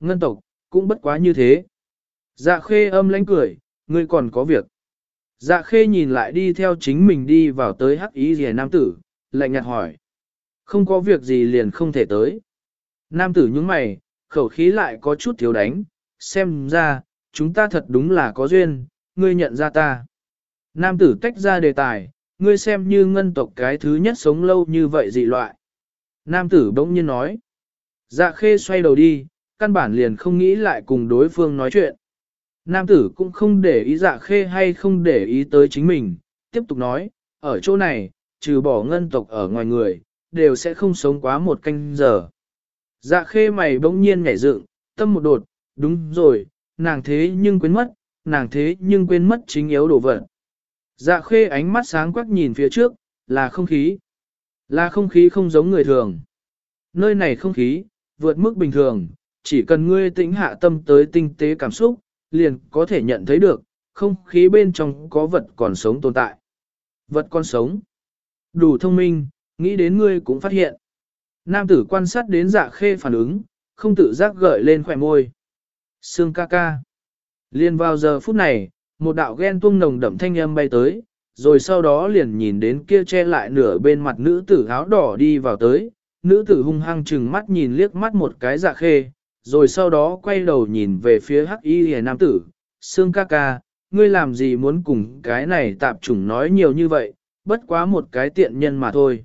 ngân tộc, cũng bất quá như thế. Dạ khê âm lãnh cười, ngươi còn có việc. Dạ khê nhìn lại đi theo chính mình đi vào tới hắc ý rìa nam tử, lạnh nhạt hỏi. Không có việc gì liền không thể tới. Nam tử nhướng mày, khẩu khí lại có chút thiếu đánh, xem ra, chúng ta thật đúng là có duyên, ngươi nhận ra ta. Nam tử tách ra đề tài, ngươi xem như ngân tộc cái thứ nhất sống lâu như vậy dị loại. Nam tử bỗng nhiên nói. Dạ khê xoay đầu đi, căn bản liền không nghĩ lại cùng đối phương nói chuyện. Nam tử cũng không để ý dạ khê hay không để ý tới chính mình, tiếp tục nói, ở chỗ này, trừ bỏ ngân tộc ở ngoài người, đều sẽ không sống quá một canh giờ. Dạ khê mày bỗng nhiên nhảy dựng, tâm một đột, đúng rồi, nàng thế nhưng quên mất, nàng thế nhưng quên mất chính yếu đồ vật. Dạ khê ánh mắt sáng quắc nhìn phía trước, là không khí. Là không khí không giống người thường. Nơi này không khí, vượt mức bình thường, chỉ cần ngươi tĩnh hạ tâm tới tinh tế cảm xúc, liền có thể nhận thấy được, không khí bên trong có vật còn sống tồn tại. Vật còn sống. Đủ thông minh, nghĩ đến ngươi cũng phát hiện. Nam tử quan sát đến dạ khê phản ứng, không tự giác gợi lên khỏe môi. Sương ca ca. Liên vào giờ phút này, một đạo ghen tuông nồng đậm thanh âm bay tới, rồi sau đó liền nhìn đến kia che lại nửa bên mặt nữ tử áo đỏ đi vào tới, nữ tử hung hăng chừng mắt nhìn liếc mắt một cái dạ khê, rồi sau đó quay đầu nhìn về phía hắc y hề nam tử, Sương ca ca, ngươi làm gì muốn cùng cái này tạp chủng nói nhiều như vậy, bất quá một cái tiện nhân mà thôi.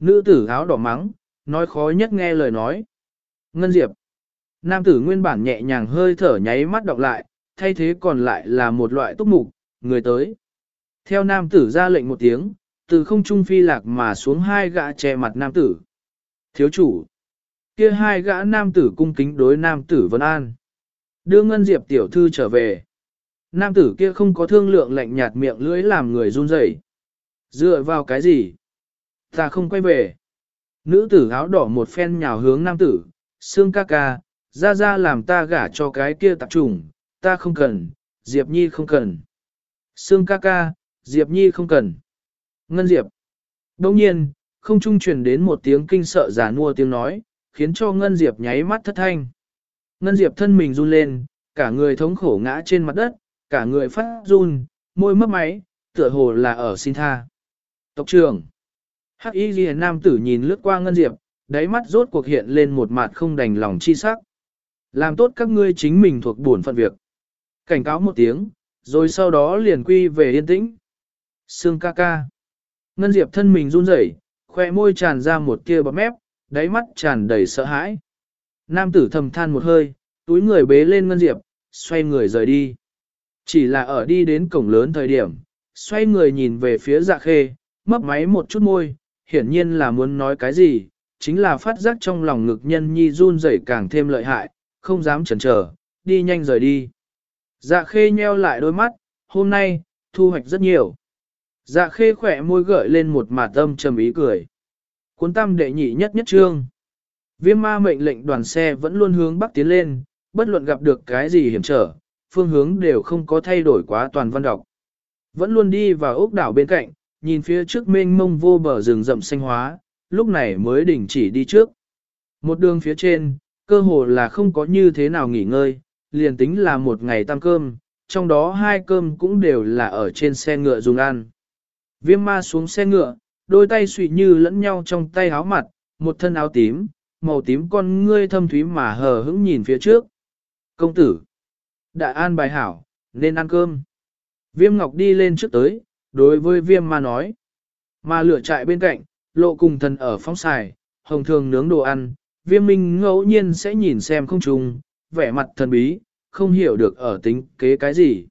Nữ tử áo đỏ mắng, nói khó nhất nghe lời nói. Ngân Diệp. Nam tử nguyên bản nhẹ nhàng hơi thở nháy mắt đọc lại, thay thế còn lại là một loại túc mục, người tới. Theo nam tử ra lệnh một tiếng, từ không trung phi lạc mà xuống hai gã che mặt nam tử. Thiếu chủ. Kia hai gã nam tử cung kính đối nam tử Vân An. Đưa Ngân Diệp tiểu thư trở về. Nam tử kia không có thương lượng lạnh nhạt miệng lưỡi làm người run rẩy. Dựa vào cái gì? Ta không quay về. Nữ tử áo đỏ một phen nhào hướng nam tử, xương ca ca, ra ra làm ta gả cho cái kia tạp trùng, ta không cần, Diệp Nhi không cần. Sương ca ca, Diệp Nhi không cần. Ngân Diệp. Đông nhiên, không trung truyền đến một tiếng kinh sợ giả mua tiếng nói, khiến cho Ngân Diệp nháy mắt thất thanh. Ngân Diệp thân mình run lên, cả người thống khổ ngã trên mặt đất, cả người phát run, môi mấp máy, tựa hồ là ở xin tha. Tộc trưởng. Hắc Y Ghi Nam tử nhìn lướt qua Ngân Diệp, đáy mắt rốt cuộc hiện lên một mặt không đành lòng chi sắc. Làm tốt các ngươi chính mình thuộc buồn phận việc. Cảnh cáo một tiếng, rồi sau đó liền quy về yên tĩnh. Sương ca ca. Ngân Diệp thân mình run rẩy, khoe môi tràn ra một tia bọt mép, đáy mắt tràn đầy sợ hãi. Nam tử thầm than một hơi, túi người bế lên Ngân Diệp, xoay người rời đi. Chỉ là ở đi đến cổng lớn thời điểm, xoay người nhìn về phía dạ khê, mấp máy một chút môi, hiển nhiên là muốn nói cái gì, chính là phát giác trong lòng ngực nhân nhi run rẩy càng thêm lợi hại, không dám chần chờ, đi nhanh rời đi. Dạ khê nheo lại đôi mắt, hôm nay, thu hoạch rất nhiều. Dạ khê khỏe môi gợi lên một mặt âm trầm ý cười. Cuốn tam đệ nhị nhất nhất trương. Viêm ma mệnh lệnh đoàn xe vẫn luôn hướng bắc tiến lên, bất luận gặp được cái gì hiểm trở, phương hướng đều không có thay đổi quá toàn văn đọc. Vẫn luôn đi vào ốc đảo bên cạnh, nhìn phía trước mênh mông vô bờ rừng rậm xanh hóa, lúc này mới đình chỉ đi trước. Một đường phía trên, cơ hồ là không có như thế nào nghỉ ngơi, liền tính là một ngày tăng cơm, trong đó hai cơm cũng đều là ở trên xe ngựa dùng ăn. Viêm ma xuống xe ngựa, đôi tay suy như lẫn nhau trong tay áo mặt, một thân áo tím, màu tím con ngươi thâm thúy mà hờ hững nhìn phía trước. Công tử, đã an bài hảo, nên ăn cơm. Viêm ngọc đi lên trước tới, đối với viêm ma nói. Mà lửa trại bên cạnh, lộ cùng thần ở phóng xài, hồng thường nướng đồ ăn, viêm minh ngẫu nhiên sẽ nhìn xem không trùng, vẻ mặt thần bí, không hiểu được ở tính kế cái gì.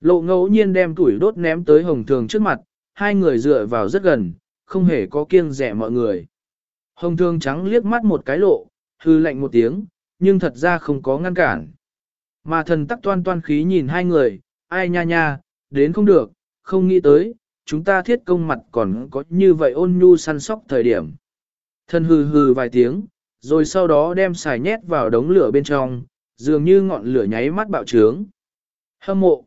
Lộ ngẫu nhiên đem tuổi đốt ném tới hồng thường trước mặt, hai người dựa vào rất gần, không hề có kiêng rẻ mọi người. Hồng thương trắng liếc mắt một cái lộ, hư lạnh một tiếng, nhưng thật ra không có ngăn cản. Mà thần tắc toan toan khí nhìn hai người, ai nha nha, đến không được, không nghĩ tới, chúng ta thiết công mặt còn có như vậy ôn nhu săn sóc thời điểm. Thần hừ hừ vài tiếng, rồi sau đó đem xài nhét vào đống lửa bên trong, dường như ngọn lửa nháy mắt bạo trướng. Hâm mộ.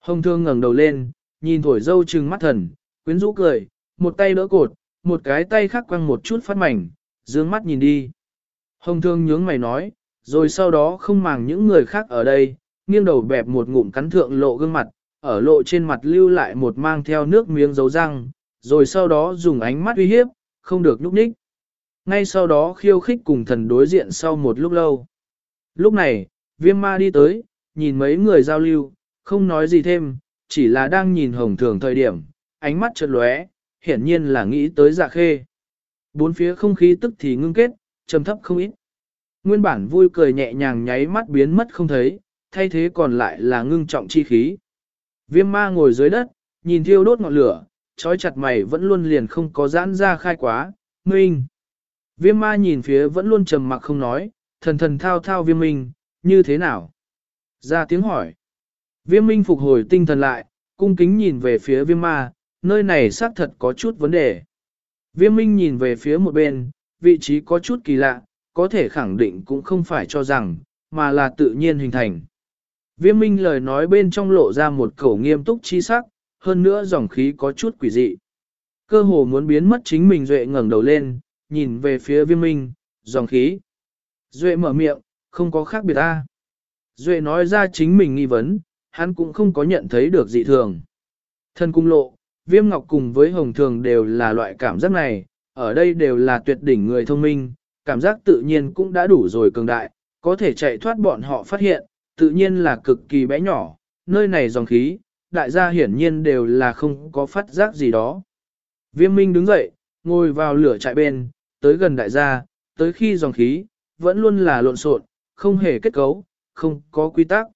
Hồng thương ngẩng đầu lên, nhìn thổi dâu trừng mắt thần, quyến rũ cười, một tay đỡ cột, một cái tay khác quăng một chút phát mảnh, dương mắt nhìn đi. Hồng thương nhướng mày nói, rồi sau đó không màng những người khác ở đây, nghiêng đầu bẹp một ngụm cắn thượng lộ gương mặt, ở lộ trên mặt lưu lại một mang theo nước miếng dấu răng, rồi sau đó dùng ánh mắt uy hiếp, không được nhúc nhích. Ngay sau đó khiêu khích cùng thần đối diện sau một lúc lâu. Lúc này, viêm ma đi tới, nhìn mấy người giao lưu, không nói gì thêm, chỉ là đang nhìn hồng thường thời điểm, ánh mắt chợt lóe, hiển nhiên là nghĩ tới dạ khê. Bốn phía không khí tức thì ngưng kết, trầm thấp không ít. Nguyên bản vui cười nhẹ nhàng nháy mắt biến mất không thấy, thay thế còn lại là ngưng trọng chi khí. Viêm ma ngồi dưới đất, nhìn thiêu đốt ngọn lửa, trói chặt mày vẫn luôn liền không có giãn ra khai quá, minh. Viêm ma nhìn phía vẫn luôn trầm mặc không nói, thần thần thao thao viêm minh, như thế nào? Ra tiếng hỏi. Viêm minh phục hồi tinh thần lại, cung kính nhìn về phía viêm ma, nơi này xác thật có chút vấn đề. Viêm minh nhìn về phía một bên, vị trí có chút kỳ lạ, có thể khẳng định cũng không phải cho rằng, mà là tự nhiên hình thành. Viêm minh lời nói bên trong lộ ra một khẩu nghiêm túc chi sắc, hơn nữa dòng khí có chút quỷ dị. Cơ hồ muốn biến mất chính mình Duệ ngẩng đầu lên, nhìn về phía viêm minh, dòng khí. Duệ mở miệng, không có khác biệt a. Duệ nói ra chính mình nghi vấn, hắn cũng không có nhận thấy được dị thường. Thân cung lộ, viêm ngọc cùng với hồng thường đều là loại cảm giác này, ở đây đều là tuyệt đỉnh người thông minh, cảm giác tự nhiên cũng đã đủ rồi cường đại, có thể chạy thoát bọn họ phát hiện, tự nhiên là cực kỳ bé nhỏ, nơi này dòng khí, đại gia hiển nhiên đều là không có phát giác gì đó. Viêm minh đứng dậy, ngồi vào lửa trại bên, tới gần đại gia, tới khi dòng khí, vẫn luôn là lộn xộn, không hề kết cấu, không có quy tắc.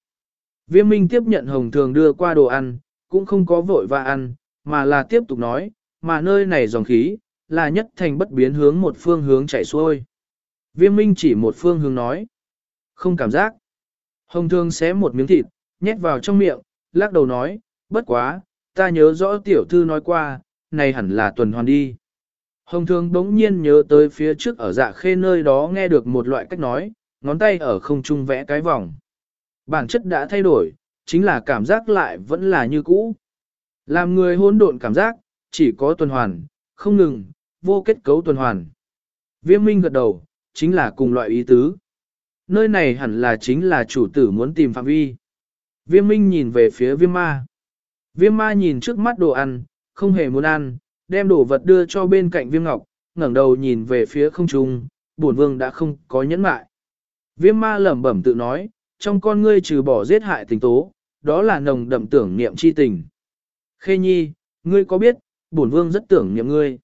Viêm minh tiếp nhận hồng thường đưa qua đồ ăn, cũng không có vội và ăn, mà là tiếp tục nói, mà nơi này dòng khí, là nhất thành bất biến hướng một phương hướng chảy xuôi. Viêm minh chỉ một phương hướng nói, không cảm giác. Hồng thường xé một miếng thịt, nhét vào trong miệng, lắc đầu nói, bất quá, ta nhớ rõ tiểu thư nói qua, này hẳn là tuần hoàn đi. Hồng thường đống nhiên nhớ tới phía trước ở dạ khê nơi đó nghe được một loại cách nói, ngón tay ở không trung vẽ cái vòng. Bản chất đã thay đổi, chính là cảm giác lại vẫn là như cũ. Làm người hỗn độn cảm giác, chỉ có tuần hoàn, không ngừng, vô kết cấu tuần hoàn. Viêm minh gật đầu, chính là cùng loại ý tứ. Nơi này hẳn là chính là chủ tử muốn tìm phạm vi. Viêm minh nhìn về phía viêm ma. Viêm ma nhìn trước mắt đồ ăn, không hề muốn ăn, đem đồ vật đưa cho bên cạnh viêm ngọc, ngẩng đầu nhìn về phía không trung, bổn vương đã không có nhẫn mại. Viêm ma lẩm bẩm tự nói, trong con ngươi trừ bỏ giết hại tình tố, đó là nồng đậm tưởng niệm chi tình. Khê nhi, ngươi có biết, bổn vương rất tưởng niệm ngươi.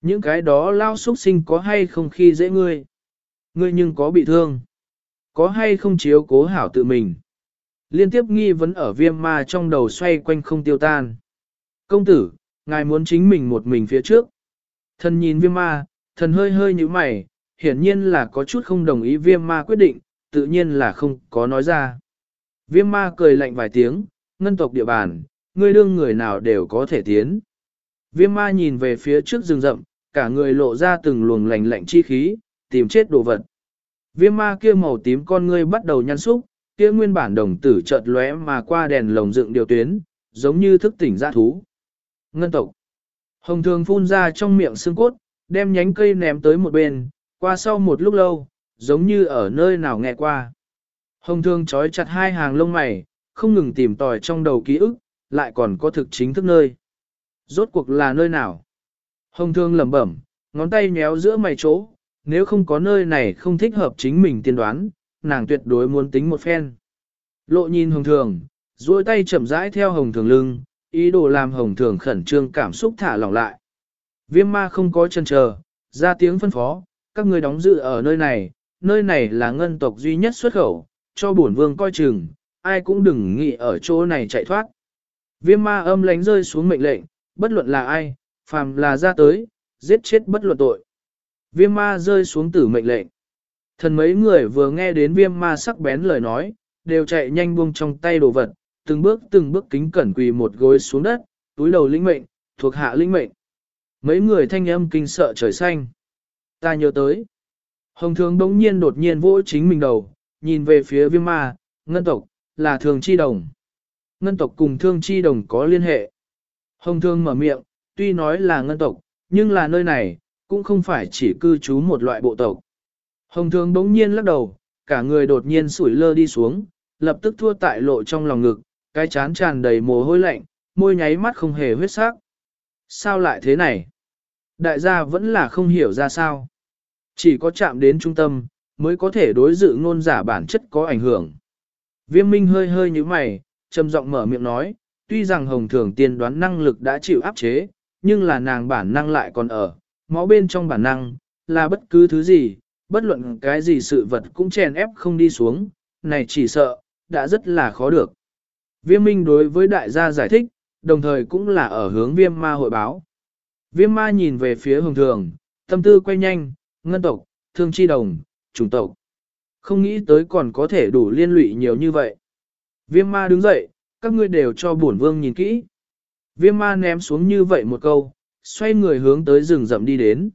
Những cái đó lao xuất sinh có hay không khi dễ ngươi. Ngươi nhưng có bị thương. Có hay không chiếu cố hảo tự mình. Liên tiếp nghi vấn ở viêm ma trong đầu xoay quanh không tiêu tan. Công tử, ngài muốn chính mình một mình phía trước. Thần nhìn viêm ma, thần hơi hơi như mày, hiển nhiên là có chút không đồng ý viêm ma quyết định, tự nhiên là không có nói ra. Viêm ma cười lạnh vài tiếng, ngân tộc địa bàn, người đương người nào đều có thể tiến. Viêm ma nhìn về phía trước rừng rậm, cả người lộ ra từng luồng lạnh lạnh chi khí, tìm chết đồ vật. Viêm ma kia màu tím con ngươi bắt đầu nhăn xúc, kia nguyên bản đồng tử chợt lóe mà qua đèn lồng dựng điều tuyến, giống như thức tỉnh dã thú. Ngân tộc. Hồng thường phun ra trong miệng xương cốt, đem nhánh cây ném tới một bên, qua sau một lúc lâu, giống như ở nơi nào nghe qua. Hồng thương trói chặt hai hàng lông mày, không ngừng tìm tòi trong đầu ký ức, lại còn có thực chính thức nơi. Rốt cuộc là nơi nào? Hồng thương lẩm bẩm, ngón tay nhéo giữa mày chỗ, nếu không có nơi này không thích hợp chính mình tiên đoán, nàng tuyệt đối muốn tính một phen. Lộ nhìn hồng thường, duỗi tay chậm rãi theo hồng thường lưng, ý đồ làm hồng thường khẩn trương cảm xúc thả lỏng lại. Viêm ma không có chân chờ, ra tiếng phân phó, các ngươi đóng dự ở nơi này, nơi này là ngân tộc duy nhất xuất khẩu, cho bổn vương coi chừng, ai cũng đừng nghĩ ở chỗ này chạy thoát. Viêm ma âm lánh rơi xuống mệnh lệnh, bất luận là ai, phàm là ra tới, giết chết bất luận tội. Viêm ma rơi xuống tử mệnh lệnh. Thần mấy người vừa nghe đến viêm ma sắc bén lời nói, đều chạy nhanh buông trong tay đồ vật, từng bước từng bước kính cẩn quỳ một gối xuống đất, túi đầu linh mệnh, thuộc hạ linh mệnh. Mấy người thanh âm kinh sợ trời xanh. Ta nhớ tới. Hồng thường đống nhiên đột nhiên vỗ chính mình đầu, nhìn về phía viêm ma, ngân tộc, là thường chi đồng. Ngân tộc cùng thương chi đồng có liên hệ. Hồng thương mở miệng, tuy nói là ngân tộc, nhưng là nơi này, cũng không phải chỉ cư trú một loại bộ tộc. Hồng thương đống nhiên lắc đầu, cả người đột nhiên sủi lơ đi xuống, lập tức thua tại lộ trong lòng ngực, cái chán tràn đầy mồ hôi lạnh, môi nháy mắt không hề huyết sắc. Sao lại thế này? Đại gia vẫn là không hiểu ra sao. Chỉ có chạm đến trung tâm, mới có thể đối dự ngôn giả bản chất có ảnh hưởng. Viêm minh hơi hơi như mày, trầm giọng mở miệng nói, tuy rằng hồng thường tiên đoán năng lực đã chịu áp chế, nhưng là nàng bản năng lại còn ở, máu bên trong bản năng, là bất cứ thứ gì, bất luận cái gì sự vật cũng chèn ép không đi xuống, này chỉ sợ, đã rất là khó được. Viêm minh đối với đại gia giải thích, đồng thời cũng là ở hướng viêm ma hội báo. Viêm ma nhìn về phía hồng thường, tâm tư quay nhanh, ngân tộc, thương chi đồng, chủng tộc. Không nghĩ tới còn có thể đủ liên lụy nhiều như vậy. Viêm ma đứng dậy, các ngươi đều cho bổn vương nhìn kỹ. Viêm ma ném xuống như vậy một câu, xoay người hướng tới rừng rậm đi đến.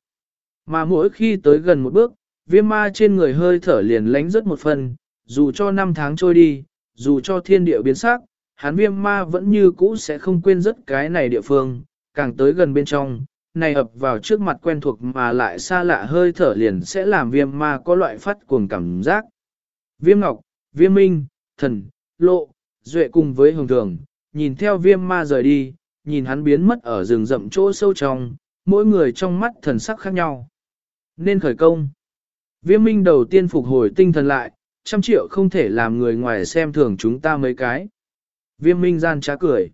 Mà mỗi khi tới gần một bước, viêm ma trên người hơi thở liền lánh rất một phần, dù cho năm tháng trôi đi, dù cho thiên địa biến sắc, hắn viêm ma vẫn như cũ sẽ không quên rất cái này địa phương, càng tới gần bên trong, này ập vào trước mặt quen thuộc mà lại xa lạ hơi thở liền sẽ làm viêm ma có loại phát cuồng cảm giác. Viêm ngọc, viêm minh, thần, lộ, duệ cùng với hồng thường, nhìn theo viêm ma rời đi, nhìn hắn biến mất ở rừng rậm chỗ sâu trong, mỗi người trong mắt thần sắc khác nhau. Nên khởi công. Viêm minh đầu tiên phục hồi tinh thần lại, trăm triệu không thể làm người ngoài xem thường chúng ta mấy cái. Viêm minh gian trá cười.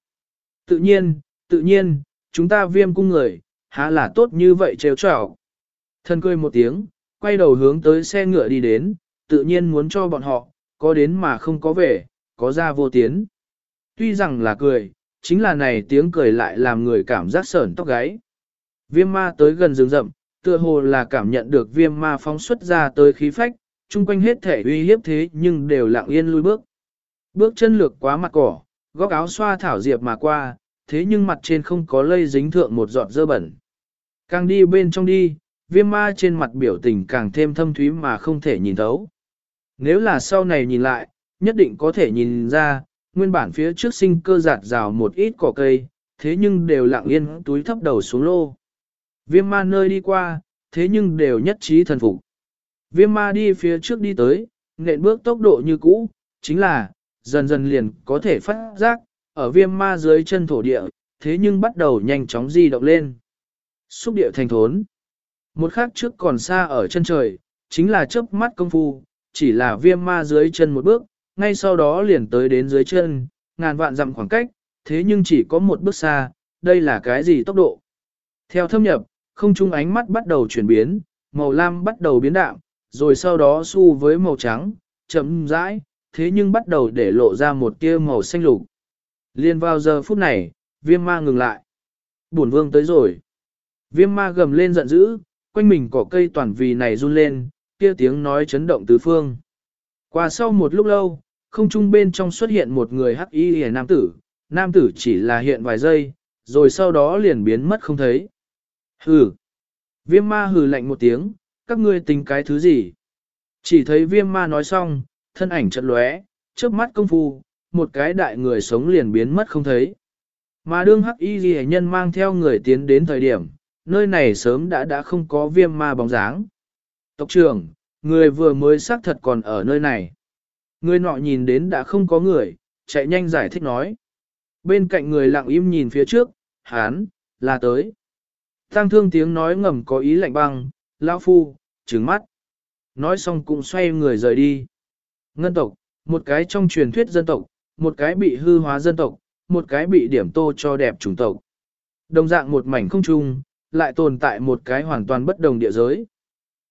Tự nhiên, tự nhiên, chúng ta viêm cung người, há là tốt như vậy trêu trào. Thân cười một tiếng, quay đầu hướng tới xe ngựa đi đến, tự nhiên muốn cho bọn họ, có đến mà không có về, có ra vô tiến. Tuy rằng là cười, chính là này tiếng cười lại làm người cảm giác sởn tóc gáy. Viêm ma tới gần rừng rậm, tựa hồ là cảm nhận được viêm ma phóng xuất ra tới khí phách, chung quanh hết thể uy hiếp thế nhưng đều lặng yên lui bước. Bước chân lược quá mặt cỏ, góc áo xoa thảo diệp mà qua, thế nhưng mặt trên không có lây dính thượng một giọt dơ bẩn. Càng đi bên trong đi, viêm ma trên mặt biểu tình càng thêm thâm thúy mà không thể nhìn thấu. Nếu là sau này nhìn lại, nhất định có thể nhìn ra, nguyên bản phía trước sinh cơ giạt rào một ít cỏ cây, thế nhưng đều lặng yên túi thấp đầu xuống lô. Viêm ma nơi đi qua, thế nhưng đều nhất trí thần phục. Viêm ma đi phía trước đi tới, nện bước tốc độ như cũ, chính là, dần dần liền có thể phát giác, ở viêm ma dưới chân thổ địa, thế nhưng bắt đầu nhanh chóng di động lên. Xúc địa thành thốn. Một khắc trước còn xa ở chân trời, chính là chớp mắt công phu, chỉ là viêm ma dưới chân một bước, ngay sau đó liền tới đến dưới chân, ngàn vạn dặm khoảng cách, thế nhưng chỉ có một bước xa, đây là cái gì tốc độ? Theo thâm nhập, không trung ánh mắt bắt đầu chuyển biến, màu lam bắt đầu biến đạm, rồi sau đó xu với màu trắng, chậm rãi, thế nhưng bắt đầu để lộ ra một tia màu xanh lục. Liên vào giờ phút này, viêm ma ngừng lại. Bổn vương tới rồi. Viêm ma gầm lên giận dữ, quanh mình cỏ cây toàn vì này run lên, kia tiếng nói chấn động tứ phương. Qua sau một lúc lâu, không trung bên trong xuất hiện một người hắc y hề nam tử, nam tử chỉ là hiện vài giây, rồi sau đó liền biến mất không thấy. Hừ. Viêm ma hừ lạnh một tiếng, các ngươi tính cái thứ gì? Chỉ thấy viêm ma nói xong, thân ảnh chật lóe, trước mắt công phu, một cái đại người sống liền biến mất không thấy. Mà đương hắc y ghi nhân mang theo người tiến đến thời điểm, nơi này sớm đã đã không có viêm ma bóng dáng. Tộc trưởng, người vừa mới xác thật còn ở nơi này. Người nọ nhìn đến đã không có người, chạy nhanh giải thích nói. Bên cạnh người lặng im nhìn phía trước, hán, là tới. Tăng thương tiếng nói ngầm có ý lạnh băng, lão phu, trứng mắt. Nói xong cũng xoay người rời đi. Ngân tộc, một cái trong truyền thuyết dân tộc, một cái bị hư hóa dân tộc, một cái bị điểm tô cho đẹp chủng tộc. Đồng dạng một mảnh không chung, lại tồn tại một cái hoàn toàn bất đồng địa giới.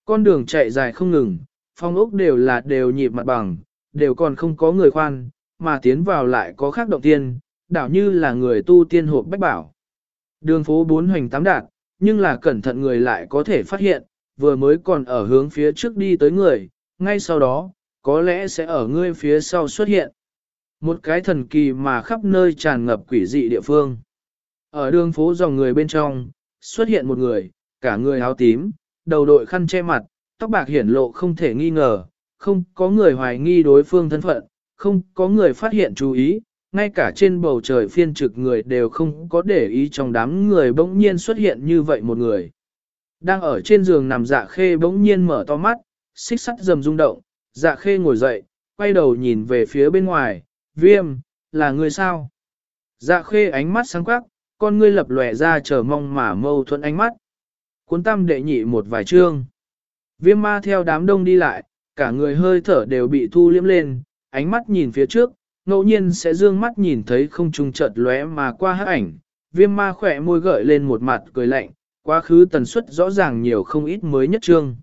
Con đường chạy dài không ngừng, phong ốc đều là đều nhịp mặt bằng, đều còn không có người khoan, mà tiến vào lại có khác động tiên, đảo như là người tu tiên hộp bách bảo. Đường phố bốn hoành tám đạt, nhưng là cẩn thận người lại có thể phát hiện, vừa mới còn ở hướng phía trước đi tới người, ngay sau đó, có lẽ sẽ ở ngươi phía sau xuất hiện. Một cái thần kỳ mà khắp nơi tràn ngập quỷ dị địa phương. Ở đường phố dòng người bên trong, xuất hiện một người, cả người áo tím, đầu đội khăn che mặt, tóc bạc hiển lộ không thể nghi ngờ, không có người hoài nghi đối phương thân phận, không có người phát hiện chú ý, ngay cả trên bầu trời phiên trực người đều không có để ý trong đám người bỗng nhiên xuất hiện như vậy một người. Đang ở trên giường nằm dạ khê bỗng nhiên mở to mắt, xích sắt dầm rung động, dạ khê ngồi dậy, quay đầu nhìn về phía bên ngoài, viêm, là người sao? Dạ khê ánh mắt sáng quắc, con ngươi lập lòe ra chờ mong mà mâu thuẫn ánh mắt. Cuốn tâm đệ nhị một vài chương. Viêm ma theo đám đông đi lại, cả người hơi thở đều bị thu liếm lên, ánh mắt nhìn phía trước, ngẫu nhiên sẽ dương mắt nhìn thấy không trung chợt lóe mà qua hắc ảnh. Viêm ma khỏe môi gợi lên một mặt cười lạnh, quá khứ tần suất rõ ràng nhiều không ít mới nhất trương.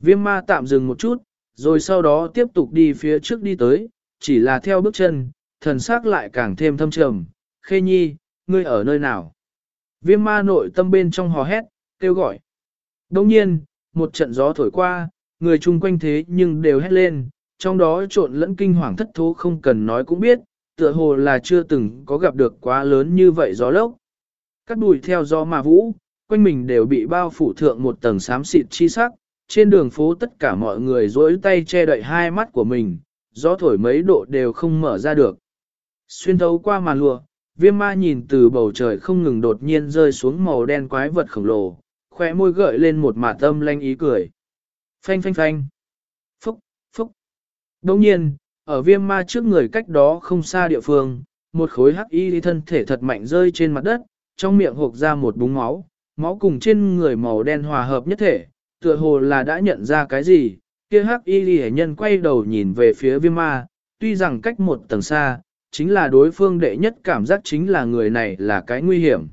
Viêm ma tạm dừng một chút, rồi sau đó tiếp tục đi phía trước đi tới, chỉ là theo bước chân, thần sắc lại càng thêm thâm trầm. Khê nhi, ngươi ở nơi nào? Viêm ma nội tâm bên trong hò hét, kêu gọi. Đồng nhiên, một trận gió thổi qua, người chung quanh thế nhưng đều hét lên, trong đó trộn lẫn kinh hoàng thất thố không cần nói cũng biết, tựa hồ là chưa từng có gặp được quá lớn như vậy gió lốc. Các đùi theo gió mà vũ, quanh mình đều bị bao phủ thượng một tầng xám xịt chi sắc, trên đường phố tất cả mọi người dối tay che đậy hai mắt của mình, gió thổi mấy độ đều không mở ra được. Xuyên thấu qua màn lùa, viêm ma nhìn từ bầu trời không ngừng đột nhiên rơi xuống màu đen quái vật khổng lồ, khóe môi gợi lên một mạt tâm lanh ý cười. Phanh phanh phanh. Phúc, phúc. Đồng nhiên, ở viêm ma trước người cách đó không xa địa phương, một khối hắc y thân thể thật mạnh rơi trên mặt đất, trong miệng hộp ra một búng máu, máu cùng trên người màu đen hòa hợp nhất thể, tựa hồ là đã nhận ra cái gì, kia hắc y ghi nhân quay đầu nhìn về phía viêm ma, tuy rằng cách một tầng xa, chính là đối phương đệ nhất cảm giác chính là người này là cái nguy hiểm.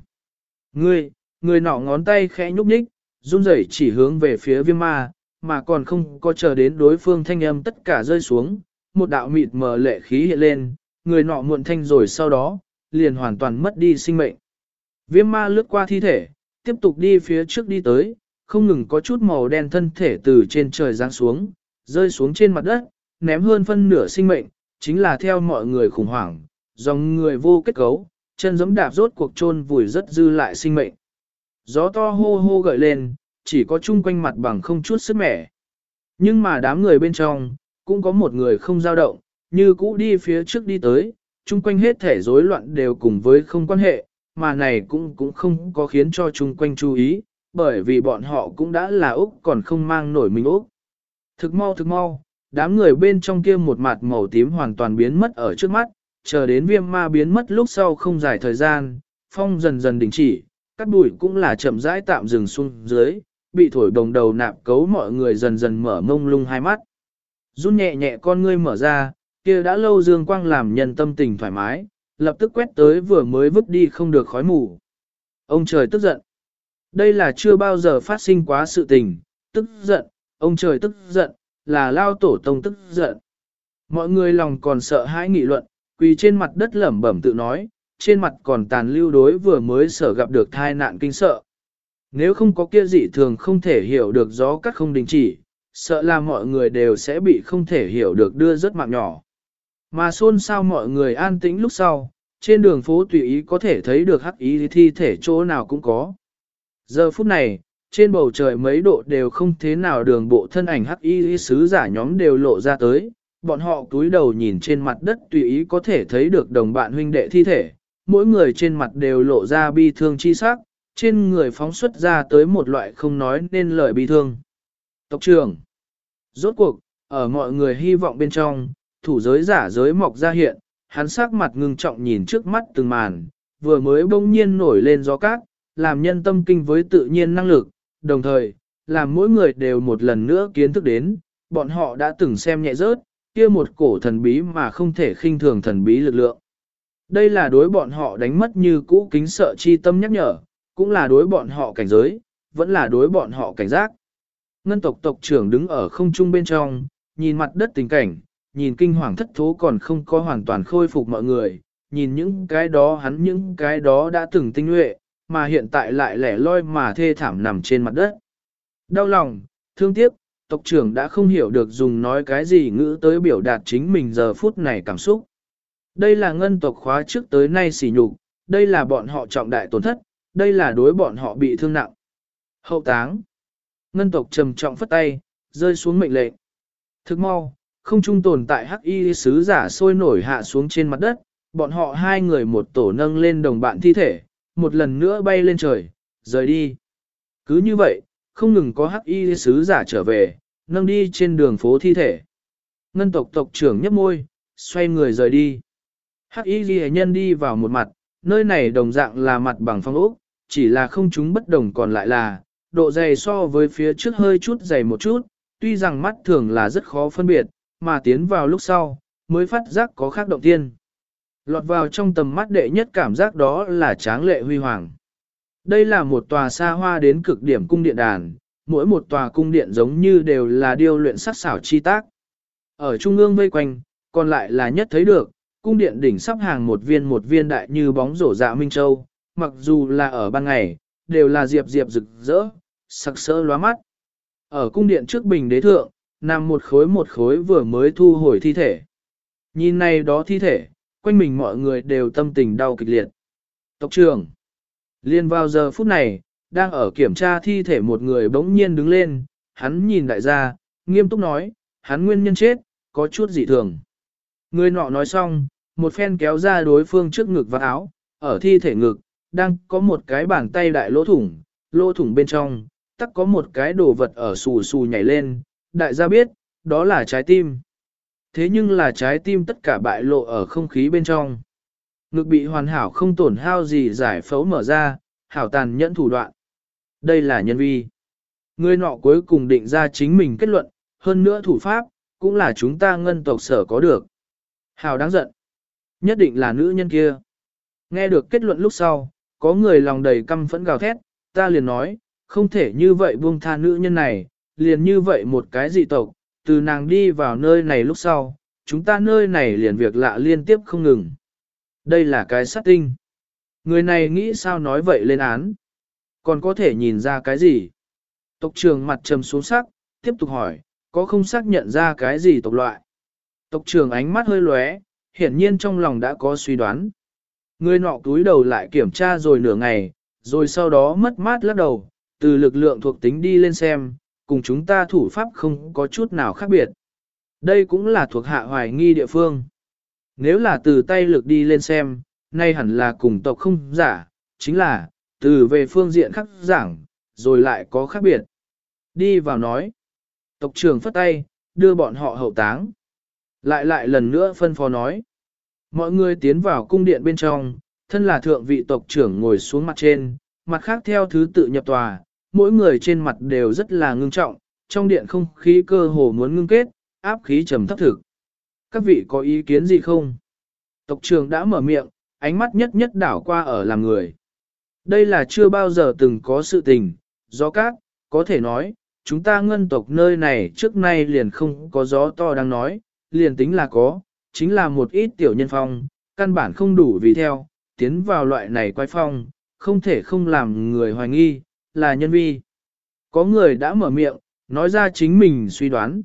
Ngươi, người nọ ngón tay khẽ nhúc nhích, run rẩy chỉ hướng về phía viêm ma, mà còn không có chờ đến đối phương thanh âm tất cả rơi xuống, một đạo mịt mờ lệ khí hiện lên, người nọ muộn thanh rồi sau đó, liền hoàn toàn mất đi sinh mệnh. Viêm ma lướt qua thi thể, tiếp tục đi phía trước đi tới, không ngừng có chút màu đen thân thể từ trên trời giáng xuống, rơi xuống trên mặt đất, ném hơn phân nửa sinh mệnh, chính là theo mọi người khủng hoảng, dòng người vô kết cấu, chân giống đạp rốt cuộc chôn vùi rất dư lại sinh mệnh. Gió to hô hô gợi lên, chỉ có chung quanh mặt bằng không chút sức mẻ. Nhưng mà đám người bên trong, cũng có một người không dao động, như cũ đi phía trước đi tới, chung quanh hết thể rối loạn đều cùng với không quan hệ, mà này cũng cũng không có khiến cho chung quanh chú ý, bởi vì bọn họ cũng đã là Úc còn không mang nổi mình Úc. Thực mau thực mau, đám người bên trong kia một mặt màu tím hoàn toàn biến mất ở trước mắt, chờ đến viêm ma biến mất lúc sau không dài thời gian, phong dần dần đình chỉ, cắt bụi cũng là chậm rãi tạm dừng xuống dưới, bị thổi đồng đầu nạp cấu mọi người dần dần mở mông lung hai mắt. Run nhẹ nhẹ con ngươi mở ra, kia đã lâu dương quang làm nhân tâm tình thoải mái, lập tức quét tới vừa mới vứt đi không được khói mù. Ông trời tức giận. Đây là chưa bao giờ phát sinh quá sự tình, tức giận, ông trời tức giận, là lao tổ tông tức giận. Mọi người lòng còn sợ hãi nghị luận, quỳ trên mặt đất lẩm bẩm tự nói, trên mặt còn tàn lưu đối vừa mới sở gặp được thai nạn kinh sợ. Nếu không có kia dị thường không thể hiểu được gió cắt không đình chỉ, sợ là mọi người đều sẽ bị không thể hiểu được đưa rất mạng nhỏ. Mà xôn sao mọi người an tĩnh lúc sau, trên đường phố tùy ý có thể thấy được hắc ý thi thể chỗ nào cũng có. Giờ phút này, trên bầu trời mấy độ đều không thế nào đường bộ thân ảnh hắc y sứ giả nhóm đều lộ ra tới, bọn họ cúi đầu nhìn trên mặt đất tùy ý có thể thấy được đồng bạn huynh đệ thi thể, mỗi người trên mặt đều lộ ra bi thương chi sắc, trên người phóng xuất ra tới một loại không nói nên lời bi thương. Tộc trưởng Rốt cuộc, ở mọi người hy vọng bên trong, thủ giới giả giới mọc ra hiện, hắn sắc mặt ngưng trọng nhìn trước mắt từng màn, vừa mới bỗng nhiên nổi lên gió cát, làm nhân tâm kinh với tự nhiên năng lực, đồng thời, làm mỗi người đều một lần nữa kiến thức đến, bọn họ đã từng xem nhẹ rớt, kia một cổ thần bí mà không thể khinh thường thần bí lực lượng. Đây là đối bọn họ đánh mất như cũ kính sợ chi tâm nhắc nhở, cũng là đối bọn họ cảnh giới, vẫn là đối bọn họ cảnh giác. Ngân tộc tộc trưởng đứng ở không trung bên trong, nhìn mặt đất tình cảnh, nhìn kinh hoàng thất thố còn không có hoàn toàn khôi phục mọi người, nhìn những cái đó hắn những cái đó đã từng tinh nhuệ, mà hiện tại lại lẻ loi mà thê thảm nằm trên mặt đất. Đau lòng, thương tiếc, tộc trưởng đã không hiểu được dùng nói cái gì ngữ tới biểu đạt chính mình giờ phút này cảm xúc. Đây là ngân tộc khóa trước tới nay xỉ nhục, đây là bọn họ trọng đại tổn thất, đây là đối bọn họ bị thương nặng. Hậu táng. Ngân tộc trầm trọng phất tay, rơi xuống mệnh lệnh. Thức mau, không trung tồn tại hắc y sứ giả sôi nổi hạ xuống trên mặt đất, bọn họ hai người một tổ nâng lên đồng bạn thi thể, một lần nữa bay lên trời, rời đi. Cứ như vậy, không ngừng có hắc y sứ giả trở về, nâng đi trên đường phố thi thể. Ngân tộc tộc trưởng nhấp môi, xoay người rời đi. Hắc y ghi nhân đi vào một mặt, nơi này đồng dạng là mặt bằng phong ốc, chỉ là không chúng bất đồng còn lại là, độ dày so với phía trước hơi chút dày một chút, tuy rằng mắt thường là rất khó phân biệt, mà tiến vào lúc sau, mới phát giác có khác động tiên. Lọt vào trong tầm mắt đệ nhất cảm giác đó là tráng lệ huy hoàng. Đây là một tòa xa hoa đến cực điểm cung điện đàn, mỗi một tòa cung điện giống như đều là điêu luyện sắc xảo chi tác. Ở trung ương vây quanh, còn lại là nhất thấy được, cung điện đỉnh sắp hàng một viên một viên đại như bóng rổ dạ Minh Châu, mặc dù là ở ban ngày, đều là diệp diệp rực rỡ, sặc sỡ lóa mắt. Ở cung điện trước bình đế thượng, nằm một khối một khối vừa mới thu hồi thi thể. Nhìn này đó thi thể, quanh mình mọi người đều tâm tình đau kịch liệt. Tộc trưởng, liên vào giờ phút này, đang ở kiểm tra thi thể một người bỗng nhiên đứng lên, hắn nhìn đại gia, nghiêm túc nói, hắn nguyên nhân chết, có chút dị thường. Người nọ nói xong, một phen kéo ra đối phương trước ngực và áo, ở thi thể ngực, đang có một cái bàn tay đại lỗ thủng, lỗ thủng bên trong, tắc có một cái đồ vật ở xù xù nhảy lên, đại gia biết, đó là trái tim. Thế nhưng là trái tim tất cả bại lộ ở không khí bên trong. Ngực bị hoàn hảo không tổn hao gì giải phẫu mở ra, hảo tàn nhẫn thủ đoạn. Đây là nhân vi. Người nọ cuối cùng định ra chính mình kết luận, hơn nữa thủ pháp, cũng là chúng ta ngân tộc sở có được. Hảo đáng giận. Nhất định là nữ nhân kia. Nghe được kết luận lúc sau, có người lòng đầy căm phẫn gào thét, ta liền nói, không thể như vậy buông tha nữ nhân này, liền như vậy một cái dị tộc, từ nàng đi vào nơi này lúc sau, chúng ta nơi này liền việc lạ liên tiếp không ngừng. Đây là cái sát tinh. Người này nghĩ sao nói vậy lên án. Còn có thể nhìn ra cái gì? Tộc trưởng mặt trầm xuống sắc, tiếp tục hỏi, có không xác nhận ra cái gì tộc loại? Tộc trưởng ánh mắt hơi lóe, hiển nhiên trong lòng đã có suy đoán. Người nọ túi đầu lại kiểm tra rồi nửa ngày, rồi sau đó mất mát lắc đầu, từ lực lượng thuộc tính đi lên xem, cùng chúng ta thủ pháp không có chút nào khác biệt. Đây cũng là thuộc hạ hoài nghi địa phương. Nếu là từ tay lực đi lên xem, nay hẳn là cùng tộc không giả, chính là, từ về phương diện khác giảng, rồi lại có khác biệt. Đi vào nói. Tộc trưởng phất tay, đưa bọn họ hậu táng. Lại lại lần nữa phân phó nói. Mọi người tiến vào cung điện bên trong, thân là thượng vị tộc trưởng ngồi xuống mặt trên, mặt khác theo thứ tự nhập tòa, mỗi người trên mặt đều rất là ngưng trọng, trong điện không khí cơ hồ muốn ngưng kết, áp khí trầm thấp thực. Các vị có ý kiến gì không? Tộc trưởng đã mở miệng, ánh mắt nhất nhất đảo qua ở làm người. Đây là chưa bao giờ từng có sự tình, gió cát, có thể nói, chúng ta ngân tộc nơi này trước nay liền không có gió to đang nói, liền tính là có, chính là một ít tiểu nhân phong, căn bản không đủ vì theo, tiến vào loại này quái phong, không thể không làm người hoài nghi, là nhân vi. Có người đã mở miệng, nói ra chính mình suy đoán.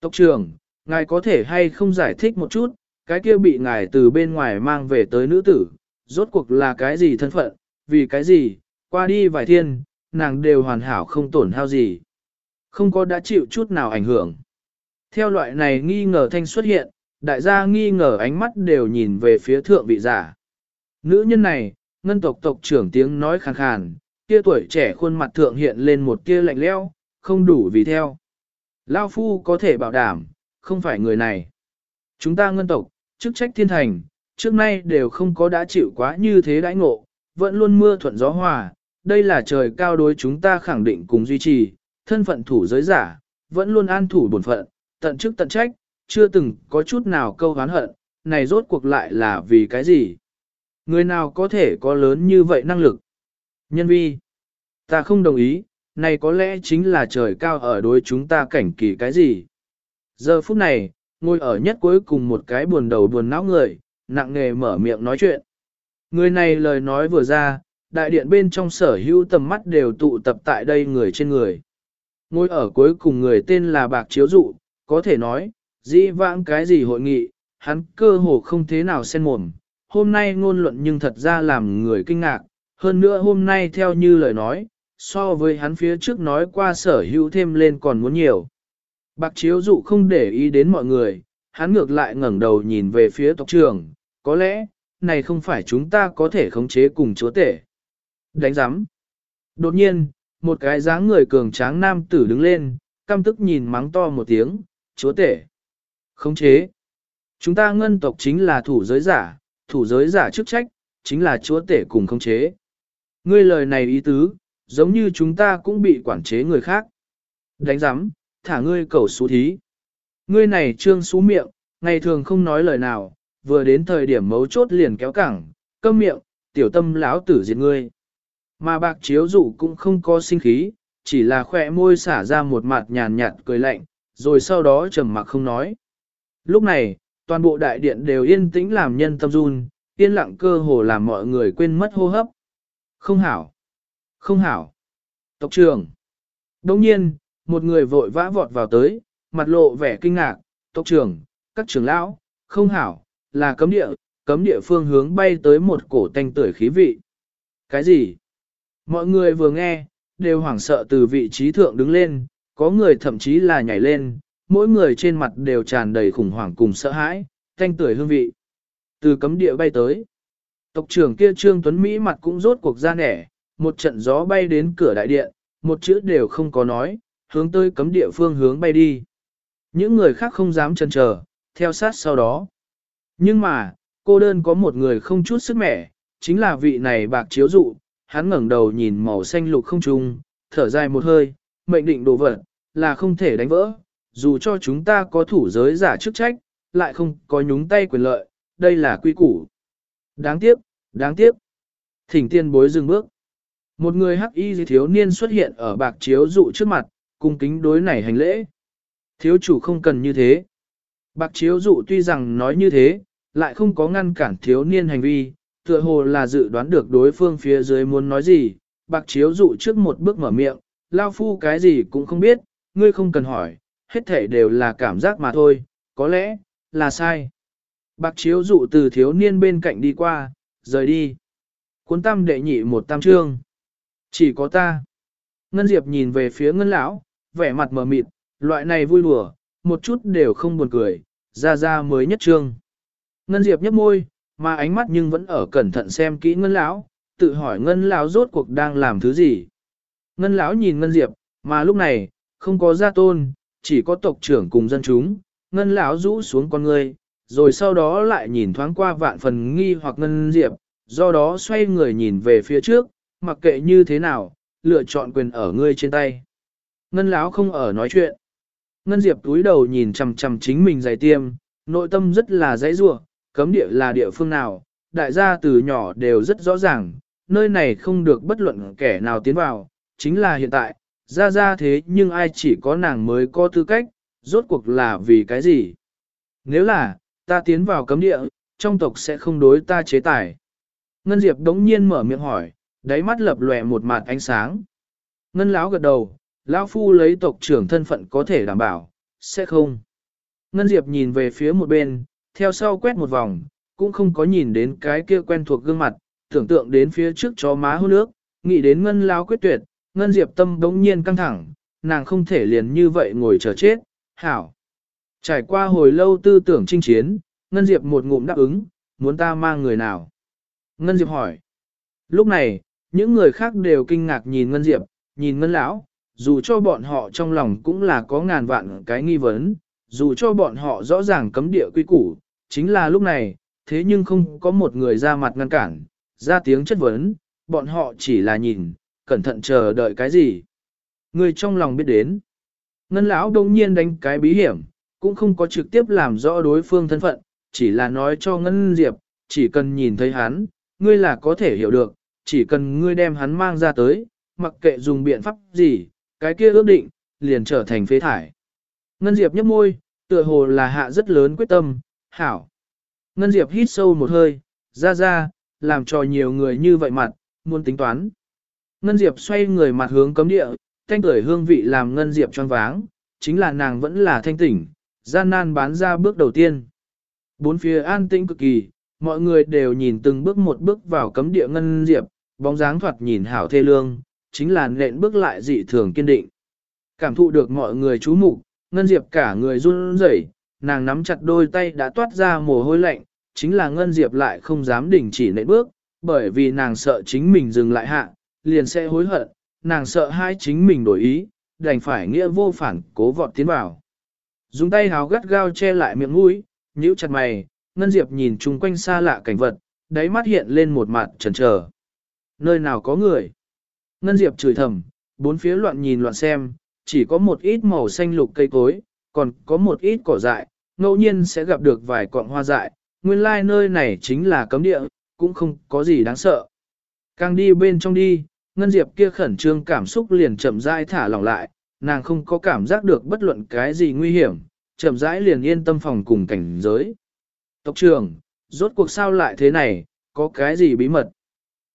Tộc trưởng, ngài có thể hay không giải thích một chút, cái kia bị ngài từ bên ngoài mang về tới nữ tử, rốt cuộc là cái gì thân phận, vì cái gì, qua đi vài thiên, nàng đều hoàn hảo không tổn hao gì. Không có đã chịu chút nào ảnh hưởng. Theo loại này nghi ngờ thanh xuất hiện, đại gia nghi ngờ ánh mắt đều nhìn về phía thượng vị giả. Nữ nhân này, ngân tộc tộc trưởng tiếng nói khàn khàn, kia tuổi trẻ khuôn mặt thượng hiện lên một tia lạnh leo, không đủ vì theo. Lao phu có thể bảo đảm, không phải người này. Chúng ta ngân tộc, chức trách thiên thành, trước nay đều không có đã chịu quá như thế đãi ngộ, vẫn luôn mưa thuận gió hòa, đây là trời cao đối chúng ta khẳng định cùng duy trì, thân phận thủ giới giả, vẫn luôn an thủ bổn phận, tận chức tận trách, chưa từng có chút nào câu hán hận, này rốt cuộc lại là vì cái gì? Người nào có thể có lớn như vậy năng lực? Nhân vi, ta không đồng ý, này có lẽ chính là trời cao ở đối chúng ta cảnh kỳ cái gì? Giờ phút này, ngồi ở nhất cuối cùng một cái buồn đầu buồn não người, nặng nghề mở miệng nói chuyện. Người này lời nói vừa ra, đại điện bên trong sở hữu tầm mắt đều tụ tập tại đây người trên người. Ngồi ở cuối cùng người tên là Bạc Chiếu Dụ, có thể nói, dĩ vãng cái gì hội nghị, hắn cơ hồ không thế nào xen mồm. Hôm nay ngôn luận nhưng thật ra làm người kinh ngạc, hơn nữa hôm nay theo như lời nói, so với hắn phía trước nói qua sở hữu thêm lên còn muốn nhiều. Bạc Chiếu Dụ không để ý đến mọi người, hắn ngược lại ngẩng đầu nhìn về phía tộc trưởng, có lẽ, này không phải chúng ta có thể khống chế cùng chúa tể. Đánh giám. Đột nhiên, một cái dáng người cường tráng nam tử đứng lên, căm tức nhìn mắng to một tiếng, chúa tể. Khống chế. Chúng ta ngân tộc chính là thủ giới giả, thủ giới giả chức trách, chính là chúa tể cùng khống chế. Ngươi lời này ý tứ, giống như chúng ta cũng bị quản chế người khác. Đánh giám, thả ngươi cầu xú thí. Ngươi này trương xú miệng, ngày thường không nói lời nào, vừa đến thời điểm mấu chốt liền kéo cẳng, câm miệng, tiểu tâm lão tử diệt ngươi. Mà bạc chiếu dụ cũng không có sinh khí, chỉ là khỏe môi xả ra một mặt nhàn nhạt cười lạnh, rồi sau đó trầm mặc không nói. Lúc này, toàn bộ đại điện đều yên tĩnh làm nhân tâm run, yên lặng cơ hồ làm mọi người quên mất hô hấp. Không hảo. Không hảo. Tộc trưởng. Đồng nhiên, một người vội vã vọt vào tới, mặt lộ vẻ kinh ngạc. Tộc trưởng, các trưởng lão, không hảo, là cấm địa, cấm địa phương hướng bay tới một cổ tanh tuổi khí vị. Cái gì? Mọi người vừa nghe, đều hoảng sợ từ vị trí thượng đứng lên, có người thậm chí là nhảy lên, mỗi người trên mặt đều tràn đầy khủng hoảng cùng sợ hãi, thanh tuổi hương vị. Từ cấm địa bay tới. Tộc trưởng kia Trương Tuấn Mỹ mặt cũng rốt cuộc ra nẻ, một trận gió bay đến cửa đại điện, một chữ đều không có nói, hướng tới cấm địa phương hướng bay đi. Những người khác không dám chần chờ, theo sát sau đó. Nhưng mà, cô đơn có một người không chút sức mẻ, chính là vị này bạc chiếu dụ, hắn ngẩng đầu nhìn màu xanh lục không trung, thở dài một hơi, mệnh định đồ vật, là không thể đánh vỡ, dù cho chúng ta có thủ giới giả chức trách, lại không có nhúng tay quyền lợi, đây là quy củ. Đáng tiếc, đáng tiếc. Thỉnh tiên bối dừng bước. Một người hắc y thiếu niên xuất hiện ở bạc chiếu dụ trước mặt, cung kính đối này hành lễ. Thiếu chủ không cần như thế. Bạc chiếu dụ tuy rằng nói như thế, lại không có ngăn cản thiếu niên hành vi, tựa hồ là dự đoán được đối phương phía dưới muốn nói gì. Bạc chiếu dụ trước một bước mở miệng, lao phu cái gì cũng không biết, ngươi không cần hỏi, hết thể đều là cảm giác mà thôi, có lẽ, là sai. Bạc chiếu dụ từ thiếu niên bên cạnh đi qua, rời đi. Cuốn tam đệ nhị một tam trương. Chỉ có ta. Ngân Diệp nhìn về phía ngân lão, vẻ mặt mờ mịt, loại này vui lùa, một chút đều không buồn cười, ra ra mới nhất trương. Ngân Diệp nhấp môi, mà ánh mắt nhưng vẫn ở cẩn thận xem kỹ ngân lão, tự hỏi ngân lão rốt cuộc đang làm thứ gì. Ngân lão nhìn ngân Diệp, mà lúc này, không có gia tôn, chỉ có tộc trưởng cùng dân chúng, ngân lão rũ xuống con người, rồi sau đó lại nhìn thoáng qua vạn phần nghi hoặc ngân Diệp, do đó xoay người nhìn về phía trước, mặc kệ như thế nào, lựa chọn quyền ở ngươi trên tay. Ngân lão không ở nói chuyện. Ngân Diệp túi đầu nhìn chằm chằm chính mình giày tiêm, nội tâm rất là dãy rủa, cấm địa là địa phương nào, đại gia từ nhỏ đều rất rõ ràng, nơi này không được bất luận kẻ nào tiến vào, chính là hiện tại, ra ra thế nhưng ai chỉ có nàng mới có tư cách, rốt cuộc là vì cái gì? Nếu là, ta tiến vào cấm địa, trong tộc sẽ không đối ta chế tài. Ngân Diệp đống nhiên mở miệng hỏi, đáy mắt lập lòe một mặt ánh sáng. Ngân lão gật đầu, lão phu lấy tộc trưởng thân phận có thể đảm bảo, sẽ không. Ngân Diệp nhìn về phía một bên, theo sau quét một vòng, cũng không có nhìn đến cái kia quen thuộc gương mặt, tưởng tượng đến phía trước chó má hôn nước, nghĩ đến Ngân lão quyết tuyệt, Ngân Diệp tâm đống nhiên căng thẳng, nàng không thể liền như vậy ngồi chờ chết, hảo. Trải qua hồi lâu tư tưởng chinh chiến, Ngân Diệp một ngụm đáp ứng, muốn ta mang người nào. Ngân Diệp hỏi. Lúc này, những người khác đều kinh ngạc nhìn Ngân Diệp, nhìn Ngân Lão, dù cho bọn họ trong lòng cũng là có ngàn vạn cái nghi vấn, dù cho bọn họ rõ ràng cấm địa quy củ, chính là lúc này, thế nhưng không có một người ra mặt ngăn cản, ra tiếng chất vấn, bọn họ chỉ là nhìn, cẩn thận chờ đợi cái gì. Người trong lòng biết đến. Ngân lão đông nhiên đánh cái bí hiểm, cũng không có trực tiếp làm rõ đối phương thân phận, chỉ là nói cho Ngân Diệp, chỉ cần nhìn thấy hắn, ngươi là có thể hiểu được, chỉ cần ngươi đem hắn mang ra tới, mặc kệ dùng biện pháp gì, cái kia ước định, liền trở thành phế thải. Ngân Diệp nhấp môi, tựa hồ là hạ rất lớn quyết tâm, hảo. Ngân Diệp hít sâu một hơi, ra ra, làm cho nhiều người như vậy mặt, muốn tính toán. Ngân Diệp xoay người mặt hướng cấm địa, thanh tuổi hương vị làm Ngân Diệp choáng váng, chính là nàng vẫn là thanh tỉnh, gian nan bán ra bước đầu tiên. Bốn phía an tĩnh cực kỳ, mọi người đều nhìn từng bước một bước vào cấm địa Ngân Diệp, bóng dáng thoạt nhìn hảo thê lương, chính là nện bước lại dị thường kiên định. Cảm thụ được mọi người chú mục, Ngân Diệp cả người run rẩy, nàng nắm chặt đôi tay đã toát ra mồ hôi lạnh, chính là Ngân Diệp lại không dám đình chỉ nện bước, bởi vì nàng sợ chính mình dừng lại hạ, liền sẽ hối hận, nàng sợ hai chính mình đổi ý, đành phải nghĩa vô phản cố vọt tiến vào dùng tay háo gắt gao che lại miệng mũi, nhíu chặt mày, Ngân Diệp nhìn chung quanh xa lạ cảnh vật, đáy mắt hiện lên một mặt chần chờ. Nơi nào có người? Ngân Diệp chửi thầm, bốn phía loạn nhìn loạn xem, chỉ có một ít màu xanh lục cây cối, còn có một ít cỏ dại, ngẫu nhiên sẽ gặp được vài cọng hoa dại, nguyên lai like nơi này chính là cấm địa, cũng không có gì đáng sợ. Càng đi bên trong đi, Ngân Diệp kia khẩn trương cảm xúc liền chậm rãi thả lỏng lại, nàng không có cảm giác được bất luận cái gì nguy hiểm, chậm rãi liền yên tâm phòng cùng cảnh giới. Tộc trưởng, rốt cuộc sao lại thế này, có cái gì bí mật?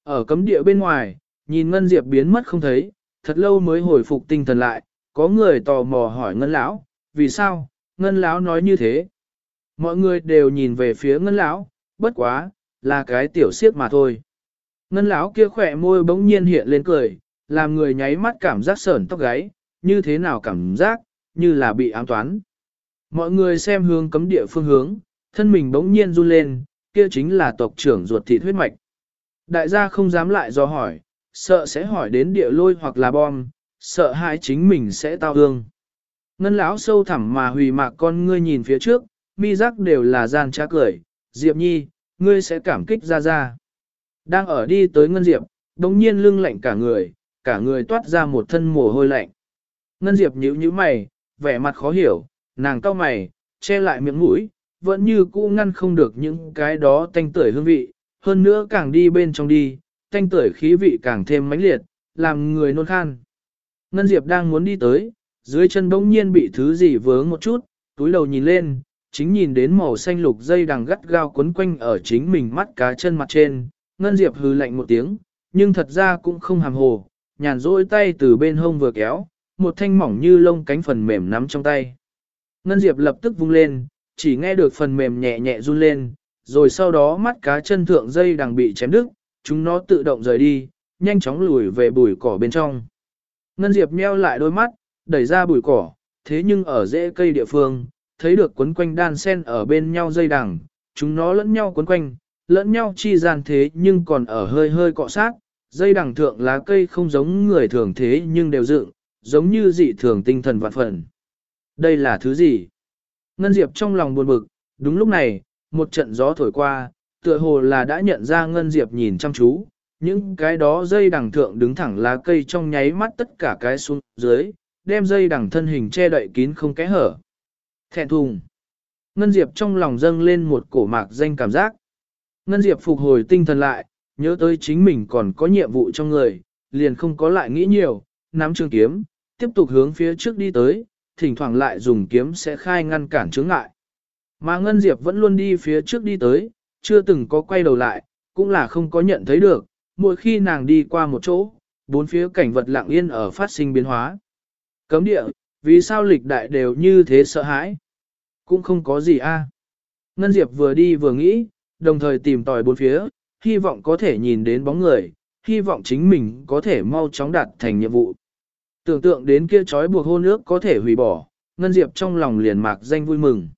Ở cấm địa bên ngoài, nhìn Ngân Diệp biến mất không thấy, thật lâu mới hồi phục tinh thần lại, có người tò mò hỏi Ngân Lão, vì sao? Ngân Lão nói như thế. Mọi người đều nhìn về phía Ngân Lão, bất quá, là cái tiểu siết mà thôi. Ngân Lão kia khỏe môi bỗng nhiên hiện lên cười, làm người nháy mắt cảm giác sởn tóc gáy, như thế nào cảm giác, như là bị ám toán. Mọi người xem hướng cấm địa phương hướng, thân mình bỗng nhiên run lên, kia chính là tộc trưởng ruột thịt huyết mạch. Đại gia không dám lại do hỏi, sợ sẽ hỏi đến địa lôi hoặc là bom, sợ hãi chính mình sẽ tao hương. Ngân lão sâu thẳm mà hùy mạc con ngươi nhìn phía trước, mi giác đều là gian trá cười, Diệp Nhi, ngươi sẽ cảm kích ra ra. Đang ở đi tới Ngân Diệp, đồng nhiên lưng lạnh cả người, cả người toát ra một thân mồ hôi lạnh. Ngân Diệp nhíu nhíu mày, vẻ mặt khó hiểu, nàng cau mày, che lại miệng mũi, vẫn như cũ ngăn không được những cái đó tanh tưởi hương vị, hơn nữa càng đi bên trong đi, tanh tưởi khí vị càng thêm mãnh liệt, làm người nôn khan. Ngân Diệp đang muốn đi tới, dưới chân bỗng nhiên bị thứ gì vướng một chút, túi đầu nhìn lên, chính nhìn đến màu xanh lục dây đằng gắt gao quấn quanh ở chính mình mắt cá chân mặt trên. Ngân Diệp hừ lạnh một tiếng, nhưng thật ra cũng không hàm hồ, nhàn rỗi tay từ bên hông vừa kéo, một thanh mỏng như lông cánh phần mềm nắm trong tay. Ngân Diệp lập tức vung lên, chỉ nghe được phần mềm nhẹ nhẹ run lên, rồi sau đó mắt cá chân thượng dây đằng bị chém đứt, chúng nó tự động rời đi, nhanh chóng lùi về bụi cỏ bên trong. Ngân Diệp nheo lại đôi mắt, đẩy ra bụi cỏ, thế nhưng ở rễ cây địa phương, thấy được quấn quanh đan sen ở bên nhau dây đằng, chúng nó lẫn nhau quấn quanh, lẫn nhau chi gian thế nhưng còn ở hơi hơi cọ sát, dây đằng thượng lá cây không giống người thường thế nhưng đều dựng, giống như dị thường tinh thần vạn phần. Đây là thứ gì? Ngân Diệp trong lòng buồn bực, đúng lúc này, một trận gió thổi qua, tựa hồ là đã nhận ra Ngân Diệp nhìn chăm chú, những cái đó dây đằng thượng đứng thẳng lá cây trong nháy mắt tất cả cái xuống dưới, đem dây đằng thân hình che đậy kín không kẽ hở. Thẹn thùng. Ngân Diệp trong lòng dâng lên một cổ mạc danh cảm giác. Ngân Diệp phục hồi tinh thần lại, nhớ tới chính mình còn có nhiệm vụ trong người, liền không có lại nghĩ nhiều, nắm trường kiếm, tiếp tục hướng phía trước đi tới, thỉnh thoảng lại dùng kiếm sẽ khai ngăn cản chướng ngại. Mà Ngân Diệp vẫn luôn đi phía trước đi tới, chưa từng có quay đầu lại, cũng là không có nhận thấy được, mỗi khi nàng đi qua một chỗ, bốn phía cảnh vật lặng yên ở phát sinh biến hóa. Cấm địa, vì sao lịch đại đều như thế sợ hãi? Cũng không có gì a. Ngân Diệp vừa đi vừa nghĩ, đồng thời tìm tòi bốn phía, hy vọng có thể nhìn đến bóng người, hy vọng chính mình có thể mau chóng đạt thành nhiệm vụ. Tưởng tượng đến kia trói buộc hôn ước có thể hủy bỏ, Ngân Diệp trong lòng liền mạc danh vui mừng.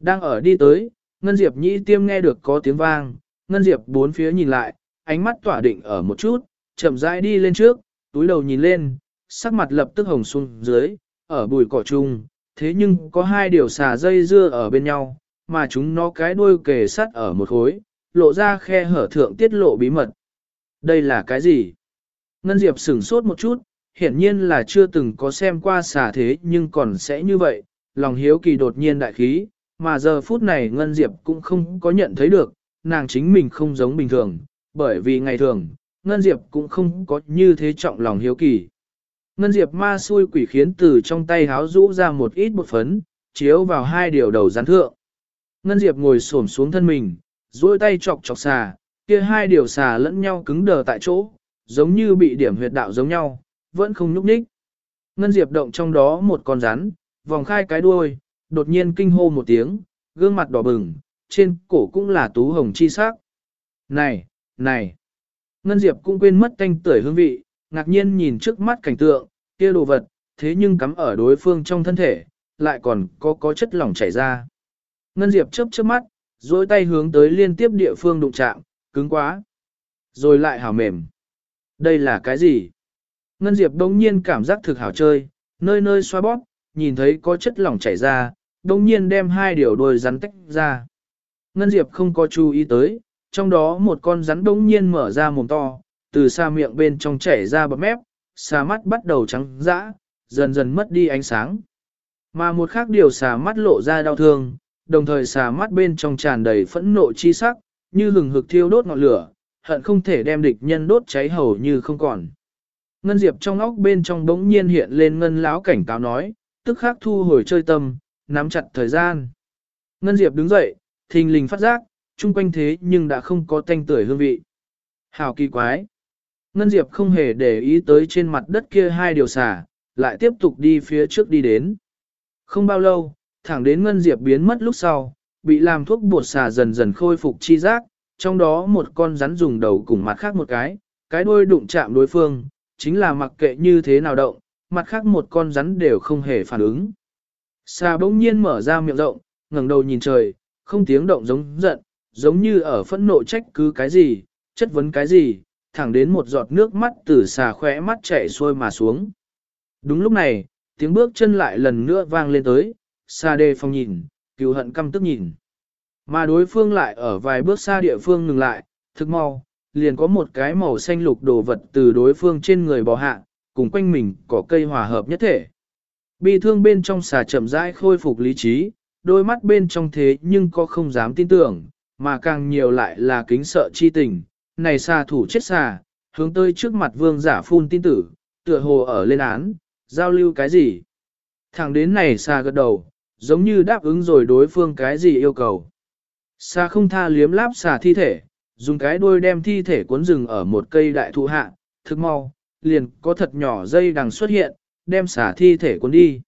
Đang ở đi tới, Ngân Diệp nhĩ tiêm nghe được có tiếng vang, Ngân Diệp bốn phía nhìn lại, ánh mắt tỏa định ở một chút, chậm rãi đi lên trước, túi đầu nhìn lên, sắc mặt lập tức hồng xuống dưới, ở bụi cỏ chung, thế nhưng có hai điều xà dây dưa ở bên nhau, mà chúng nó cái đuôi kề sắt ở một khối, lộ ra khe hở thượng tiết lộ bí mật. Đây là cái gì? Ngân Diệp sửng sốt một chút, hiển nhiên là chưa từng có xem qua xà thế nhưng còn sẽ như vậy, lòng hiếu kỳ đột nhiên đại khí, mà giờ phút này Ngân Diệp cũng không có nhận thấy được, nàng chính mình không giống bình thường, bởi vì ngày thường, Ngân Diệp cũng không có như thế trọng lòng hiếu kỳ. Ngân Diệp ma xui quỷ khiến từ trong tay háo rũ ra một ít bột phấn, chiếu vào hai điều đầu rắn thượng. Ngân Diệp ngồi xổm xuống thân mình, duỗi tay chọc chọc xà, kia hai điều xà lẫn nhau cứng đờ tại chỗ, giống như bị điểm huyệt đạo giống nhau, vẫn không nhúc nhích. Ngân Diệp động trong đó một con rắn, vòng khai cái đuôi, đột nhiên kinh hô một tiếng, gương mặt đỏ bừng, trên cổ cũng là tú hồng chi sắc. Này, này! Ngân Diệp cũng quên mất tanh tưởi hương vị, ngạc nhiên nhìn trước mắt cảnh tượng, kia đồ vật, thế nhưng cắm ở đối phương trong thân thể, lại còn có có chất lỏng chảy ra. Ngân Diệp chớp chớp mắt, duỗi tay hướng tới liên tiếp địa phương đụng chạm, cứng quá. Rồi lại hảo mềm. Đây là cái gì? Ngân Diệp đông nhiên cảm giác thực hảo chơi, nơi nơi xoa bóp, nhìn thấy có chất lỏng chảy ra, đông nhiên đem hai điều đôi rắn tách ra. Ngân Diệp không có chú ý tới, trong đó một con rắn đống nhiên mở ra mồm to, từ xa miệng bên trong chảy ra bọt mép, xa mắt bắt đầu trắng dã, dần dần mất đi ánh sáng. Mà một khác điều xà mắt lộ ra đau thương, đồng thời xà mắt bên trong tràn đầy phẫn nộ chi sắc, như lừng hực thiêu đốt ngọn lửa, hận không thể đem địch nhân đốt cháy hầu như không còn. Ngân Diệp trong óc bên trong bỗng nhiên hiện lên ngân lão cảnh cáo nói, tức khắc thu hồi chơi tâm, nắm chặt thời gian. Ngân Diệp đứng dậy, thình lình phát giác, chung quanh thế nhưng đã không có tanh tưởi hương vị. Hào kỳ quái. Ngân Diệp không hề để ý tới trên mặt đất kia hai điều xả, lại tiếp tục đi phía trước đi đến. Không bao lâu, thẳng đến Ngân Diệp biến mất lúc sau, bị làm thuốc bột xà dần dần khôi phục chi giác, trong đó một con rắn dùng đầu cùng mặt khác một cái, cái đuôi đụng chạm đối phương, chính là mặc kệ như thế nào động, mặt khác một con rắn đều không hề phản ứng. Xà bỗng nhiên mở ra miệng rộng, ngẩng đầu nhìn trời, không tiếng động giống giận, giống như ở phẫn nộ trách cứ cái gì, chất vấn cái gì, thẳng đến một giọt nước mắt từ xà khỏe mắt chảy xuôi mà xuống. Đúng lúc này, tiếng bước chân lại lần nữa vang lên tới, xà đề phong nhìn, cứu hận căm tức nhìn. Mà đối phương lại ở vài bước xa địa phương ngừng lại, thức mau, liền có một cái màu xanh lục đồ vật từ đối phương trên người bò hạ, cùng quanh mình có cây hòa hợp nhất thể. bị thương bên trong xà chậm rãi khôi phục lý trí, đôi mắt bên trong thế nhưng có không dám tin tưởng, mà càng nhiều lại là kính sợ chi tình. Này xà thủ chết xà, hướng tới trước mặt vương giả phun tin tử, tựa hồ ở lên án, giao lưu cái gì. Thẳng đến này xà gật đầu, giống như đáp ứng rồi đối phương cái gì yêu cầu. Xà không tha liếm láp xà thi thể, dùng cái đuôi đem thi thể cuốn rừng ở một cây đại thụ hạ, thức mau, liền có thật nhỏ dây đằng xuất hiện, đem xả thi thể cuốn đi.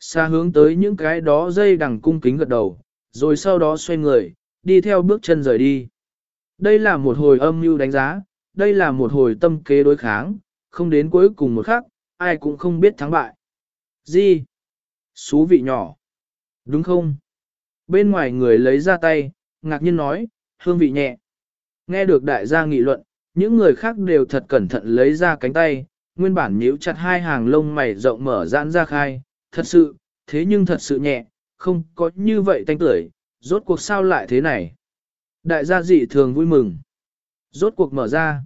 xa hướng tới những cái đó dây đằng cung kính gật đầu, rồi sau đó xoay người, đi theo bước chân rời đi. Đây là một hồi âm mưu đánh giá, đây là một hồi tâm kế đối kháng, không đến cuối cùng một khắc, ai cũng không biết thắng bại. Gì? Xú vị nhỏ. Đúng không? Bên ngoài người lấy ra tay, ngạc nhiên nói, hương vị nhẹ. Nghe được đại gia nghị luận, những người khác đều thật cẩn thận lấy ra cánh tay, nguyên bản nhíu chặt hai hàng lông mày rộng mở giãn ra khai, thật sự, thế nhưng thật sự nhẹ, không có như vậy tanh tưởi, rốt cuộc sao lại thế này. Đại gia dị thường vui mừng. Rốt cuộc mở ra.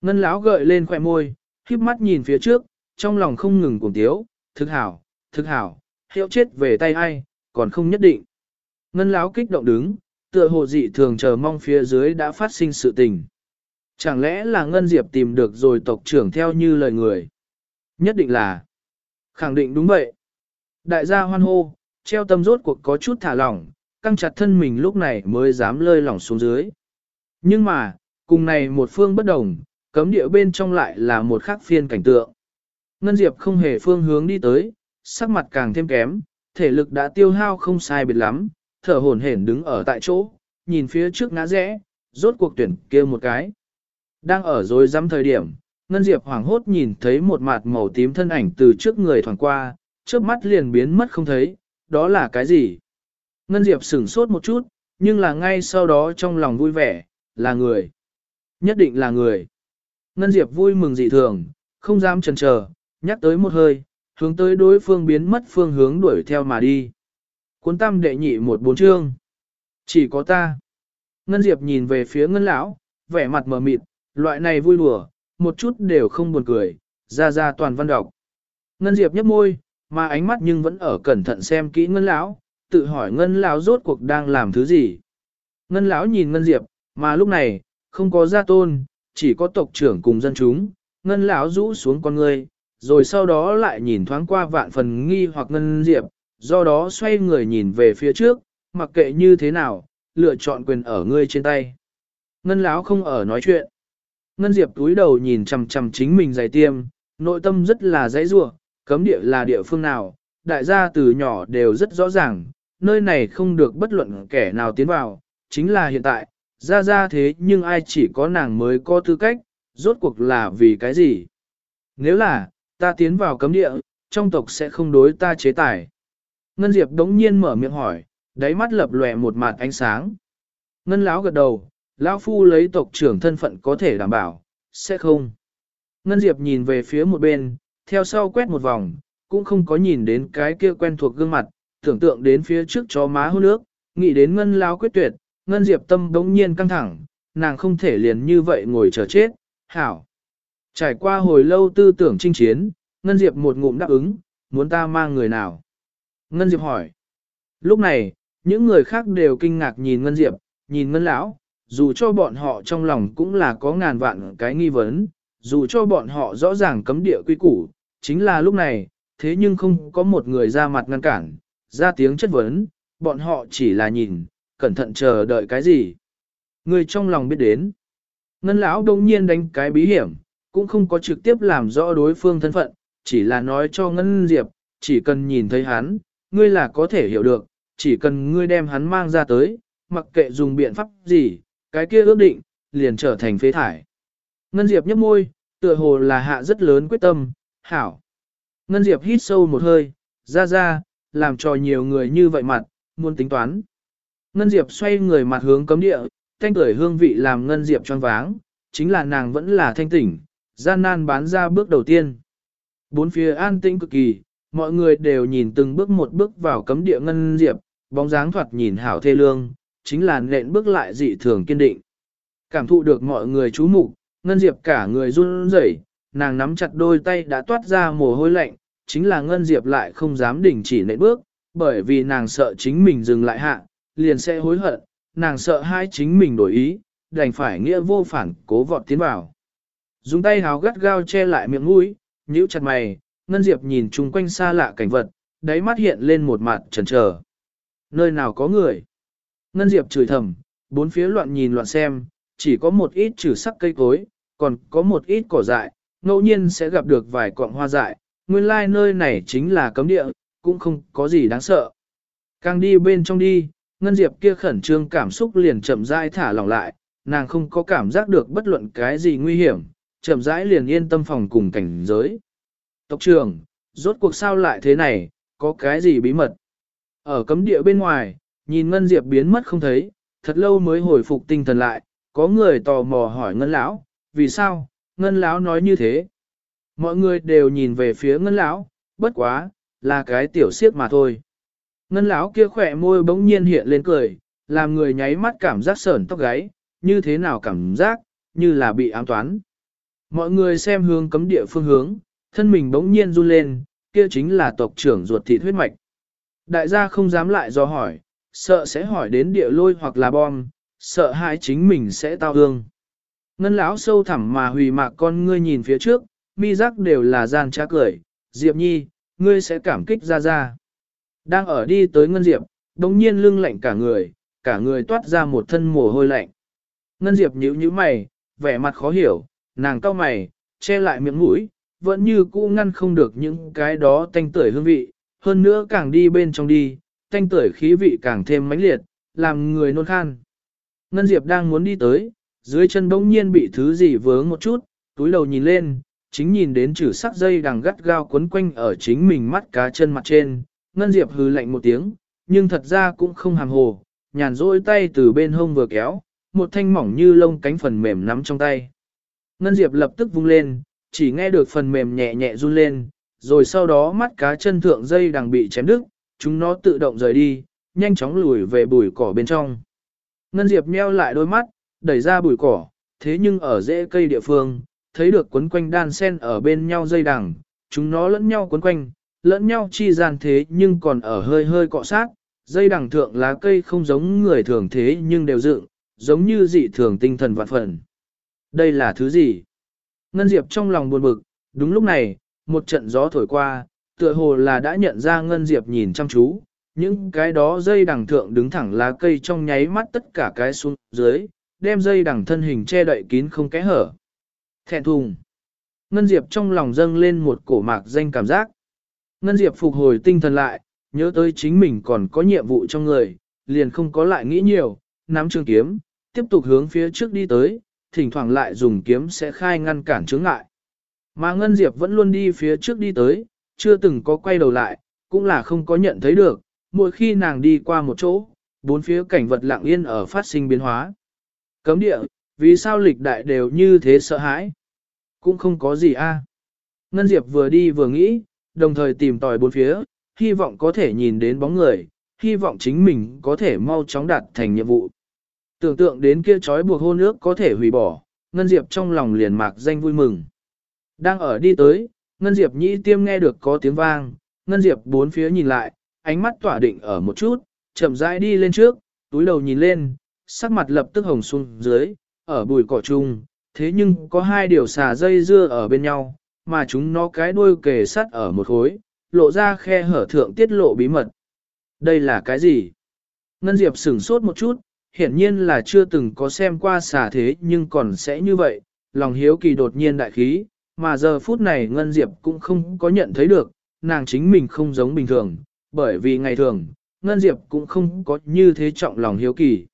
Ngân lão gợi lên khỏe môi, khiếp mắt nhìn phía trước, trong lòng không ngừng cuồng tiếu, thực hảo, thực hảo, hiệu chết về tay ai, còn không nhất định. Ngân lão kích động đứng, tựa hồ dị thường chờ mong phía dưới đã phát sinh sự tình. Chẳng lẽ là Ngân Diệp tìm được rồi tộc trưởng theo như lời người? Nhất định là. Khẳng định đúng vậy. Đại gia hoan hô, treo tâm rốt cuộc có chút thả lỏng, căng chặt thân mình lúc này mới dám lơi lỏng xuống dưới. Nhưng mà, cùng này một phương bất đồng, cấm địa bên trong lại là một khác phiên cảnh tượng. Ngân Diệp không hề phương hướng đi tới, sắc mặt càng thêm kém, thể lực đã tiêu hao không sai biệt lắm, thở hổn hển đứng ở tại chỗ, nhìn phía trước ngã rẽ, rốt cuộc tuyển kia một cái. Đang ở rồi dám thời điểm, Ngân Diệp hoảng hốt nhìn thấy một mặt màu tím thân ảnh từ trước người thoảng qua, trước mắt liền biến mất không thấy, đó là cái gì? Ngân Diệp sửng sốt một chút, nhưng là ngay sau đó trong lòng vui vẻ, là người. Nhất định là người. Ngân Diệp vui mừng dị thường, không dám chần chờ, nhắc tới một hơi, hướng tới đối phương biến mất phương hướng đuổi theo mà đi. Cuốn tam đệ nhị một bốn chương. Chỉ có ta. Ngân Diệp nhìn về phía Ngân Lão, vẻ mặt mờ mịt, loại này vui đùa, một chút đều không buồn cười, ra ra toàn văn đọc. Ngân Diệp nhấp môi, mà ánh mắt nhưng vẫn ở cẩn thận xem kỹ Ngân Lão, tự hỏi Ngân Lão rốt cuộc đang làm thứ gì. Ngân Lão nhìn Ngân Diệp, mà lúc này, không có gia tôn, chỉ có tộc trưởng cùng dân chúng, Ngân Lão rũ xuống con người, rồi sau đó lại nhìn thoáng qua vạn phần nghi hoặc Ngân Diệp, do đó xoay người nhìn về phía trước, mặc kệ như thế nào, lựa chọn quyền ở ngươi trên tay. Ngân Lão không ở nói chuyện. Ngân Diệp túi đầu nhìn chằm chằm chính mình giày tiêm, nội tâm rất là dãy rủa, cấm địa là địa phương nào, đại gia từ nhỏ đều rất rõ ràng, nơi này không được bất luận kẻ nào tiến vào, chính là hiện tại, ra ra thế nhưng ai chỉ có nàng mới có tư cách, rốt cuộc là vì cái gì? Nếu là, ta tiến vào cấm địa, trong tộc sẽ không đối ta chế tài. Ngân Diệp đống nhiên mở miệng hỏi, đáy mắt lập lòe một mặt ánh sáng. Ngân lão gật đầu, lão phu lấy tộc trưởng thân phận có thể đảm bảo, sẽ không. Ngân Diệp nhìn về phía một bên, theo sau quét một vòng, cũng không có nhìn đến cái kia quen thuộc gương mặt, tưởng tượng đến phía trước chó má hôn nước, nghĩ đến ngân Lão quyết tuyệt, ngân diệp tâm đống nhiên căng thẳng, nàng không thể liền như vậy ngồi chờ chết, hảo. Trải qua hồi lâu tư tưởng chinh chiến, ngân diệp một ngụm đáp ứng, muốn ta mang người nào. Ngân diệp hỏi. Lúc này, những người khác đều kinh ngạc nhìn ngân diệp, nhìn ngân lão, dù cho bọn họ trong lòng cũng là có ngàn vạn cái nghi vấn, dù cho bọn họ rõ ràng cấm địa quy củ, chính là lúc này, thế nhưng không có một người ra mặt ngăn cản, ra tiếng chất vấn, bọn họ chỉ là nhìn, cẩn thận chờ đợi cái gì. Người trong lòng biết đến. Ngân lão đông nhiên đánh cái bí hiểm, cũng không có trực tiếp làm rõ đối phương thân phận, chỉ là nói cho Ngân Diệp, chỉ cần nhìn thấy hắn, ngươi là có thể hiểu được, chỉ cần ngươi đem hắn mang ra tới, mặc kệ dùng biện pháp gì, cái kia ước định, liền trở thành phế thải. Ngân Diệp nhấp môi, tựa hồ là hạ rất lớn quyết tâm, hảo. Ngân Diệp hít sâu một hơi, ra ra, làm cho nhiều người như vậy mặt, muốn tính toán. Ngân Diệp xoay người mặt hướng cấm địa, thanh tuổi hương vị làm Ngân Diệp choáng váng, chính là nàng vẫn là thanh tỉnh, gian nan bán ra bước đầu tiên. Bốn phía an tĩnh cực kỳ, mọi người đều nhìn từng bước một bước vào cấm địa Ngân Diệp, bóng dáng thoạt nhìn hảo thê lương, chính là nện bước lại dị thường kiên định. Cảm thụ được mọi người chú mục, Ngân Diệp cả người run rẩy, nàng nắm chặt đôi tay đã toát ra mồ hôi lạnh, chính là Ngân Diệp lại không dám đình chỉ nện bước, bởi vì nàng sợ chính mình dừng lại hạ, liền sẽ hối hận, nàng sợ hai chính mình đổi ý, đành phải nghĩa vô phản cố vọt tiến vào. Dùng tay háo gắt gao che lại miệng mũi, nhíu chặt mày, Ngân Diệp nhìn chung quanh xa lạ cảnh vật, đáy mắt hiện lên một mặt trần trở. Nơi nào có người? Ngân Diệp chửi thầm, bốn phía loạn nhìn loạn xem, chỉ có một ít trừ sắc cây cối, còn có một ít cỏ dại, ngẫu nhiên sẽ gặp được vài cọng hoa dại, nguyên lai like nơi này chính là cấm địa, cũng không có gì đáng sợ. Càng đi bên trong đi, Ngân Diệp kia khẩn trương cảm xúc liền chậm rãi thả lỏng lại, nàng không có cảm giác được bất luận cái gì nguy hiểm, chậm rãi liền yên tâm phòng cùng cảnh giới. Tộc trưởng, rốt cuộc sao lại thế này, có cái gì bí mật? Ở cấm địa bên ngoài, nhìn Ngân Diệp biến mất không thấy, thật lâu mới hồi phục tinh thần lại, có người tò mò hỏi Ngân lão, vì sao? Ngân lão nói như thế. Mọi người đều nhìn về phía Ngân lão, bất quá, là cái tiểu siết mà thôi. Ngân lão kia khỏe môi bỗng nhiên hiện lên cười, làm người nháy mắt cảm giác sởn tóc gáy, như thế nào cảm giác, như là bị ám toán. Mọi người xem hướng cấm địa phương hướng, thân mình bỗng nhiên run lên, kia chính là tộc trưởng ruột thịt huyết mạch. Đại gia không dám lại do hỏi, sợ sẽ hỏi đến địa lôi hoặc là bom, sợ hãi chính mình sẽ tao hương. Ngân lão sâu thẳm mà hùy mạc con ngươi nhìn phía trước, mi giác đều là gian trá cười, Diệp Nhi, ngươi sẽ cảm kích ra ra. Đang ở đi tới Ngân Diệp, đồng nhiên lưng lạnh cả người, cả người toát ra một thân mồ hôi lạnh. Ngân Diệp nhíu nhíu mày, vẻ mặt khó hiểu, nàng cau mày, che lại miệng mũi, vẫn như cũ ngăn không được những cái đó tanh tưởi hương vị, hơn nữa càng đi bên trong đi, tanh tưởi khí vị càng thêm mãnh liệt, làm người nôn khan. Ngân Diệp đang muốn đi tới, dưới chân bỗng nhiên bị thứ gì vướng một chút, túi đầu nhìn lên, chính nhìn đến chữ sắc dây đằng gắt gao quấn quanh ở chính mình mắt cá chân mặt trên, Ngân Diệp hừ lạnh một tiếng, nhưng thật ra cũng không hàm hồ, nhàn rỗi tay từ bên hông vừa kéo, một thanh mỏng như lông cánh phần mềm nắm trong tay. Ngân Diệp lập tức vung lên, chỉ nghe được phần mềm nhẹ nhẹ run lên, rồi sau đó mắt cá chân thượng dây đằng bị chém đứt, chúng nó tự động rời đi, nhanh chóng lùi về bụi cỏ bên trong. Ngân Diệp nheo lại đôi mắt, đẩy ra bụi cỏ, thế nhưng ở rễ cây địa phương, thấy được quấn quanh đan sen ở bên nhau dây đằng, chúng nó lẫn nhau quấn quanh, lẫn nhau chi gian thế nhưng còn ở hơi hơi cọ sát, dây đằng thượng lá cây không giống người thường thế nhưng đều dựng, giống như dị thường tinh thần vạn phần. Đây là thứ gì? Ngân Diệp trong lòng buồn bực, đúng lúc này, một trận gió thổi qua, tựa hồ là đã nhận ra Ngân Diệp nhìn chăm chú, những cái đó dây đằng thượng đứng thẳng lá cây trong nháy mắt tất cả cái xuống dưới, đem dây đằng thân hình che đậy kín không kẽ hở. Thẹn thùng. Ngân Diệp trong lòng dâng lên một cổ mạc danh cảm giác. Ngân Diệp phục hồi tinh thần lại, nhớ tới chính mình còn có nhiệm vụ trong người, liền không có lại nghĩ nhiều, nắm trường kiếm, tiếp tục hướng phía trước đi tới, thỉnh thoảng lại dùng kiếm sẽ khai ngăn cản chướng ngại. Mà Ngân Diệp vẫn luôn đi phía trước đi tới, chưa từng có quay đầu lại, cũng là không có nhận thấy được, mỗi khi nàng đi qua một chỗ, bốn phía cảnh vật lặng yên ở phát sinh biến hóa. Cấm địa, vì sao lịch đại đều như thế sợ hãi? Cũng không có gì a. À. Ngân Diệp vừa đi vừa nghĩ, đồng thời tìm tòi bốn phía, hy vọng có thể nhìn đến bóng người, hy vọng chính mình có thể mau chóng đạt thành nhiệm vụ. Tưởng tượng đến kia trói buộc hôn ước có thể hủy bỏ, Ngân Diệp trong lòng liền mạc danh vui mừng. Đang ở đi tới, Ngân Diệp nhĩ tiêm nghe được có tiếng vang, Ngân Diệp bốn phía nhìn lại, ánh mắt tỏa định ở một chút, chậm rãi đi lên trước, túi đầu nhìn lên, sắc mặt lập tức hồng xuống dưới, ở bụi cỏ chung, thế nhưng có hai điều xà dây dưa ở bên nhau, mà chúng nó cái đuôi kề sắt ở một khối, lộ ra khe hở thượng tiết lộ bí mật. Đây là cái gì? Ngân Diệp sửng sốt một chút, hiển nhiên là chưa từng có xem qua xà thế nhưng còn sẽ như vậy, lòng hiếu kỳ đột nhiên đại khí, mà giờ phút này Ngân Diệp cũng không có nhận thấy được, nàng chính mình không giống bình thường, bởi vì ngày thường, Ngân Diệp cũng không có như thế trọng lòng hiếu kỳ.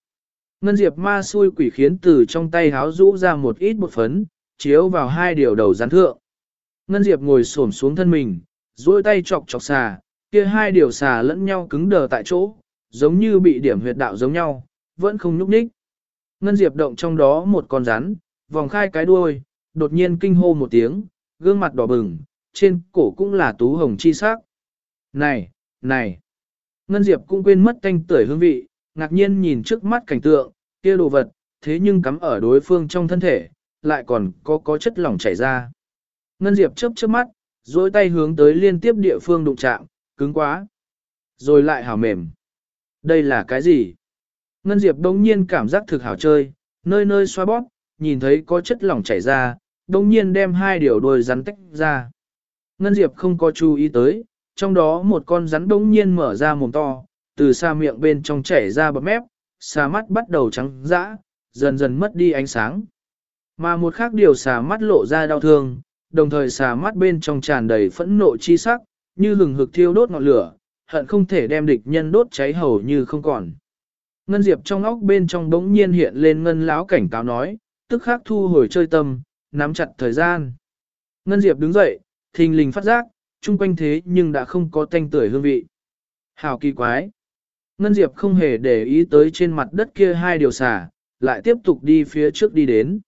Ngân Diệp ma xui quỷ khiến từ trong tay háo rũ ra một ít bột phấn, chiếu vào hai điều đầu rắn thượng. Ngân Diệp ngồi xổm xuống thân mình, duỗi tay chọc chọc xà, kia hai điều xà lẫn nhau cứng đờ tại chỗ, giống như bị điểm huyệt đạo giống nhau, vẫn không nhúc nhích. Ngân Diệp động trong đó một con rắn, vòng khai cái đuôi, đột nhiên kinh hô một tiếng, gương mặt đỏ bừng, trên cổ cũng là tú hồng chi sắc. Này, này! Ngân Diệp cũng quên mất thanh tuổi hương vị, ngạc nhiên nhìn trước mắt cảnh tượng, kia đồ vật, thế nhưng cắm ở đối phương trong thân thể, lại còn có có chất lỏng chảy ra. Ngân Diệp chớp chớp mắt, duỗi tay hướng tới liên tiếp địa phương đụng chạm, cứng quá. Rồi lại hào mềm. Đây là cái gì? Ngân Diệp đông nhiên cảm giác thực hảo chơi, nơi nơi xoa bóp, nhìn thấy có chất lỏng chảy ra, đông nhiên đem hai điều đôi rắn tách ra. Ngân Diệp không có chú ý tới, trong đó một con rắn đông nhiên mở ra mồm to, từ xa miệng bên trong chảy ra bập mép, xà mắt bắt đầu trắng dã, dần dần mất đi ánh sáng. Mà một khác điều xà mắt lộ ra đau thương, đồng thời xà mắt bên trong tràn đầy phẫn nộ chi sắc, như lừng hực thiêu đốt ngọn lửa, hận không thể đem địch nhân đốt cháy hầu như không còn. Ngân Diệp trong óc bên trong bỗng nhiên hiện lên ngân lão cảnh cáo nói, tức khắc thu hồi chơi tâm, nắm chặt thời gian. Ngân Diệp đứng dậy, thình lình phát giác, chung quanh thế nhưng đã không có tanh tưởi hương vị. Hào kỳ quái. Ngân Diệp không hề để ý tới trên mặt đất kia hai điều xả, lại tiếp tục đi phía trước đi đến.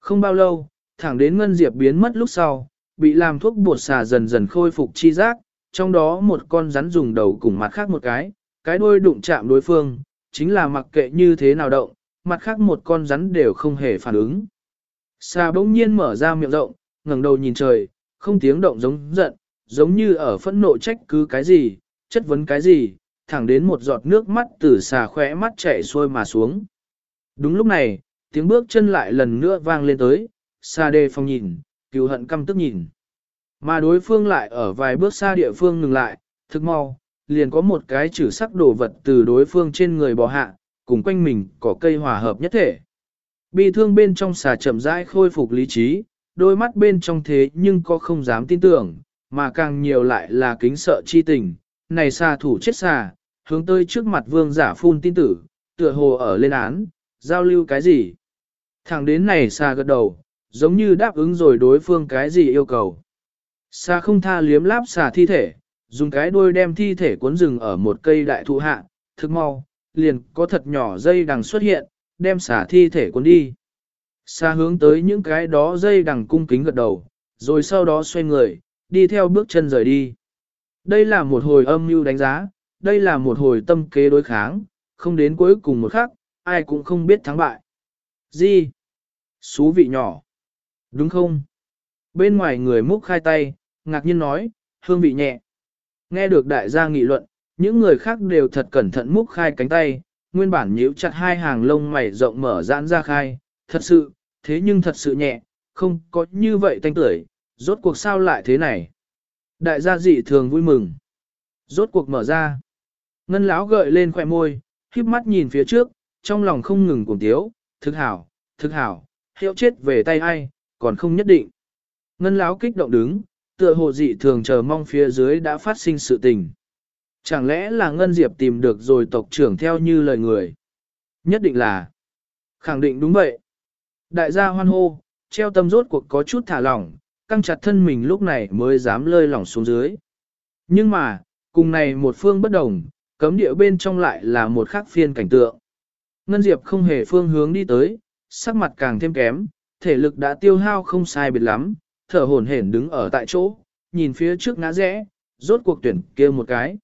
Không bao lâu, thẳng đến Ngân Diệp biến mất lúc sau, bị làm thuốc bột xà dần dần khôi phục chi giác, trong đó một con rắn dùng đầu cùng mặt khác một cái, cái đuôi đụng chạm đối phương, chính là mặc kệ như thế nào động, mặt khác một con rắn đều không hề phản ứng. Xà bỗng nhiên mở ra miệng rộng, ngẩng đầu nhìn trời, không tiếng động giống giận, giống như ở phẫn nộ trách cứ cái gì, chất vấn cái gì, thẳng đến một giọt nước mắt từ xà khỏe mắt chảy xuôi mà xuống. Đúng lúc này, tiếng bước chân lại lần nữa vang lên tới, xà đề phong nhìn, cựu hận căm tức nhìn. Mà đối phương lại ở vài bước xa địa phương ngừng lại, thức mau, liền có một cái chữ sắc đồ vật từ đối phương trên người bò hạ, cùng quanh mình có cây hòa hợp nhất thể. Bi thương bên trong xà chậm rãi khôi phục lý trí, đôi mắt bên trong thế nhưng có không dám tin tưởng, mà càng nhiều lại là kính sợ chi tình. Này xà thủ chết xà, hướng tới trước mặt vương giả phun tin tử, tựa hồ ở lên án, giao lưu cái gì. Thẳng đến này xà gật đầu, giống như đáp ứng rồi đối phương cái gì yêu cầu. Xà không tha liếm láp xà thi thể, dùng cái đuôi đem thi thể cuốn rừng ở một cây đại thụ hạ, thức mau, liền có thật nhỏ dây đằng xuất hiện, đem xả thi thể cuốn đi. xa hướng tới những cái đó dây đằng cung kính gật đầu, rồi sau đó xoay người, đi theo bước chân rời đi. Đây là một hồi âm mưu đánh giá, đây là một hồi tâm kế đối kháng, không đến cuối cùng một khắc, ai cũng không biết thắng bại. Gì? Xú vị nhỏ. Đúng không? Bên ngoài người múc khai tay, ngạc nhiên nói, hương vị nhẹ. Nghe được đại gia nghị luận, những người khác đều thật cẩn thận múc khai cánh tay, nguyên bản nhíu chặt hai hàng lông mày rộng mở giãn ra khai, thật sự, thế nhưng thật sự nhẹ, không có như vậy thanh tuổi, rốt cuộc sao lại thế này. Đại gia dị thường vui mừng. Rốt cuộc mở ra. Ngân lão gợi lên khỏe môi, khiếp mắt nhìn phía trước, trong lòng không ngừng cuồng tiếu, thực hảo, thực hảo, hiệu chết về tay ai, còn không nhất định. Ngân lão kích động đứng, tựa hồ dị thường chờ mong phía dưới đã phát sinh sự tình. Chẳng lẽ là Ngân Diệp tìm được rồi tộc trưởng theo như lời người? Nhất định là. Khẳng định đúng vậy. Đại gia hoan hô, treo tâm rốt cuộc có chút thả lỏng, căng chặt thân mình lúc này mới dám lơi lỏng xuống dưới. Nhưng mà, cùng này một phương bất đồng, cấm địa bên trong lại là một khác phiên cảnh tượng. Ngân Diệp không hề phương hướng đi tới, sắc mặt càng thêm kém, thể lực đã tiêu hao không sai biệt lắm, thở hổn hển đứng ở tại chỗ, nhìn phía trước ngã rẽ, Rốt cuộc tuyển kia một cái.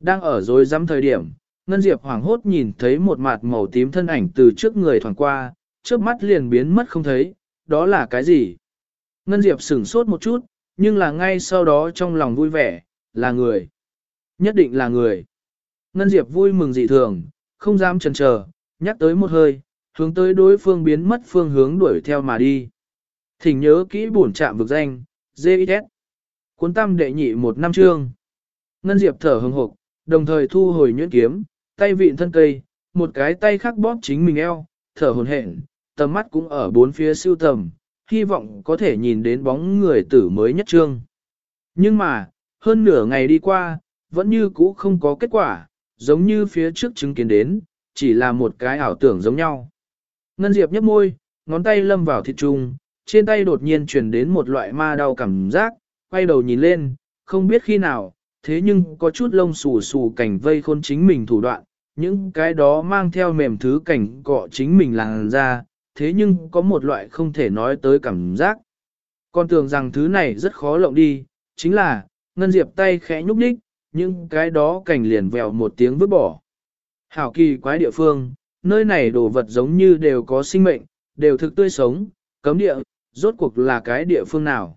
Đang ở rồi dám thời điểm, Ngân Diệp hoảng hốt nhìn thấy một mặt màu tím thân ảnh từ trước người thoảng qua, trước mắt liền biến mất không thấy, đó là cái gì? Ngân Diệp sửng sốt một chút, nhưng là ngay sau đó trong lòng vui vẻ, là người. Nhất định là người. Ngân Diệp vui mừng dị thường, không dám chần chờ, nhắc tới một hơi, hướng tới đối phương biến mất phương hướng đuổi theo mà đi. Thỉnh nhớ kỹ bổn trạm vực danh, ZS. Cuốn tam đệ nhị một năm chương. Ngân Diệp thở hừng hộp, đồng thời thu hồi nhuyễn kiếm, tay vịn thân cây, một cái tay khác bóp chính mình eo, thở hồn hển, tầm mắt cũng ở bốn phía siêu tầm, hy vọng có thể nhìn đến bóng người tử mới nhất trương. Nhưng mà, hơn nửa ngày đi qua, vẫn như cũ không có kết quả, giống như phía trước chứng kiến đến, chỉ là một cái ảo tưởng giống nhau. Ngân Diệp nhấp môi, ngón tay lâm vào thịt trung, trên tay đột nhiên truyền đến một loại ma đau cảm giác, quay đầu nhìn lên, không biết khi nào, thế nhưng có chút lông xù xù cảnh vây khôn chính mình thủ đoạn, những cái đó mang theo mềm thứ cảnh cọ chính mình làng ra, thế nhưng có một loại không thể nói tới cảm giác. Con tưởng rằng thứ này rất khó lộng đi, chính là, Ngân Diệp tay khẽ nhúc nhích, những cái đó cảnh liền vèo một tiếng vứt bỏ. Hảo kỳ quái địa phương, nơi này đồ vật giống như đều có sinh mệnh, đều thực tươi sống, cấm địa, rốt cuộc là cái địa phương nào.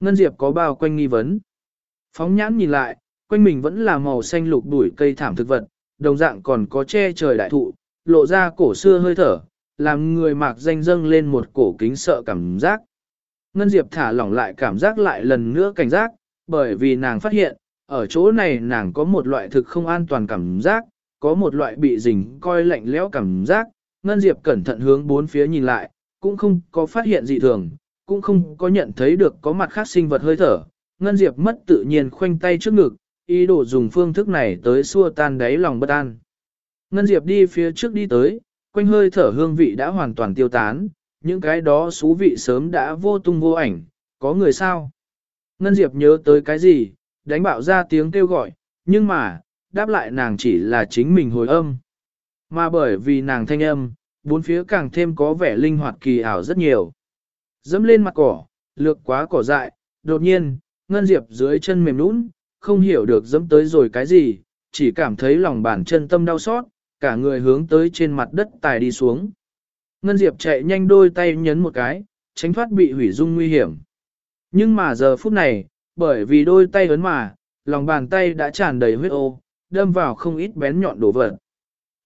Ngân Diệp có bao quanh nghi vấn. Phóng nhãn nhìn lại, quanh mình vẫn là màu xanh lục đuổi cây thảm thực vật, đồng dạng còn có che trời đại thụ, lộ ra cổ xưa hơi thở, làm người mạc danh dâng lên một cổ kính sợ cảm giác. Ngân Diệp thả lỏng lại cảm giác lại lần nữa cảnh giác, bởi vì nàng phát hiện, ở chỗ này nàng có một loại thực không an toàn cảm giác, có một loại bị rình coi lạnh lẽo cảm giác. Ngân Diệp cẩn thận hướng bốn phía nhìn lại, cũng không có phát hiện dị thường, cũng không có nhận thấy được có mặt khác sinh vật hơi thở. Ngân Diệp mất tự nhiên khoanh tay trước ngực, ý đồ dùng phương thức này tới xua tan đáy lòng bất an. Ngân Diệp đi phía trước đi tới, quanh hơi thở hương vị đã hoàn toàn tiêu tán, những cái đó xú vị sớm đã vô tung vô ảnh, có người sao? Ngân Diệp nhớ tới cái gì, đánh bạo ra tiếng kêu gọi, nhưng mà, đáp lại nàng chỉ là chính mình hồi âm. Mà bởi vì nàng thanh âm, bốn phía càng thêm có vẻ linh hoạt kỳ ảo rất nhiều. Dẫm lên mặt cỏ, lược quá cỏ dại, đột nhiên, Ngân Diệp dưới chân mềm nũng, không hiểu được dẫm tới rồi cái gì, chỉ cảm thấy lòng bàn chân tâm đau xót, cả người hướng tới trên mặt đất tài đi xuống. Ngân Diệp chạy nhanh đôi tay nhấn một cái, tránh thoát bị hủy dung nguy hiểm. Nhưng mà giờ phút này, bởi vì đôi tay ấn mà, lòng bàn tay đã tràn đầy huyết ô, đâm vào không ít bén nhọn đổ vật.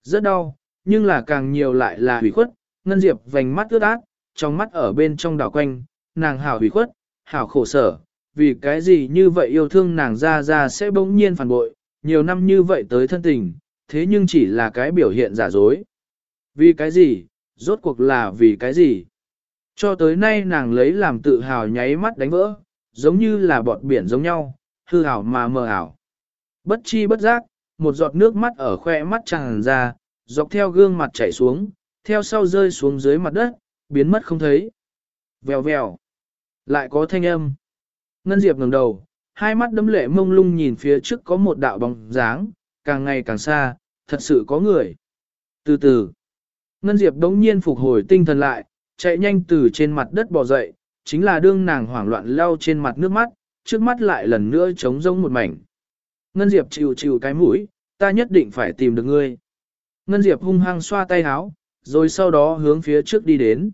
Rất đau, nhưng là càng nhiều lại là hủy khuất, Ngân Diệp vành mắt ướt át, trong mắt ở bên trong đảo quanh, nàng hảo hủy khuất, hảo khổ sở, vì cái gì như vậy yêu thương nàng ra ra sẽ bỗng nhiên phản bội, nhiều năm như vậy tới thân tình, thế nhưng chỉ là cái biểu hiện giả dối. Vì cái gì, rốt cuộc là vì cái gì? Cho tới nay nàng lấy làm tự hào nháy mắt đánh vỡ, giống như là bọt biển giống nhau, hư ảo mà mờ ảo. Bất chi bất giác, một giọt nước mắt ở khoe mắt tràn ra, dọc theo gương mặt chảy xuống, theo sau rơi xuống dưới mặt đất, biến mất không thấy. Vèo vèo. Lại có thanh âm. Ngân Diệp ngẩng đầu, hai mắt đấm lệ mông lung nhìn phía trước có một đạo bóng dáng, càng ngày càng xa, thật sự có người. Từ từ, Ngân Diệp đống nhiên phục hồi tinh thần lại, chạy nhanh từ trên mặt đất bò dậy, chính là đương nàng hoảng loạn lau trên mặt nước mắt, trước mắt lại lần nữa trống rông một mảnh. Ngân Diệp chịu chịu cái mũi, ta nhất định phải tìm được ngươi. Ngân Diệp hung hăng xoa tay áo, rồi sau đó hướng phía trước đi đến.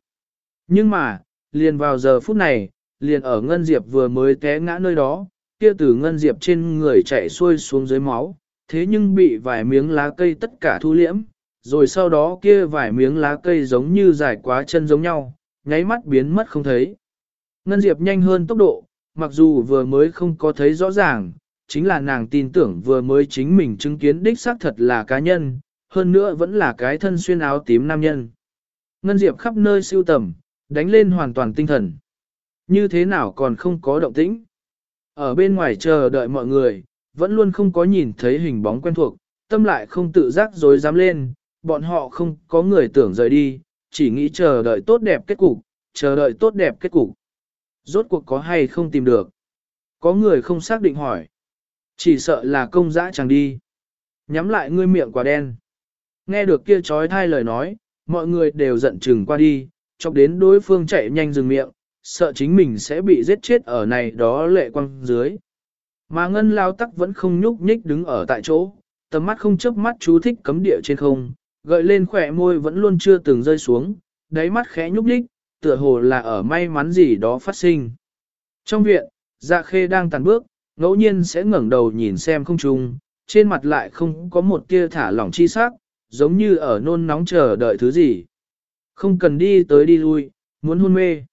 Nhưng mà, liền vào giờ phút này, liền ở Ngân Diệp vừa mới té ngã nơi đó, kia từ Ngân Diệp trên người chạy xuôi xuống dưới máu, thế nhưng bị vài miếng lá cây tất cả thu liễm, rồi sau đó kia vài miếng lá cây giống như dài quá chân giống nhau, nháy mắt biến mất không thấy. Ngân Diệp nhanh hơn tốc độ, mặc dù vừa mới không có thấy rõ ràng, chính là nàng tin tưởng vừa mới chính mình chứng kiến đích xác thật là cá nhân, hơn nữa vẫn là cái thân xuyên áo tím nam nhân. Ngân Diệp khắp nơi siêu tầm, đánh lên hoàn toàn tinh thần. Như thế nào còn không có động tĩnh? Ở bên ngoài chờ đợi mọi người, vẫn luôn không có nhìn thấy hình bóng quen thuộc, tâm lại không tự giác dối dám lên, bọn họ không có người tưởng rời đi, chỉ nghĩ chờ đợi tốt đẹp kết cục, chờ đợi tốt đẹp kết cục. Rốt cuộc có hay không tìm được? Có người không xác định hỏi. Chỉ sợ là công dã chẳng đi. Nhắm lại ngươi miệng quả đen. Nghe được kia trói thai lời nói, mọi người đều giận chừng qua đi, chọc đến đối phương chạy nhanh dừng miệng, sợ chính mình sẽ bị giết chết ở này đó lệ quăng dưới. Mà ngân lao tắc vẫn không nhúc nhích đứng ở tại chỗ, tầm mắt không chớp mắt chú thích cấm địa trên không, gợi lên khỏe môi vẫn luôn chưa từng rơi xuống, đáy mắt khẽ nhúc nhích, tựa hồ là ở may mắn gì đó phát sinh. Trong viện, dạ khê đang tàn bước, ngẫu nhiên sẽ ngẩng đầu nhìn xem không trung, trên mặt lại không có một tia thả lỏng chi sắc, giống như ở nôn nóng chờ đợi thứ gì. Không cần đi tới đi lui, muốn hôn mê.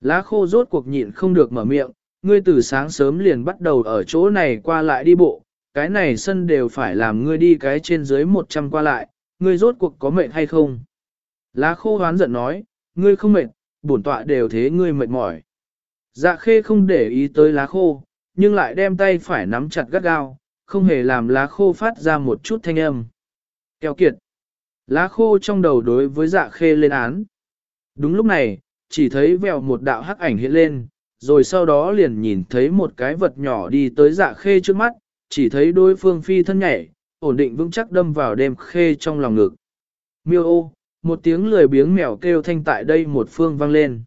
Lá khô rốt cuộc nhịn không được mở miệng, ngươi từ sáng sớm liền bắt đầu ở chỗ này qua lại đi bộ, cái này sân đều phải làm ngươi đi cái trên dưới 100 qua lại, ngươi rốt cuộc có mệt hay không? Lá khô hoán giận nói, ngươi không mệt, bổn tọa đều thế ngươi mệt mỏi. Dạ khê không để ý tới lá khô, nhưng lại đem tay phải nắm chặt gắt gao, không hề làm lá khô phát ra một chút thanh âm. Kéo kiệt. Lá khô trong đầu đối với dạ khê lên án. Đúng lúc này, chỉ thấy vèo một đạo hắc ảnh hiện lên, rồi sau đó liền nhìn thấy một cái vật nhỏ đi tới dạ khê trước mắt, chỉ thấy đối phương phi thân nhảy, ổn định vững chắc đâm vào đêm khê trong lòng ngực. Miêu ô, một tiếng lười biếng mèo kêu thanh tại đây một phương vang lên.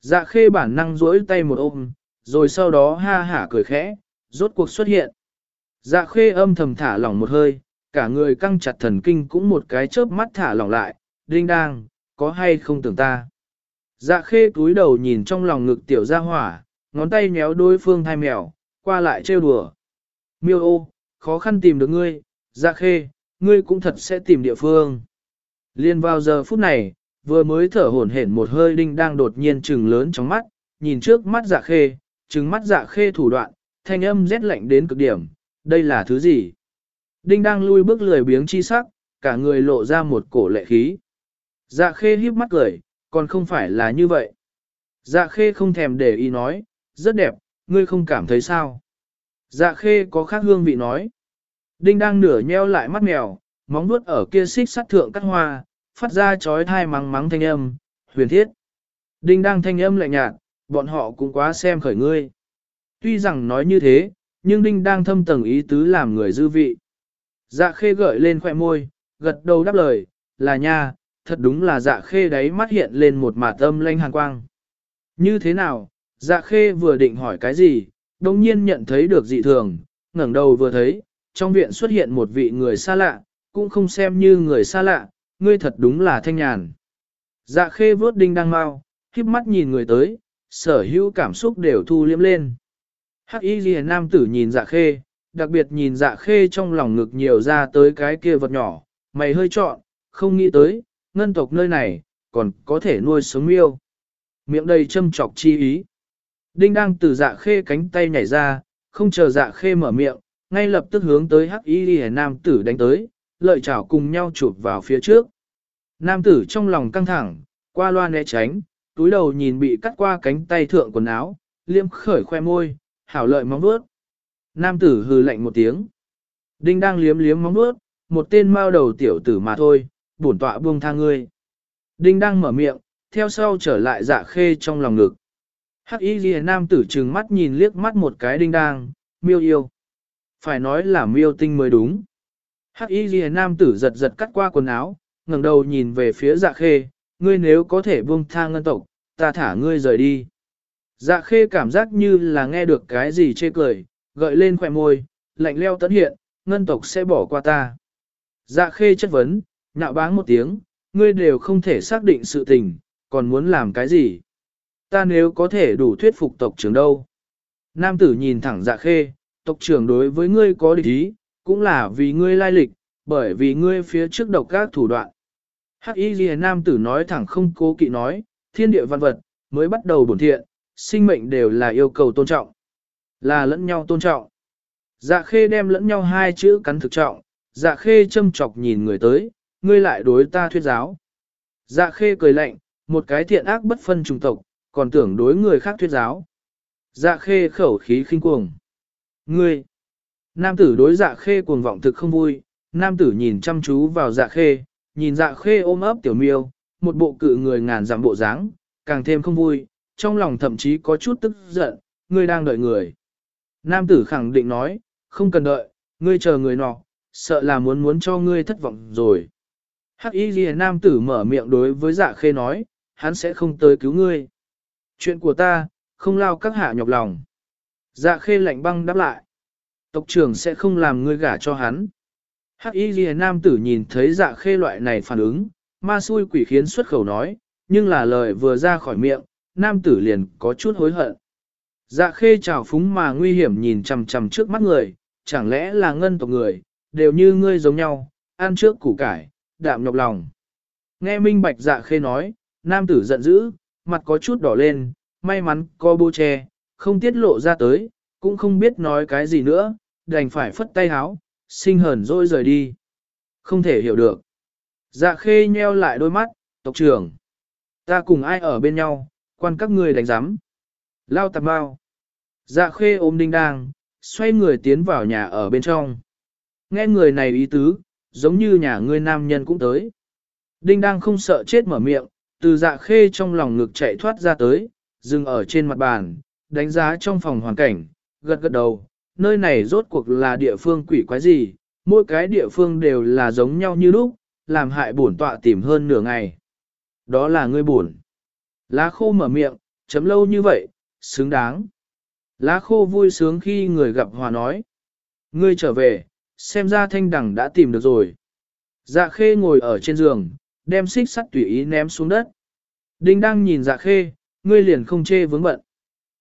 Dạ khê bản năng duỗi tay một ôm, rồi sau đó ha hả cười khẽ, rốt cuộc xuất hiện. Dạ khê âm thầm thả lỏng một hơi, cả người căng chặt thần kinh cũng một cái chớp mắt thả lỏng lại, đinh đang, có hay không tưởng ta. Dạ khê cúi đầu nhìn trong lòng ngực tiểu gia hỏa, ngón tay nhéo đối phương hai mèo, qua lại trêu đùa. Miêu ô, khó khăn tìm được ngươi, dạ khê, ngươi cũng thật sẽ tìm địa phương. Liên vào giờ phút này, vừa mới thở hổn hển một hơi đinh đang đột nhiên trừng lớn trong mắt, nhìn trước mắt dạ khê, trừng mắt dạ khê thủ đoạn, thanh âm rét lạnh đến cực điểm, đây là thứ gì? Đinh đang lui bước lười biếng chi sắc, cả người lộ ra một cổ lệ khí. Dạ khê híp mắt cười, còn không phải là như vậy. Dạ khê không thèm để ý nói, rất đẹp, ngươi không cảm thấy sao? Dạ khê có khác hương vị nói. Đinh đang nửa nheo lại mắt mèo, móng vuốt ở kia xích sắt thượng cắt hoa, phát ra chói thai mắng mắng thanh âm, huyền thiết. Đinh đang thanh âm lạnh nhạt, bọn họ cũng quá xem khởi ngươi. Tuy rằng nói như thế, nhưng đinh đang thâm tầng ý tứ làm người dư vị. Dạ khê gợi lên khoẻ môi, gật đầu đáp lời, là nha, thật đúng là dạ khê đấy mắt hiện lên một mà tâm lanh hàn quang. Như thế nào, dạ khê vừa định hỏi cái gì, đồng nhiên nhận thấy được dị thường, ngẩng đầu vừa thấy, trong viện xuất hiện một vị người xa lạ, cũng không xem như người xa lạ, ngươi thật đúng là thanh nhàn. Dạ khê vớt đinh đang mau, khiếp mắt nhìn người tới, sở hữu cảm xúc đều thu liếm lên. Hắc y ghi nam tử nhìn dạ khê, đặc biệt nhìn dạ khê trong lòng ngực nhiều ra tới cái kia vật nhỏ, mày hơi trọn, không nghĩ tới, ngân tộc nơi này, còn có thể nuôi sống yêu. Miệng đầy châm chọc chi ý. Đinh đang từ dạ khê cánh tay nhảy ra, không chờ dạ khê mở miệng, ngay lập tức hướng tới hắc y ghi nam tử đánh tới, lợi chảo cùng nhau chụp vào phía trước. Nam tử trong lòng căng thẳng, qua loa né tránh, túi đầu nhìn bị cắt qua cánh tay thượng quần áo, liêm khởi khoe môi, hảo lợi mong vuốt. Nam tử hừ lạnh một tiếng. Đinh đang liếm liếm móng vuốt, một tên mao đầu tiểu tử mà thôi, bổn tọa buông tha ngươi. Đinh đang mở miệng, theo sau trở lại dạ khê trong lòng ngực. Hắc y ghi nam tử trừng mắt nhìn liếc mắt một cái đinh đang, miêu yêu. Phải nói là miêu tinh mới đúng. Hắc y ghi nam tử giật giật cắt qua quần áo, ngẩng đầu nhìn về phía dạ khê, ngươi nếu có thể buông tha ngân tộc, ta thả ngươi rời đi. Dạ khê cảm giác như là nghe được cái gì chê cười, gợi lên khỏe môi, lạnh leo tấn hiện, ngân tộc sẽ bỏ qua ta. Dạ khê chất vấn, nhạo báng một tiếng, ngươi đều không thể xác định sự tình, còn muốn làm cái gì? Ta nếu có thể đủ thuyết phục tộc trưởng đâu? Nam tử nhìn thẳng dạ khê, tộc trưởng đối với ngươi có địch ý, cũng là vì ngươi lai lịch, bởi vì ngươi phía trước độc các thủ đoạn. Hắc y ghi nam tử nói thẳng không cố kỵ nói, thiên địa văn vật, mới bắt đầu bổn thiện, sinh mệnh đều là yêu cầu tôn trọng. Là lẫn nhau tôn trọng. Dạ khê đem lẫn nhau hai chữ cắn thực trọng, dạ khê châm chọc nhìn người tới, ngươi lại đối ta thuyết giáo. Dạ khê cười lạnh, một cái thiện ác bất phân trùng tộc, còn tưởng đối người khác thuyết giáo. Dạ khê khẩu khí khinh cuồng. Ngươi! Nam tử đối dạ khê cuồng vọng thực không vui, nam tử nhìn chăm chú vào dạ khê, nhìn dạ khê ôm ấp tiểu miêu, một bộ cự người ngàn dặm bộ dáng, càng thêm không vui, trong lòng thậm chí có chút tức giận, ngươi đang đợi người. Nam tử khẳng định nói, không cần đợi, ngươi chờ người nọ, sợ là muốn muốn cho ngươi thất vọng rồi. Hắc y ghi nam tử mở miệng đối với dạ khê nói, hắn sẽ không tới cứu ngươi. Chuyện của ta, không lao các hạ nhọc lòng. Dạ khê lạnh băng đáp lại. Tộc trưởng sẽ không làm ngươi gả cho hắn. Hắc y ghi nam tử nhìn thấy dạ khê loại này phản ứng, ma xui quỷ khiến xuất khẩu nói, nhưng là lời vừa ra khỏi miệng, nam tử liền có chút hối hận. Dạ khê trào phúng mà nguy hiểm nhìn chằm chằm trước mắt người, chẳng lẽ là ngân tộc người, đều như ngươi giống nhau, ăn trước củ cải, đạm nhọc lòng. Nghe minh bạch dạ khê nói, nam tử giận dữ, mặt có chút đỏ lên, may mắn có bô che, không tiết lộ ra tới, cũng không biết nói cái gì nữa, đành phải phất tay háo, sinh hờn rồi rời đi. Không thể hiểu được. Dạ khê nheo lại đôi mắt, tộc trưởng. Ta cùng ai ở bên nhau, quan các ngươi đánh giám. Lao tạp bao. Dạ khê ôm đinh đang, xoay người tiến vào nhà ở bên trong. Nghe người này ý tứ, giống như nhà ngươi nam nhân cũng tới. Đinh đang không sợ chết mở miệng, từ dạ khê trong lòng ngực chạy thoát ra tới, dừng ở trên mặt bàn, đánh giá trong phòng hoàn cảnh, gật gật đầu, nơi này rốt cuộc là địa phương quỷ quái gì, mỗi cái địa phương đều là giống nhau như lúc, làm hại bổn tọa tìm hơn nửa ngày. Đó là ngươi buồn. Lá khô mở miệng, chấm lâu như vậy, xứng đáng. Lá khô vui sướng khi người gặp hòa nói. Ngươi trở về, xem ra thanh đẳng đã tìm được rồi. Dạ khê ngồi ở trên giường, đem xích sắt tùy ý ném xuống đất. Đinh đang nhìn dạ khê, ngươi liền không chê vướng bận.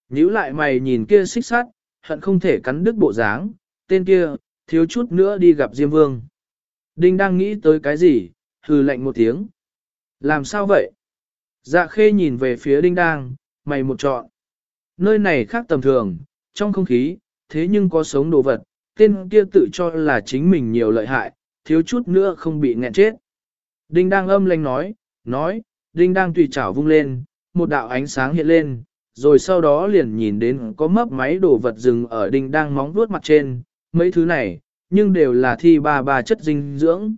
Nhíu lại mày nhìn kia xích sắt, hận không thể cắn đứt bộ dáng, tên kia, thiếu chút nữa đi gặp Diêm Vương. Đinh đang nghĩ tới cái gì, hừ lạnh một tiếng. Làm sao vậy? Dạ khê nhìn về phía đinh đang, mày một chọn. Nơi này khác tầm thường, trong không khí, thế nhưng có sống đồ vật, tên kia tự cho là chính mình nhiều lợi hại, thiếu chút nữa không bị nghẹn chết. Đinh đang âm lanh nói, nói, đinh đang tùy chảo vung lên, một đạo ánh sáng hiện lên, rồi sau đó liền nhìn đến có mấp máy đồ vật rừng ở đinh đang móng vuốt mặt trên, mấy thứ này, nhưng đều là thi ba ba chất dinh dưỡng.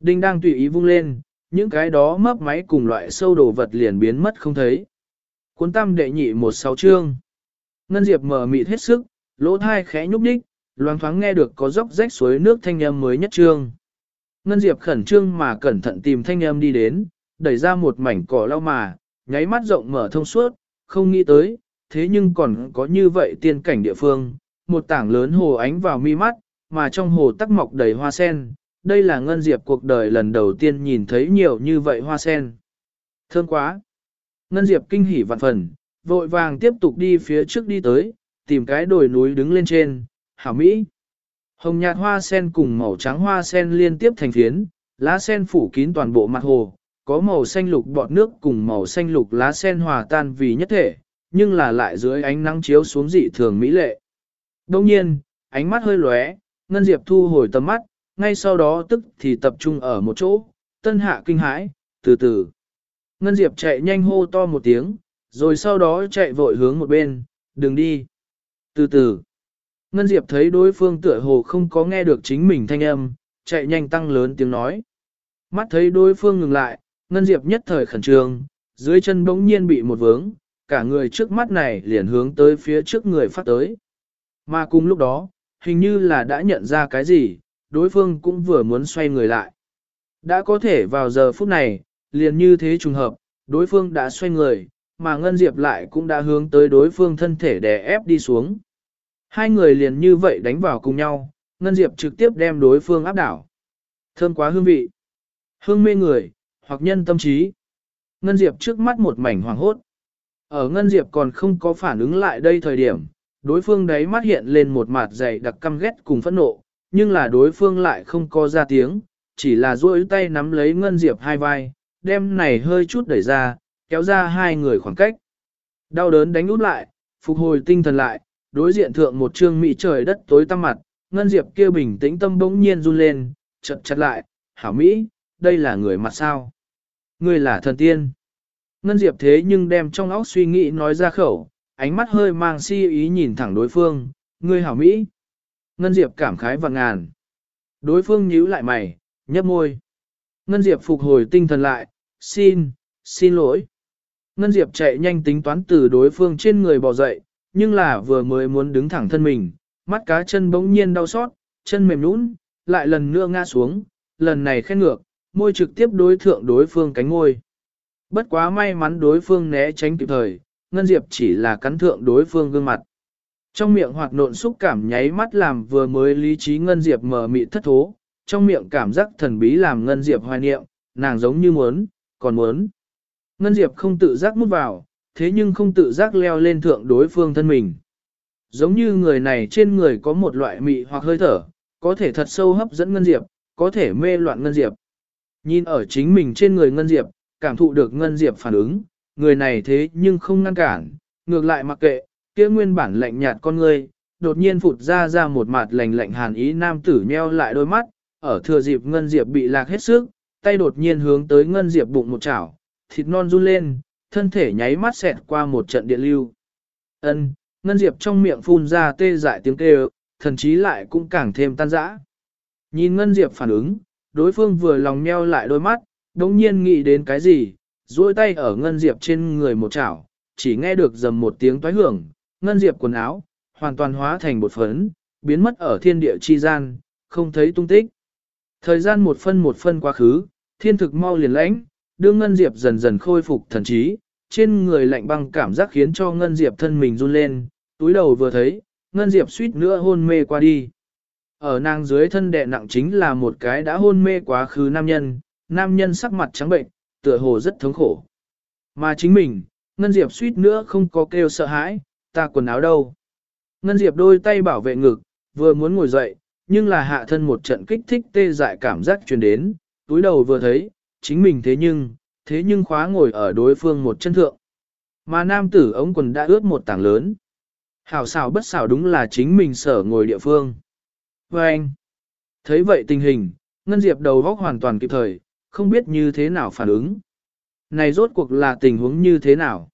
Đinh đang tùy ý vung lên, những cái đó mấp máy cùng loại sâu đồ vật liền biến mất không thấy. Cuốn tam đệ nhị một sáu chương. Ngân Diệp mở mịt hết sức, lỗ thai khẽ nhúc đích, loáng thoáng nghe được có dốc rách suối nước thanh âm mới nhất trương. Ngân Diệp khẩn trương mà cẩn thận tìm thanh âm đi đến, đẩy ra một mảnh cỏ lau mà, nháy mắt rộng mở thông suốt, không nghĩ tới, thế nhưng còn có như vậy tiên cảnh địa phương, một tảng lớn hồ ánh vào mi mắt, mà trong hồ tắc mọc đầy hoa sen, đây là Ngân Diệp cuộc đời lần đầu tiên nhìn thấy nhiều như vậy hoa sen. thương quá! Ngân Diệp kinh hỉ vạn phần, vội vàng tiếp tục đi phía trước đi tới, tìm cái đồi núi đứng lên trên, hảo Mỹ. Hồng nhạt hoa sen cùng màu trắng hoa sen liên tiếp thành phiến, lá sen phủ kín toàn bộ mặt hồ, có màu xanh lục bọt nước cùng màu xanh lục lá sen hòa tan vì nhất thể, nhưng là lại dưới ánh nắng chiếu xuống dị thường mỹ lệ. Đồng nhiên, ánh mắt hơi lóe, Ngân Diệp thu hồi tầm mắt, ngay sau đó tức thì tập trung ở một chỗ, tân hạ kinh hãi, từ từ. Ngân Diệp chạy nhanh hô to một tiếng, rồi sau đó chạy vội hướng một bên, đừng đi. Từ từ. Ngân Diệp thấy đối phương tựa hồ không có nghe được chính mình thanh âm, chạy nhanh tăng lớn tiếng nói. Mắt thấy đối phương ngừng lại, Ngân Diệp nhất thời khẩn trương, dưới chân bỗng nhiên bị một vướng, cả người trước mắt này liền hướng tới phía trước người phát tới. Mà cùng lúc đó, hình như là đã nhận ra cái gì, đối phương cũng vừa muốn xoay người lại. Đã có thể vào giờ phút này, liền như thế trùng hợp, đối phương đã xoay người, mà Ngân Diệp lại cũng đã hướng tới đối phương thân thể đè ép đi xuống. Hai người liền như vậy đánh vào cùng nhau, Ngân Diệp trực tiếp đem đối phương áp đảo. Thơm quá hương vị. Hương mê người, hoặc nhân tâm trí. Ngân Diệp trước mắt một mảnh hoàng hốt. Ở Ngân Diệp còn không có phản ứng lại đây thời điểm, đối phương đấy mắt hiện lên một mặt dày đặc căm ghét cùng phẫn nộ, nhưng là đối phương lại không có ra tiếng, chỉ là duỗi tay nắm lấy Ngân Diệp hai vai, đem này hơi chút đẩy ra, kéo ra hai người khoảng cách. Đau đớn đánh út lại, phục hồi tinh thần lại, đối diện thượng một trương mỹ trời đất tối tăm mặt, Ngân Diệp kia bình tĩnh tâm bỗng nhiên run lên, chật chặt lại, hảo Mỹ, đây là người mặt sao? Người là thần tiên. Ngân Diệp thế nhưng đem trong óc suy nghĩ nói ra khẩu, ánh mắt hơi mang si ý nhìn thẳng đối phương, người hảo Mỹ. Ngân Diệp cảm khái và ngàn. Đối phương nhíu lại mày, nhấp môi. Ngân Diệp phục hồi tinh thần lại, xin, xin lỗi. Ngân Diệp chạy nhanh tính toán từ đối phương trên người bò dậy, nhưng là vừa mới muốn đứng thẳng thân mình, mắt cá chân bỗng nhiên đau xót, chân mềm nũng, lại lần nữa ngã xuống, lần này khen ngược, môi trực tiếp đối thượng đối phương cánh ngôi. Bất quá may mắn đối phương né tránh kịp thời, Ngân Diệp chỉ là cắn thượng đối phương gương mặt. Trong miệng hoạt nộn xúc cảm nháy mắt làm vừa mới lý trí Ngân Diệp mở mị thất thố, trong miệng cảm giác thần bí làm Ngân Diệp hoài niệm, nàng giống như muốn, còn muốn. Ngân Diệp không tự giác mút vào, thế nhưng không tự giác leo lên thượng đối phương thân mình. Giống như người này trên người có một loại mị hoặc hơi thở, có thể thật sâu hấp dẫn Ngân Diệp, có thể mê loạn Ngân Diệp. Nhìn ở chính mình trên người Ngân Diệp, cảm thụ được Ngân Diệp phản ứng, người này thế nhưng không ngăn cản, ngược lại mặc kệ, kia nguyên bản lạnh nhạt con người, đột nhiên phụt ra ra một mặt lạnh lạnh hàn ý nam tử nheo lại đôi mắt, ở thừa dịp Ngân Diệp bị lạc hết sức, tay đột nhiên hướng tới Ngân Diệp bụng một chảo, thịt non run lên, thân thể nháy mắt xẹt qua một trận điện lưu. Ân, Ngân Diệp trong miệng phun ra tê dại tiếng kêu, thần chí lại cũng càng thêm tan rã. Nhìn Ngân Diệp phản ứng, đối phương vừa lòng nheo lại đôi mắt, đống nhiên nghĩ đến cái gì, duỗi tay ở Ngân Diệp trên người một chảo, chỉ nghe được dầm một tiếng toái hưởng, Ngân Diệp quần áo, hoàn toàn hóa thành bột phấn, biến mất ở thiên địa chi gian, không thấy tung tích. Thời gian một phân một phân quá khứ, thiên thực mau liền lãnh, đưa Ngân Diệp dần dần khôi phục thần trí, trên người lạnh băng cảm giác khiến cho Ngân Diệp thân mình run lên, túi đầu vừa thấy, Ngân Diệp suýt nữa hôn mê qua đi. Ở nàng dưới thân đệ nặng chính là một cái đã hôn mê quá khứ nam nhân, nam nhân sắc mặt trắng bệnh, tựa hồ rất thống khổ. Mà chính mình, Ngân Diệp suýt nữa không có kêu sợ hãi, ta quần áo đâu. Ngân Diệp đôi tay bảo vệ ngực, vừa muốn ngồi dậy, nhưng là hạ thân một trận kích thích tê dại cảm giác truyền đến, túi đầu vừa thấy, chính mình thế nhưng, thế nhưng khóa ngồi ở đối phương một chân thượng. Mà nam tử ống quần đã ướt một tảng lớn. Hảo xảo bất xảo đúng là chính mình sở ngồi địa phương. Và anh, thấy vậy tình hình, Ngân Diệp đầu góc hoàn toàn kịp thời, không biết như thế nào phản ứng. Này rốt cuộc là tình huống như thế nào?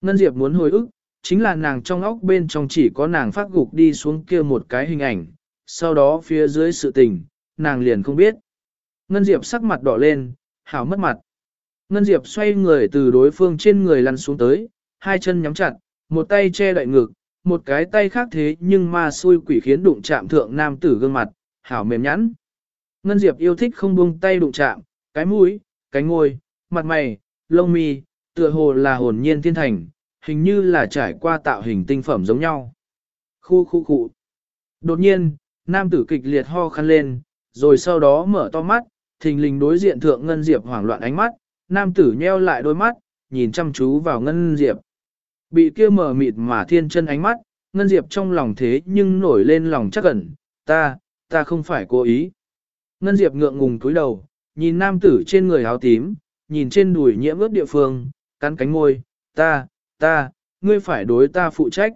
Ngân Diệp muốn hồi ức, chính là nàng trong óc bên trong chỉ có nàng phát gục đi xuống kia một cái hình ảnh, sau đó phía dưới sự tình, nàng liền không biết. Ngân Diệp sắc mặt đỏ lên, hảo mất mặt. Ngân Diệp xoay người từ đối phương trên người lăn xuống tới, hai chân nhắm chặt, một tay che đậy ngực, một cái tay khác thế nhưng ma xui quỷ khiến đụng chạm thượng nam tử gương mặt, hảo mềm nhẵn. Ngân Diệp yêu thích không buông tay đụng chạm, cái mũi, cái ngôi, mặt mày, lông mi, tựa hồ là hồn nhiên thiên thành, hình như là trải qua tạo hình tinh phẩm giống nhau. Khu khu khu. Đột nhiên, nam tử kịch liệt ho khăn lên, rồi sau đó mở to mắt, thình lình đối diện thượng Ngân Diệp hoảng loạn ánh mắt, nam tử nheo lại đôi mắt, nhìn chăm chú vào Ngân Diệp. Bị kia mở mịt mà thiên chân ánh mắt, Ngân Diệp trong lòng thế nhưng nổi lên lòng chắc ẩn, ta, ta không phải cố ý. Ngân Diệp ngượng ngùng cúi đầu, nhìn nam tử trên người áo tím, nhìn trên đùi nhiễm ướt địa phương, cắn cánh môi, ta, ta, ngươi phải đối ta phụ trách.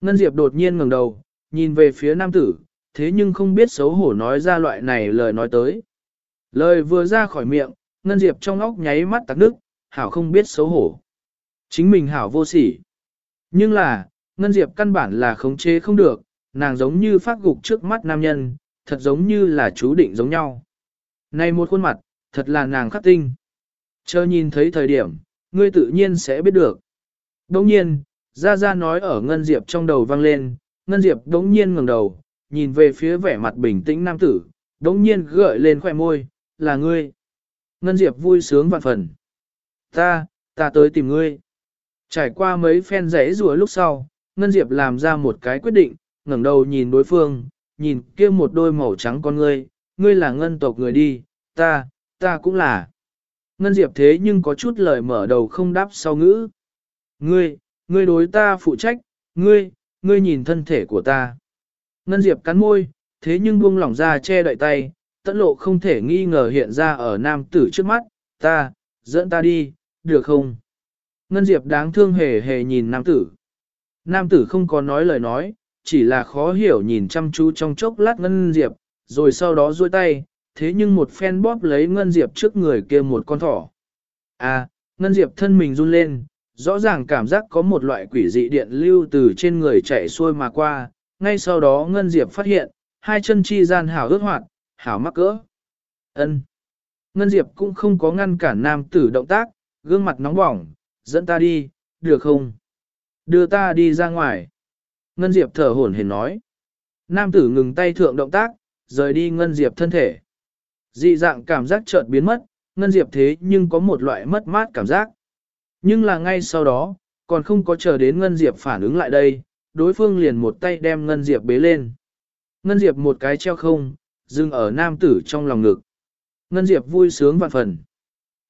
Ngân Diệp đột nhiên ngẩng đầu, nhìn về phía nam tử, thế nhưng không biết xấu hổ nói ra loại này lời nói tới. Lời vừa ra khỏi miệng, Ngân Diệp trong óc nháy mắt tắc nước, hảo không biết xấu hổ. Chính mình hảo vô sỉ. Nhưng là, Ngân Diệp căn bản là khống chế không được, nàng giống như phát gục trước mắt nam nhân, thật giống như là chú định giống nhau. Này một khuôn mặt, thật là nàng khắc tinh. Chờ nhìn thấy thời điểm, ngươi tự nhiên sẽ biết được. Đồng nhiên, Gia Gia nói ở Ngân Diệp trong đầu vang lên, Ngân Diệp đống nhiên ngẩng đầu, nhìn về phía vẻ mặt bình tĩnh nam tử, đống nhiên gợi lên khoẻ môi, là ngươi. Ngân Diệp vui sướng vạn phần. Ta, ta tới tìm ngươi. Trải qua mấy phen rẽ rùa lúc sau, Ngân Diệp làm ra một cái quyết định, ngẩng đầu nhìn đối phương, nhìn kia một đôi màu trắng con ngươi, ngươi là ngân tộc người đi, ta, ta cũng là. Ngân Diệp thế nhưng có chút lời mở đầu không đáp sau ngữ. Ngươi, ngươi đối ta phụ trách, ngươi, ngươi nhìn thân thể của ta. Ngân Diệp cắn môi, thế nhưng buông lỏng ra che đậy tay, tận lộ không thể nghi ngờ hiện ra ở nam tử trước mắt, ta, dẫn ta đi, được không? Ngân Diệp đáng thương hề hề nhìn nam tử. Nam tử không có nói lời nói, chỉ là khó hiểu nhìn chăm chú trong chốc lát Ngân Diệp, rồi sau đó duỗi tay, thế nhưng một phen bóp lấy Ngân Diệp trước người kia một con thỏ. À, Ngân Diệp thân mình run lên, rõ ràng cảm giác có một loại quỷ dị điện lưu từ trên người chạy xuôi mà qua, ngay sau đó Ngân Diệp phát hiện, hai chân chi gian hào ướt hoạt, hảo mắc cỡ. ân Ngân Diệp cũng không có ngăn cản nam tử động tác, gương mặt nóng bỏng, dẫn ta đi, được không? Đưa ta đi ra ngoài. Ngân Diệp thở hổn hển nói. Nam tử ngừng tay thượng động tác, rời đi Ngân Diệp thân thể. Dị dạng cảm giác chợt biến mất, Ngân Diệp thế nhưng có một loại mất mát cảm giác. Nhưng là ngay sau đó, còn không có chờ đến Ngân Diệp phản ứng lại đây, đối phương liền một tay đem Ngân Diệp bế lên. Ngân Diệp một cái treo không, dừng ở nam tử trong lòng ngực. Ngân Diệp vui sướng vạn phần.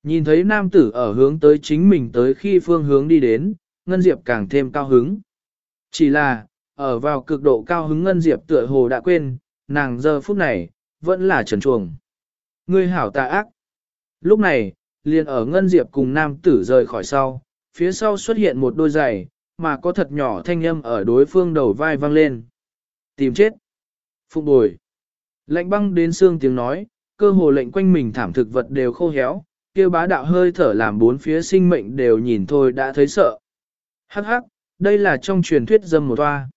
Nhìn thấy nam tử ở hướng tới chính mình tới khi phương hướng đi đến, Ngân Diệp càng thêm cao hứng. Chỉ là, ở vào cực độ cao hứng Ngân Diệp tựa hồ đã quên, nàng giờ phút này, vẫn là trần chuồng. Ngươi hảo tà ác. Lúc này, liền ở Ngân Diệp cùng nam tử rời khỏi sau, phía sau xuất hiện một đôi giày, mà có thật nhỏ thanh âm ở đối phương đầu vai vang lên. Tìm chết. Phục bồi. Lạnh băng đến xương tiếng nói, cơ hồ lệnh quanh mình thảm thực vật đều khô héo, kia bá đạo hơi thở làm bốn phía sinh mệnh đều nhìn thôi đã thấy sợ. Hắc hắc, đây là trong truyền thuyết dâm một toa.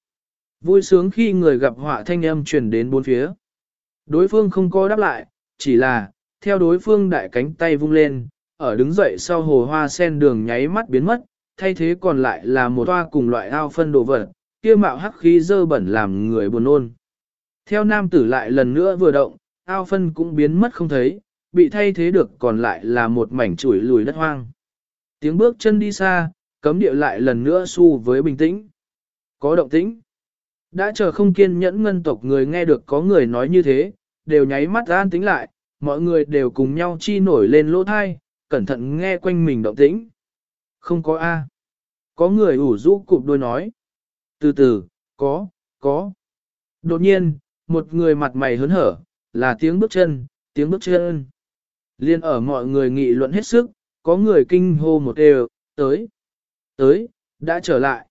Vui sướng khi người gặp họa thanh âm truyền đến bốn phía. Đối phương không có đáp lại, chỉ là, theo đối phương đại cánh tay vung lên, ở đứng dậy sau hồ hoa sen đường nháy mắt biến mất, thay thế còn lại là một toa cùng loại ao phân đồ vật, kia mạo hắc khí dơ bẩn làm người buồn ôn. Theo nam tử lại lần nữa vừa động, ao phân cũng biến mất không thấy, bị thay thế được còn lại là một mảnh chuỗi lùi đất hoang. Tiếng bước chân đi xa, cấm địa lại lần nữa su với bình tĩnh. Có động tĩnh. Đã chờ không kiên nhẫn ngân tộc người nghe được có người nói như thế, đều nháy mắt an tính lại, mọi người đều cùng nhau chi nổi lên lỗ thai, cẩn thận nghe quanh mình động tĩnh. Không có A. Có người ủ rũ cụp đôi nói. Từ từ, có, có. Đột nhiên, một người mặt mày hớn hở, là tiếng bước chân, tiếng bước chân. Liên ở mọi người nghị luận hết sức, có người kinh hô một đều, tới, tới, đã trở lại.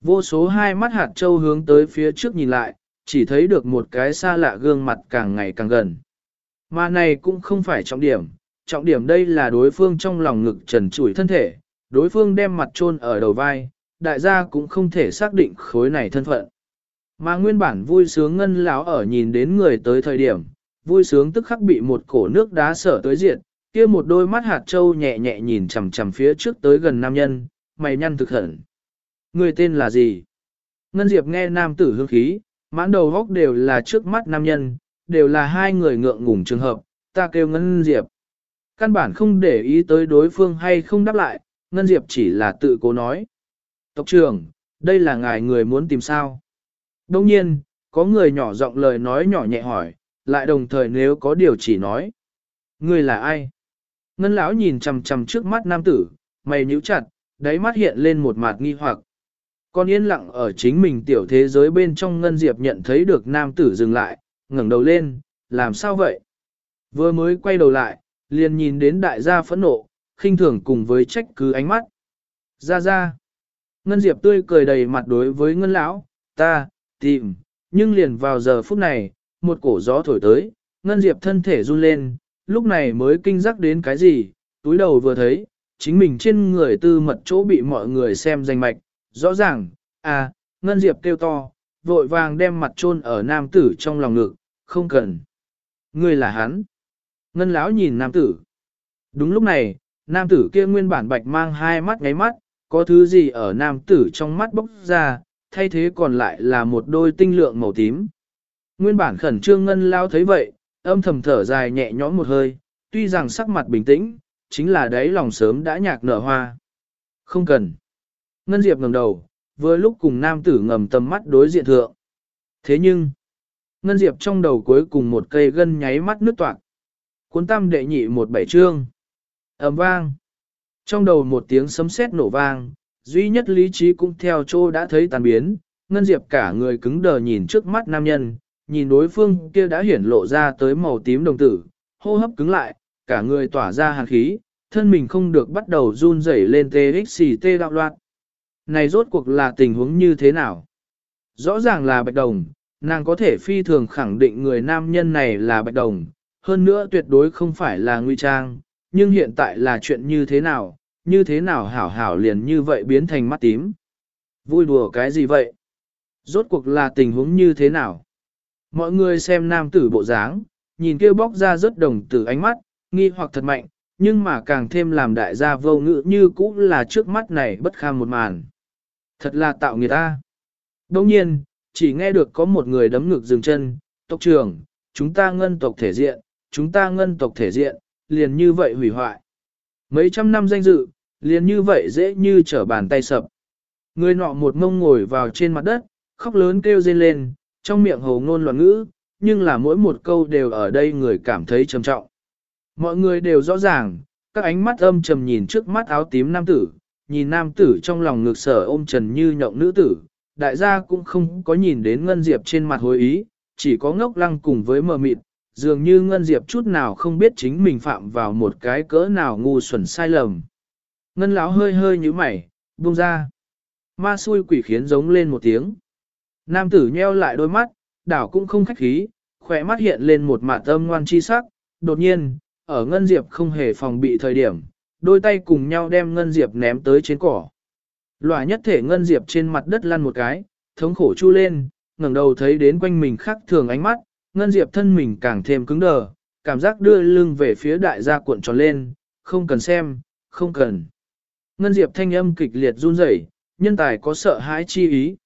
Vô số hai mắt hạt châu hướng tới phía trước nhìn lại, chỉ thấy được một cái xa lạ gương mặt càng ngày càng gần. Mà này cũng không phải trọng điểm, trọng điểm đây là đối phương trong lòng ngực trần trụi thân thể, đối phương đem mặt chôn ở đầu vai, đại gia cũng không thể xác định khối này thân phận. Mà nguyên bản vui sướng ngân lão ở nhìn đến người tới thời điểm, vui sướng tức khắc bị một cổ nước đá sở tới diện, kia một đôi mắt hạt trâu nhẹ nhẹ nhìn chằm chằm phía trước tới gần nam nhân, mày nhăn thực hẩn Người tên là gì? Ngân Diệp nghe nam tử hương khí, mãn đầu góc đều là trước mắt nam nhân, đều là hai người ngượng ngùng trường hợp, ta kêu Ngân Diệp. Căn bản không để ý tới đối phương hay không đáp lại, Ngân Diệp chỉ là tự cố nói. Tộc trưởng, đây là ngài người muốn tìm sao? Đông nhiên, có người nhỏ giọng lời nói nhỏ nhẹ hỏi, lại đồng thời nếu có điều chỉ nói. Người là ai? Ngân lão nhìn chằm chằm trước mắt nam tử, mày nhíu chặt, đáy mắt hiện lên một mặt nghi hoặc. Con yên lặng ở chính mình tiểu thế giới bên trong Ngân Diệp nhận thấy được nam tử dừng lại, ngẩng đầu lên, làm sao vậy? Vừa mới quay đầu lại, liền nhìn đến đại gia phẫn nộ, khinh thường cùng với trách cứ ánh mắt. Ra ra. Ngân Diệp tươi cười đầy mặt đối với Ngân lão, ta, tìm, nhưng liền vào giờ phút này, một cổ gió thổi tới, Ngân Diệp thân thể run lên, lúc này mới kinh giác đến cái gì, túi đầu vừa thấy, chính mình trên người tư mật chỗ bị mọi người xem danh mạch, rõ ràng, à, Ngân Diệp kêu to, vội vàng đem mặt chôn ở nam tử trong lòng ngực, không cần. Người là hắn. Ngân lão nhìn nam tử. Đúng lúc này, nam tử kia nguyên bản bạch mang hai mắt ngáy mắt, có thứ gì ở nam tử trong mắt bốc ra, thay thế còn lại là một đôi tinh lượng màu tím. Nguyên bản khẩn trương ngân lao thấy vậy, âm thầm thở dài nhẹ nhõm một hơi, tuy rằng sắc mặt bình tĩnh, chính là đấy lòng sớm đã nhạc nở hoa. Không cần. Ngân Diệp ngẩng đầu, vừa lúc cùng nam tử ngầm tầm mắt đối diện thượng. Thế nhưng, Ngân Diệp trong đầu cuối cùng một cây gân nháy mắt nước toạc. Cuốn tam đệ nhị một bảy trương. ầm vang. Trong đầu một tiếng sấm sét nổ vang, duy nhất lý trí cũng theo chỗ đã thấy tàn biến, Ngân Diệp cả người cứng đờ nhìn trước mắt nam nhân, nhìn đối phương kia đã hiển lộ ra tới màu tím đồng tử, hô hấp cứng lại, cả người tỏa ra hàn khí, thân mình không được bắt đầu run rẩy lên TXT đạo loạn. Này rốt cuộc là tình huống như thế nào? Rõ ràng là bạch đồng, nàng có thể phi thường khẳng định người nam nhân này là bạch đồng, hơn nữa tuyệt đối không phải là nguy trang, nhưng hiện tại là chuyện như thế nào, như thế nào hảo hảo liền như vậy biến thành mắt tím. Vui đùa cái gì vậy? Rốt cuộc là tình huống như thế nào? Mọi người xem nam tử bộ dáng, nhìn kêu bóc ra rất đồng tử ánh mắt, nghi hoặc thật mạnh, nhưng mà càng thêm làm đại gia vô ngữ như cũ là trước mắt này bất kham một màn. Thật là tạo người ta. Đồng nhiên, chỉ nghe được có một người đấm ngực dừng chân, tộc trưởng, chúng ta ngân tộc thể diện, chúng ta ngân tộc thể diện, liền như vậy hủy hoại. Mấy trăm năm danh dự, liền như vậy dễ như trở bàn tay sập. Người nọ một mông ngồi vào trên mặt đất, khóc lớn kêu rên lên, trong miệng hồ ngôn loạn ngữ, nhưng là mỗi một câu đều ở đây người cảm thấy trầm trọng. Mọi người đều rõ ràng, các ánh mắt âm trầm nhìn trước mắt áo tím nam tử, nhìn nam tử trong lòng ngực sở ôm trần như nhộng nữ tử, đại gia cũng không có nhìn đến Ngân Diệp trên mặt hối ý, chỉ có ngốc lăng cùng với mờ mịt, dường như Ngân Diệp chút nào không biết chính mình phạm vào một cái cỡ nào ngu xuẩn sai lầm. Ngân lão hơi hơi như mày, buông ra. Ma xui quỷ khiến giống lên một tiếng. Nam tử nheo lại đôi mắt, đảo cũng không khách khí, khỏe mắt hiện lên một mạ tâm ngoan chi sắc, đột nhiên, ở Ngân Diệp không hề phòng bị thời điểm, đôi tay cùng nhau đem Ngân Diệp ném tới trên cỏ. Lòa nhất thể Ngân Diệp trên mặt đất lăn một cái, thống khổ chu lên, ngẩng đầu thấy đến quanh mình khác thường ánh mắt, Ngân Diệp thân mình càng thêm cứng đờ, cảm giác đưa lưng về phía đại gia cuộn tròn lên, không cần xem, không cần. Ngân Diệp thanh âm kịch liệt run rẩy, nhân tài có sợ hãi chi ý.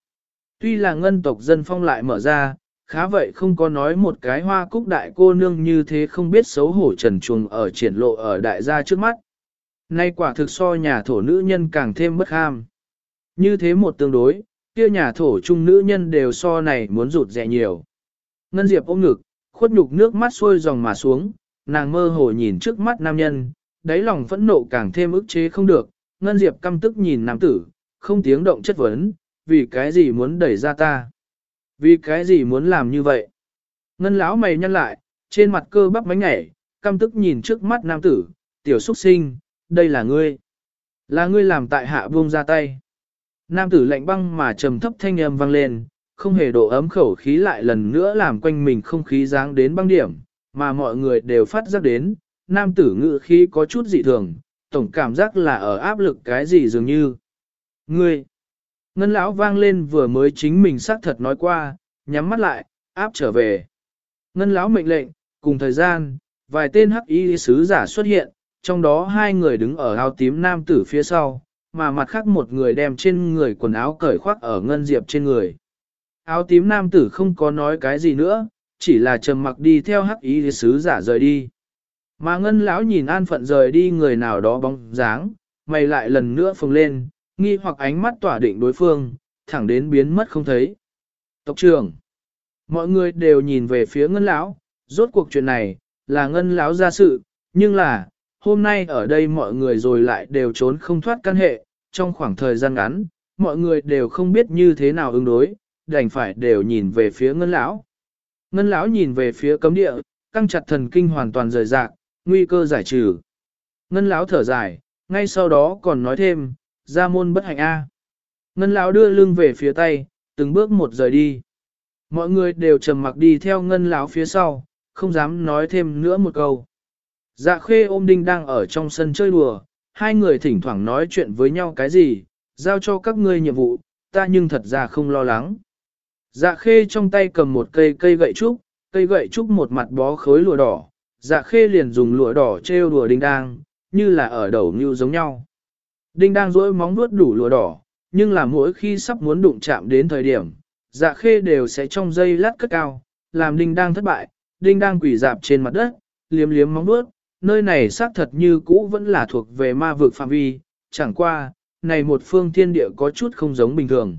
Tuy là ngân tộc dân phong lại mở ra, khá vậy không có nói một cái hoa cúc đại cô nương như thế không biết xấu hổ trần chuồng ở triển lộ ở đại gia trước mắt. Nay quả thực so nhà thổ nữ nhân càng thêm bất ham. Như thế một tương đối, kia nhà thổ trung nữ nhân đều so này muốn rụt rẻ nhiều. Ngân Diệp ôm ngực, khuất nhục nước mắt xuôi dòng mà xuống, nàng mơ hồ nhìn trước mắt nam nhân, đáy lòng phẫn nộ càng thêm ức chế không được, Ngân Diệp căm tức nhìn nam tử, không tiếng động chất vấn, vì cái gì muốn đẩy ra ta? Vì cái gì muốn làm như vậy? Ngân lão mày nhăn lại, trên mặt cơ bắp mánh nhảy, căm tức nhìn trước mắt nam tử, tiểu xuất sinh, đây là ngươi. Là ngươi làm tại hạ buông ra tay. Nam tử lạnh băng mà trầm thấp thanh âm vang lên, không hề độ ấm khẩu khí lại lần nữa làm quanh mình không khí dáng đến băng điểm, mà mọi người đều phát giác đến, nam tử ngự khí có chút dị thường, tổng cảm giác là ở áp lực cái gì dường như. Ngươi! Ngân lão vang lên vừa mới chính mình xác thật nói qua, nhắm mắt lại, áp trở về. Ngân lão mệnh lệnh, cùng thời gian, vài tên hắc y sứ giả xuất hiện, trong đó hai người đứng ở áo tím nam tử phía sau, mà mặt khác một người đem trên người quần áo cởi khoác ở ngân diệp trên người. Áo tím nam tử không có nói cái gì nữa, chỉ là trầm mặc đi theo hắc ý sứ giả rời đi. Mà ngân lão nhìn an phận rời đi người nào đó bóng dáng, mày lại lần nữa phồng lên, nghi hoặc ánh mắt tỏa định đối phương, thẳng đến biến mất không thấy. Tộc trưởng, mọi người đều nhìn về phía ngân lão, rốt cuộc chuyện này, là ngân lão ra sự, nhưng là, hôm nay ở đây mọi người rồi lại đều trốn không thoát căn hệ, trong khoảng thời gian ngắn, mọi người đều không biết như thế nào ứng đối, đành phải đều nhìn về phía ngân lão. Ngân lão nhìn về phía cấm địa, căng chặt thần kinh hoàn toàn rời rạc, nguy cơ giải trừ. Ngân lão thở dài, ngay sau đó còn nói thêm, ra môn bất hạnh A. Ngân lão đưa lưng về phía tay, từng bước một rời đi. Mọi người đều trầm mặc đi theo ngân lão phía sau, không dám nói thêm nữa một câu. Dạ khê ôm đinh đang ở trong sân chơi đùa, hai người thỉnh thoảng nói chuyện với nhau cái gì, giao cho các ngươi nhiệm vụ, ta nhưng thật ra không lo lắng. Dạ khê trong tay cầm một cây cây gậy trúc, cây gậy trúc một mặt bó khối lụa đỏ, dạ khê liền dùng lụa đỏ treo đùa đinh đang, như là ở đầu như giống nhau. Đinh đang dỗi móng vuốt đủ lụa đỏ, nhưng là mỗi khi sắp muốn đụng chạm đến thời điểm, dạ khê đều sẽ trong dây lát cất cao, làm đinh đang thất bại, đinh đang quỷ dạp trên mặt đất, liếm liếm móng vuốt, nơi này xác thật như cũ vẫn là thuộc về ma vực phạm vi, chẳng qua, này một phương thiên địa có chút không giống bình thường.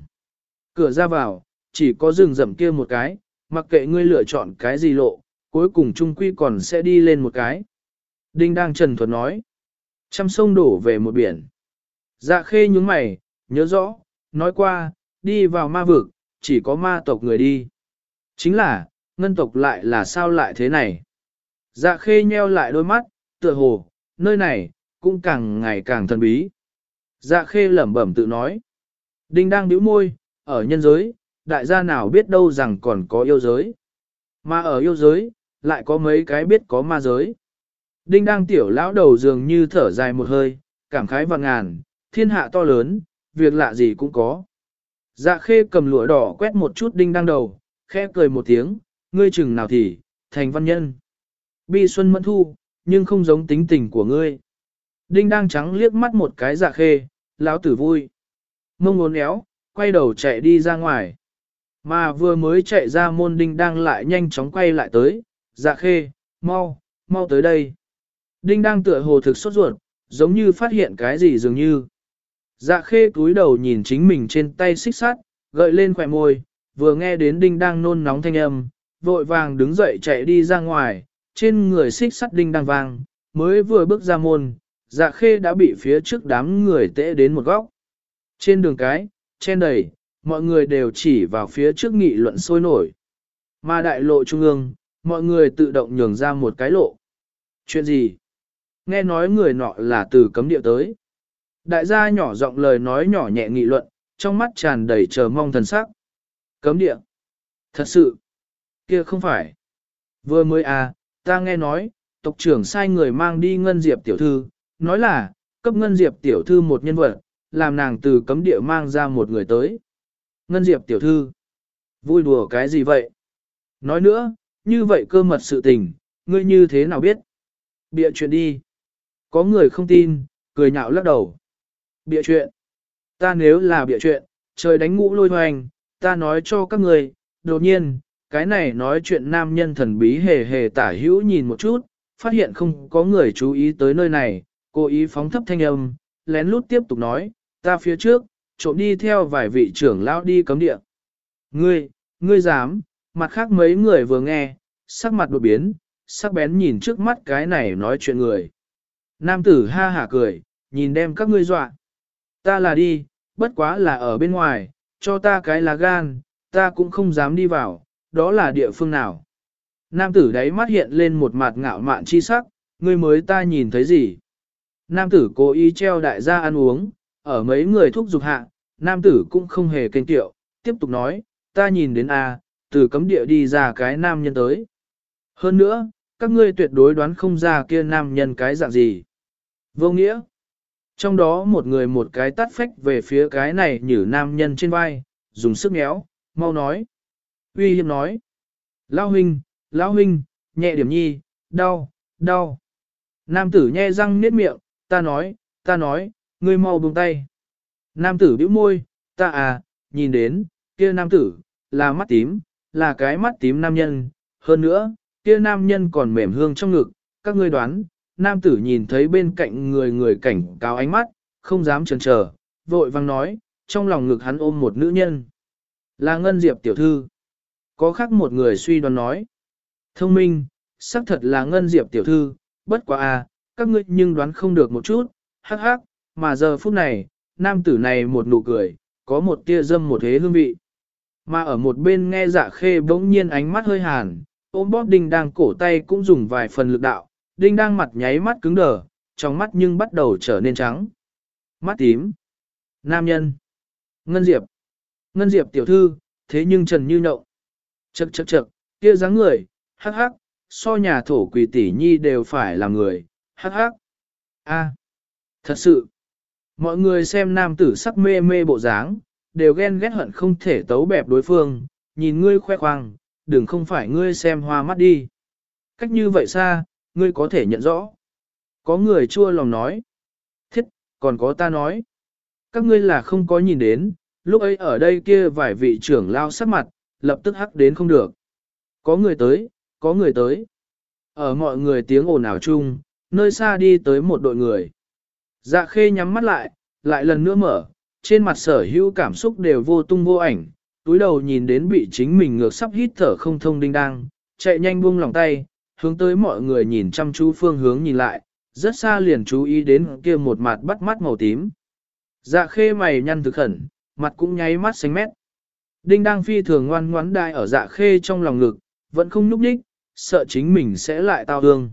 Cửa ra vào, chỉ có rừng rậm kia một cái, mặc kệ ngươi lựa chọn cái gì lộ, cuối cùng trung quy còn sẽ đi lên một cái. Đinh đang trần thuật nói, trăm sông đổ về một biển. Dạ khê nhúng mày, nhớ rõ, nói qua, đi vào ma vực, chỉ có ma tộc người đi. Chính là, ngân tộc lại là sao lại thế này? Dạ khê nheo lại đôi mắt, tựa hồ, nơi này, cũng càng ngày càng thần bí. Dạ khê lẩm bẩm tự nói. Đinh đang bĩu môi, ở nhân giới, đại gia nào biết đâu rằng còn có yêu giới. Mà ở yêu giới, lại có mấy cái biết có ma giới. Đinh đang tiểu lão đầu dường như thở dài một hơi, cảm khái vạn ngàn, thiên hạ to lớn, việc lạ gì cũng có. Dạ khê cầm lụa đỏ quét một chút đinh đang đầu, khẽ cười một tiếng, ngươi chừng nào thì, thành văn nhân. Bi xuân mẫn thu, nhưng không giống tính tình của ngươi. Đinh đang trắng liếc mắt một cái dạ khê, lão tử vui. Mông ngốn éo, quay đầu chạy đi ra ngoài. Mà vừa mới chạy ra môn đinh đang lại nhanh chóng quay lại tới, dạ khê, mau, mau tới đây. Đinh đang tựa hồ thực sốt ruột, giống như phát hiện cái gì dường như. Dạ khê túi đầu nhìn chính mình trên tay xích sắt, gợi lên khỏe môi, vừa nghe đến đinh đang nôn nóng thanh âm, vội vàng đứng dậy chạy đi ra ngoài, trên người xích sắt đinh đang vang, mới vừa bước ra môn, dạ khê đã bị phía trước đám người tễ đến một góc. Trên đường cái, trên đầy, mọi người đều chỉ vào phía trước nghị luận sôi nổi. Mà đại lộ trung ương, mọi người tự động nhường ra một cái lộ. Chuyện gì? Nghe nói người nọ là từ cấm địa tới. Đại gia nhỏ giọng lời nói nhỏ nhẹ nghị luận, trong mắt tràn đầy chờ mong thần sắc. Cấm địa. Thật sự. kia không phải. Vừa mới à, ta nghe nói, tộc trưởng sai người mang đi Ngân Diệp tiểu thư, nói là, cấp Ngân Diệp tiểu thư một nhân vật, làm nàng từ cấm địa mang ra một người tới. Ngân Diệp tiểu thư. Vui đùa cái gì vậy? Nói nữa, như vậy cơ mật sự tình, ngươi như thế nào biết? Bịa chuyện đi. Có người không tin, cười nhạo lắc đầu. Bịa chuyện. Ta nếu là bịa chuyện, trời đánh ngũ lôi hoành, ta nói cho các người, đột nhiên, cái này nói chuyện nam nhân thần bí hề hề tả hữu nhìn một chút, phát hiện không có người chú ý tới nơi này, cố ý phóng thấp thanh âm, lén lút tiếp tục nói, ta phía trước, trộm đi theo vài vị trưởng lão đi cấm địa. Ngươi, ngươi dám, mặt khác mấy người vừa nghe, sắc mặt đột biến, sắc bén nhìn trước mắt cái này nói chuyện người. Nam tử ha hả cười, nhìn đem các ngươi dọa. Ta là đi, bất quá là ở bên ngoài, cho ta cái là gan, ta cũng không dám đi vào, đó là địa phương nào. Nam tử đáy mắt hiện lên một mặt ngạo mạn chi sắc, ngươi mới ta nhìn thấy gì. Nam tử cố ý treo đại gia ăn uống, ở mấy người thúc giục hạ, nam tử cũng không hề kênh tiệu, tiếp tục nói, ta nhìn đến A, từ cấm địa đi ra cái nam nhân tới. Hơn nữa, các ngươi tuyệt đối đoán không ra kia nam nhân cái dạng gì. Vô nghĩa. Trong đó một người một cái tắt phách về phía cái này nhử nam nhân trên vai, dùng sức méo, mau nói. Uy hiếp nói. Lao huynh, lão huynh, nhẹ điểm nhi, đau, đau. Nam tử nhe răng niết miệng, ta nói, ta nói, ngươi mau buông tay. Nam tử bĩu môi, ta à, nhìn đến, kia nam tử, là mắt tím, là cái mắt tím nam nhân, hơn nữa, kia nam nhân còn mềm hương trong ngực, các ngươi đoán, nam tử nhìn thấy bên cạnh người người cảnh cáo ánh mắt, không dám chần chờ, vội vang nói, trong lòng ngực hắn ôm một nữ nhân. Là Ngân Diệp tiểu thư. Có khác một người suy đoán nói. Thông minh, xác thật là Ngân Diệp tiểu thư, bất quá à, các ngươi nhưng đoán không được một chút, hắc hắc, mà giờ phút này, nam tử này một nụ cười, có một tia dâm một thế hương vị. Mà ở một bên nghe dạ khê bỗng nhiên ánh mắt hơi hàn, ôm bóp đinh đang cổ tay cũng dùng vài phần lực đạo, đinh đang mặt nháy mắt cứng đờ, trong mắt nhưng bắt đầu trở nên trắng. Mắt tím. Nam nhân. Ngân Diệp. Ngân Diệp tiểu thư, thế nhưng trần như nhậu. Chậc chậc chậc, kia dáng người, hắc hắc, so nhà thổ quỷ tỷ nhi đều phải là người, hắc hắc. A, thật sự. Mọi người xem nam tử sắc mê mê bộ dáng, đều ghen ghét hận không thể tấu bẹp đối phương, nhìn ngươi khoe khoang, đừng không phải ngươi xem hoa mắt đi. Cách như vậy xa, ngươi có thể nhận rõ. Có người chua lòng nói. Thiết, còn có ta nói. Các ngươi là không có nhìn đến, lúc ấy ở đây kia vài vị trưởng lao sắc mặt, lập tức hắc đến không được. Có người tới, có người tới. Ở mọi người tiếng ồn ào chung, nơi xa đi tới một đội người. Dạ khê nhắm mắt lại, lại lần nữa mở, trên mặt sở hữu cảm xúc đều vô tung vô ảnh, túi đầu nhìn đến bị chính mình ngược sắp hít thở không thông đinh đang, chạy nhanh buông lòng tay, hướng tới mọi người nhìn chăm chú phương hướng nhìn lại, rất xa liền chú ý đến kia một mặt bắt mắt màu tím. Dạ khê mày nhăn thực khẩn, mặt cũng nháy mắt xanh mét. Đinh đang phi thường ngoan ngoãn đai ở dạ khê trong lòng ngực, vẫn không nhúc nhích, sợ chính mình sẽ lại tao hương.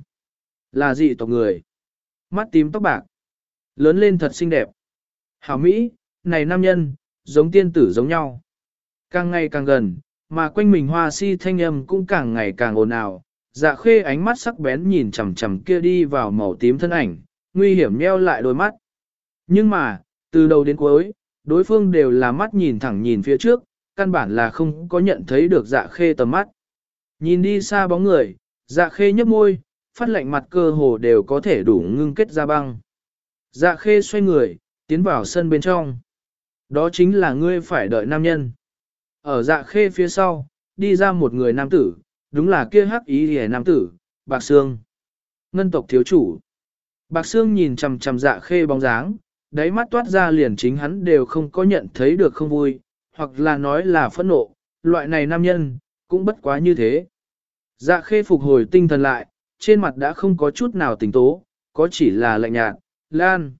Là gì tộc người? Mắt tím tóc bạc. Lớn lên thật xinh đẹp. Hảo Mỹ, này nam nhân, giống tiên tử giống nhau. Càng ngày càng gần, mà quanh mình hoa si thanh âm cũng càng ngày càng ồn ào. Dạ khê ánh mắt sắc bén nhìn chằm chằm kia đi vào màu tím thân ảnh, nguy hiểm nheo lại đôi mắt. Nhưng mà, từ đầu đến cuối, đối phương đều là mắt nhìn thẳng nhìn phía trước, căn bản là không có nhận thấy được dạ khê tầm mắt. Nhìn đi xa bóng người, dạ khê nhấp môi, phát lạnh mặt cơ hồ đều có thể đủ ngưng kết ra băng. Dạ khê xoay người, tiến vào sân bên trong. Đó chính là ngươi phải đợi nam nhân. Ở dạ khê phía sau, đi ra một người nam tử, đúng là kia hắc ý hề nam tử, Bạc Sương. Ngân tộc thiếu chủ. Bạc Sương nhìn chằm chằm dạ khê bóng dáng, đáy mắt toát ra liền chính hắn đều không có nhận thấy được không vui, hoặc là nói là phẫn nộ, loại này nam nhân, cũng bất quá như thế. Dạ khê phục hồi tinh thần lại, trên mặt đã không có chút nào tỉnh tố, có chỉ là lạnh nhạt, lan.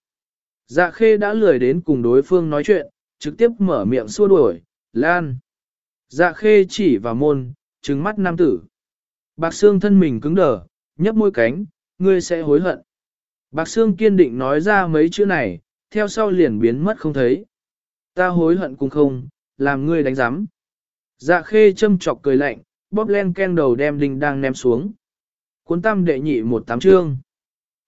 Dạ khê đã lười đến cùng đối phương nói chuyện, trực tiếp mở miệng xua đuổi, lan. Dạ khê chỉ vào môn, trừng mắt nam tử. Bạc xương thân mình cứng đờ, nhấp môi cánh, ngươi sẽ hối hận. Bạc xương kiên định nói ra mấy chữ này, theo sau liền biến mất không thấy. Ta hối hận cũng không, làm ngươi đánh giám. Dạ khê châm chọc cười lạnh, bóp len ken đầu đem đinh đang ném xuống. Cuốn tam đệ nhị một tám chương.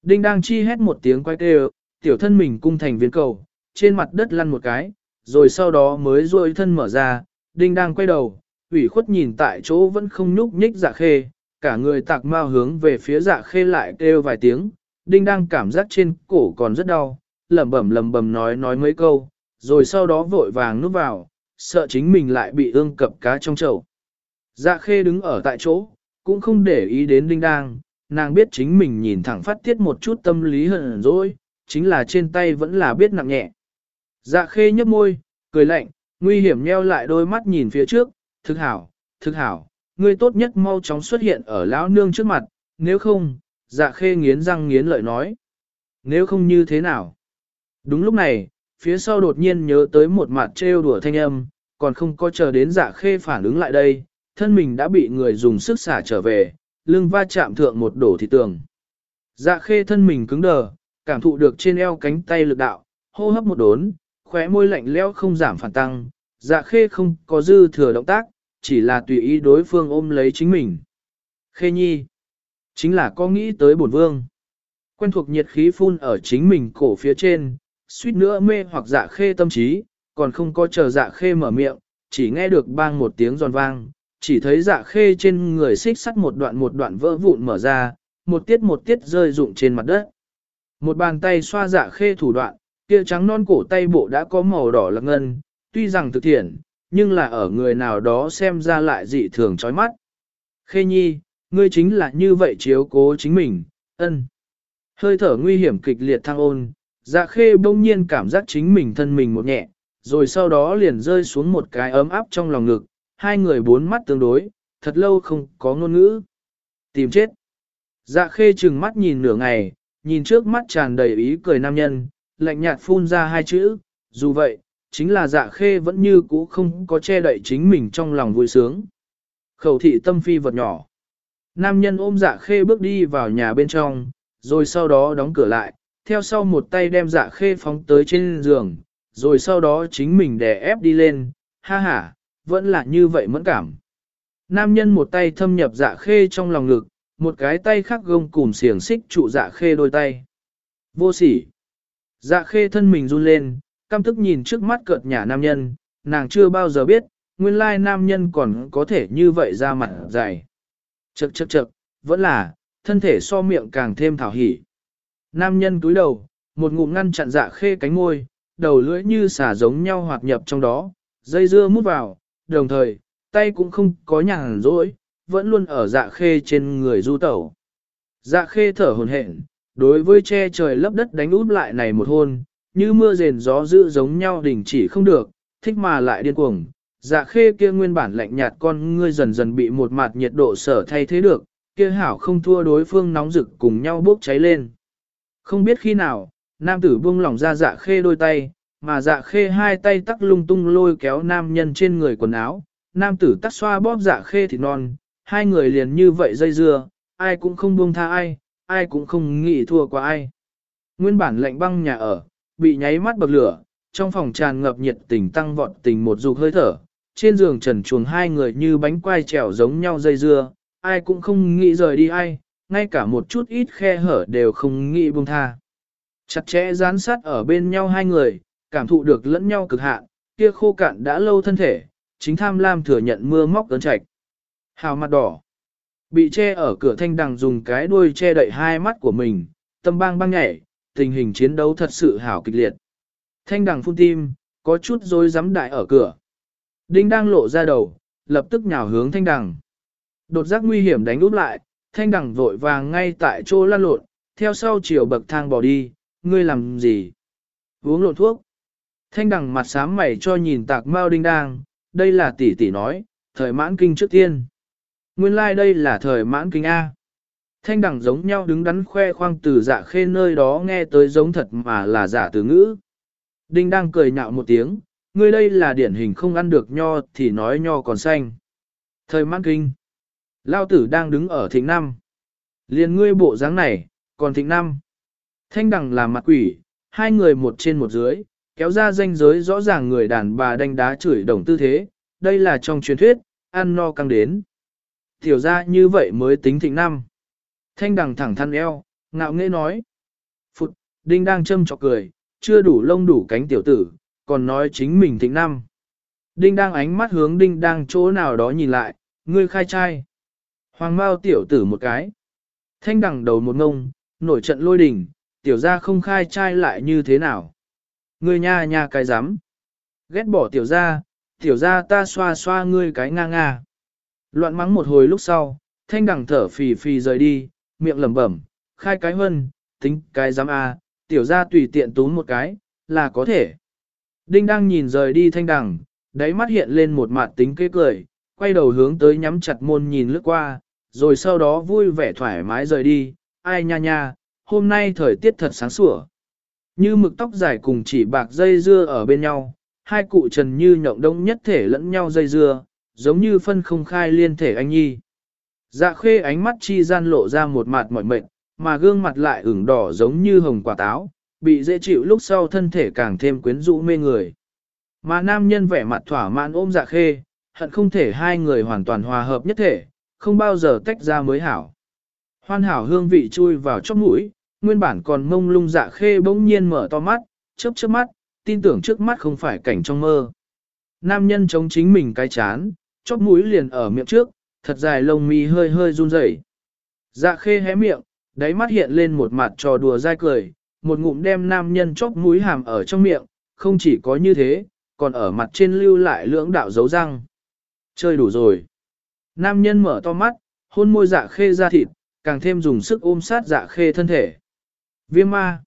Đinh đang chi hét một tiếng quay kêu, tiểu thân mình cung thành viên cầu, trên mặt đất lăn một cái, rồi sau đó mới duỗi thân mở ra, đinh đang quay đầu, ủy khuất nhìn tại chỗ vẫn không nhúc nhích dạ khê, cả người tạc mau hướng về phía dạ khê lại kêu vài tiếng, đinh đang cảm giác trên cổ còn rất đau, lẩm bẩm lẩm bẩm nói nói mấy câu, rồi sau đó vội vàng núp vào, sợ chính mình lại bị ương cập cá trong chậu. Dạ khê đứng ở tại chỗ, cũng không để ý đến đinh đang, nàng biết chính mình nhìn thẳng phát tiết một chút tâm lý hờn rồi, chính là trên tay vẫn là biết nặng nhẹ. Dạ khê nhấp môi, cười lạnh, nguy hiểm nheo lại đôi mắt nhìn phía trước, thực hảo, thực hảo, ngươi tốt nhất mau chóng xuất hiện ở lão nương trước mặt, nếu không, dạ khê nghiến răng nghiến lợi nói. Nếu không như thế nào? Đúng lúc này, phía sau đột nhiên nhớ tới một mặt trêu đùa thanh âm, còn không có chờ đến dạ khê phản ứng lại đây, thân mình đã bị người dùng sức xả trở về, lưng va chạm thượng một đổ thị tường. Dạ khê thân mình cứng đờ, cảm thụ được trên eo cánh tay lực đạo, hô hấp một đốn, khóe môi lạnh lẽo không giảm phản tăng, dạ khê không có dư thừa động tác, chỉ là tùy ý đối phương ôm lấy chính mình. Khê nhi, chính là có nghĩ tới bổn vương. Quen thuộc nhiệt khí phun ở chính mình cổ phía trên, suýt nữa mê hoặc dạ khê tâm trí, còn không có chờ dạ khê mở miệng, chỉ nghe được bang một tiếng giòn vang, chỉ thấy dạ khê trên người xích sắt một đoạn một đoạn vỡ vụn mở ra, một tiết một tiết rơi rụng trên mặt đất. Một bàn tay xoa dạ khê thủ đoạn, kia trắng non cổ tay bộ đã có màu đỏ lạc ngân, tuy rằng thực thiện, nhưng là ở người nào đó xem ra lại dị thường chói mắt. Khê nhi, ngươi chính là như vậy chiếu cố chính mình, ân. Hơi thở nguy hiểm kịch liệt thăng ôn, dạ khê bỗng nhiên cảm giác chính mình thân mình một nhẹ, rồi sau đó liền rơi xuống một cái ấm áp trong lòng ngực, hai người bốn mắt tương đối, thật lâu không có ngôn ngữ. Tìm chết. Dạ khê chừng mắt nhìn nửa ngày, nhìn trước mắt tràn đầy ý cười nam nhân, lạnh nhạt phun ra hai chữ, dù vậy, chính là dạ khê vẫn như cũ không có che đậy chính mình trong lòng vui sướng. Khẩu thị tâm phi vật nhỏ. Nam nhân ôm dạ khê bước đi vào nhà bên trong, rồi sau đó đóng cửa lại, theo sau một tay đem dạ khê phóng tới trên giường, rồi sau đó chính mình đè ép đi lên, ha ha, vẫn là như vậy mẫn cảm. Nam nhân một tay thâm nhập dạ khê trong lòng ngực, một cái tay khác gông cùm xiềng xích trụ dạ khê đôi tay. Vô sỉ. Dạ khê thân mình run lên, căm tức nhìn trước mắt cợt nhà nam nhân, nàng chưa bao giờ biết, nguyên lai nam nhân còn có thể như vậy ra mặt dày. Chậc chậc chậc, vẫn là, thân thể so miệng càng thêm thảo hỉ. Nam nhân túi đầu, một ngụm ngăn chặn dạ khê cánh ngôi, đầu lưỡi như xả giống nhau hoạt nhập trong đó, dây dưa mút vào, đồng thời, tay cũng không có nhàn rỗi, vẫn luôn ở dạ khê trên người du tẩu. Dạ khê thở hồn hển, đối với che trời lấp đất đánh út lại này một hôn, như mưa rền gió dữ giống nhau đỉnh chỉ không được, thích mà lại điên cuồng. Dạ khê kia nguyên bản lạnh nhạt con ngươi dần dần bị một mặt nhiệt độ sở thay thế được, kia hảo không thua đối phương nóng rực cùng nhau bốc cháy lên. Không biết khi nào, nam tử buông lỏng ra dạ khê đôi tay, mà dạ khê hai tay tắc lung tung lôi kéo nam nhân trên người quần áo, nam tử tắc xoa bóp dạ khê thịt non, hai người liền như vậy dây dưa, ai cũng không buông tha ai, ai cũng không nghĩ thua qua ai. Nguyên bản lạnh băng nhà ở, bị nháy mắt bậc lửa, trong phòng tràn ngập nhiệt tình tăng vọt tình một dục hơi thở, trên giường trần chuồng hai người như bánh quai trèo giống nhau dây dưa, ai cũng không nghĩ rời đi ai, ngay cả một chút ít khe hở đều không nghĩ buông tha. Chặt chẽ dán sát ở bên nhau hai người, cảm thụ được lẫn nhau cực hạn, kia khô cạn đã lâu thân thể, chính tham lam thừa nhận mưa móc ấn trạch. Hào mặt đỏ, bị che ở cửa thanh đằng dùng cái đuôi che đậy hai mắt của mình, tâm bang băng nhảy, tình hình chiến đấu thật sự hảo kịch liệt. Thanh đằng phun tim, có chút rối rắm đại ở cửa. Đinh đang lộ ra đầu, lập tức nhào hướng thanh đằng. Đột giác nguy hiểm đánh úp lại, thanh đằng vội vàng ngay tại chỗ lăn lộn, theo sau chiều bậc thang bỏ đi, ngươi làm gì? Uống lộn thuốc. Thanh đằng mặt sám mày cho nhìn tạc mao đinh đang, đây là tỷ tỷ nói, thời mãn kinh trước tiên. Nguyên lai like đây là thời mãn kinh A. Thanh đằng giống nhau đứng đắn khoe khoang từ dạ khê nơi đó nghe tới giống thật mà là giả từ ngữ. Đinh đang cười nhạo một tiếng, ngươi đây là điển hình không ăn được nho thì nói nho còn xanh. Thời mãn kinh. Lao tử đang đứng ở thịnh năm. Liền ngươi bộ dáng này, còn thịnh năm. Thanh đằng làm mặt quỷ, hai người một trên một dưới, kéo ra danh giới rõ ràng người đàn bà đánh đá chửi đồng tư thế, đây là trong truyền thuyết, ăn no căng đến. Tiểu ra như vậy mới tính thịnh năm. Thanh đằng thẳng thắn eo, ngạo nghễ nói. Phụt, đinh đang châm chọc cười, chưa đủ lông đủ cánh tiểu tử, còn nói chính mình thịnh năm. Đinh đang ánh mắt hướng đinh đang chỗ nào đó nhìn lại, ngươi khai trai. Hoàng bao tiểu tử một cái. Thanh đằng đầu một ngông, nổi trận lôi đình, tiểu ra không khai trai lại như thế nào. Ngươi nha nha cái dám Ghét bỏ tiểu ra, tiểu ra ta xoa xoa ngươi cái nga nga. Loạn mắng một hồi lúc sau, thanh đằng thở phì phì rời đi, miệng lẩm bẩm, khai cái hân, tính cái dám a, tiểu ra tùy tiện tún một cái, là có thể. Đinh đang nhìn rời đi thanh đằng, đáy mắt hiện lên một mặt tính kế cười, quay đầu hướng tới nhắm chặt môn nhìn lướt qua, rồi sau đó vui vẻ thoải mái rời đi, ai nha nha, hôm nay thời tiết thật sáng sủa. Như mực tóc dài cùng chỉ bạc dây dưa ở bên nhau, hai cụ trần như nhộng đông nhất thể lẫn nhau dây dưa, giống như phân không khai liên thể anh nhi. Dạ khê ánh mắt chi gian lộ ra một mặt mỏi mệt, mà gương mặt lại ửng đỏ giống như hồng quả táo, bị dễ chịu lúc sau thân thể càng thêm quyến rũ mê người. Mà nam nhân vẻ mặt thỏa mãn ôm dạ khê, hận không thể hai người hoàn toàn hòa hợp nhất thể, không bao giờ tách ra mới hảo. Hoan hảo hương vị chui vào chóp mũi, nguyên bản còn mông lung dạ khê bỗng nhiên mở to mắt, chớp chớp mắt, tin tưởng trước mắt không phải cảnh trong mơ. Nam nhân chống chính mình cái chán, chóp mũi liền ở miệng trước, thật dài lông mi hơi hơi run rẩy. Dạ khê hé miệng, đáy mắt hiện lên một mặt trò đùa dai cười, một ngụm đem nam nhân chóp mũi hàm ở trong miệng, không chỉ có như thế, còn ở mặt trên lưu lại lưỡng đạo dấu răng. Chơi đủ rồi. Nam nhân mở to mắt, hôn môi dạ khê ra thịt, càng thêm dùng sức ôm sát dạ khê thân thể. Viêm ma.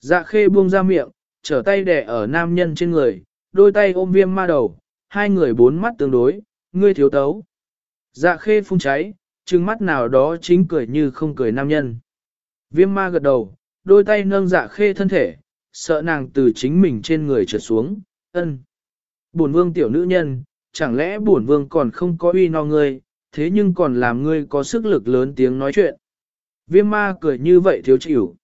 Dạ khê buông ra miệng, trở tay đẻ ở nam nhân trên người, đôi tay ôm viêm ma đầu, hai người bốn mắt tương đối, ngươi thiếu tấu. Dạ khê phun cháy, trừng mắt nào đó chính cười như không cười nam nhân. Viêm ma gật đầu, đôi tay nâng dạ khê thân thể, sợ nàng từ chính mình trên người trượt xuống, ân. Bổn vương tiểu nữ nhân, chẳng lẽ bổn vương còn không có uy no ngươi, thế nhưng còn làm ngươi có sức lực lớn tiếng nói chuyện. Viêm ma cười như vậy thiếu chịu.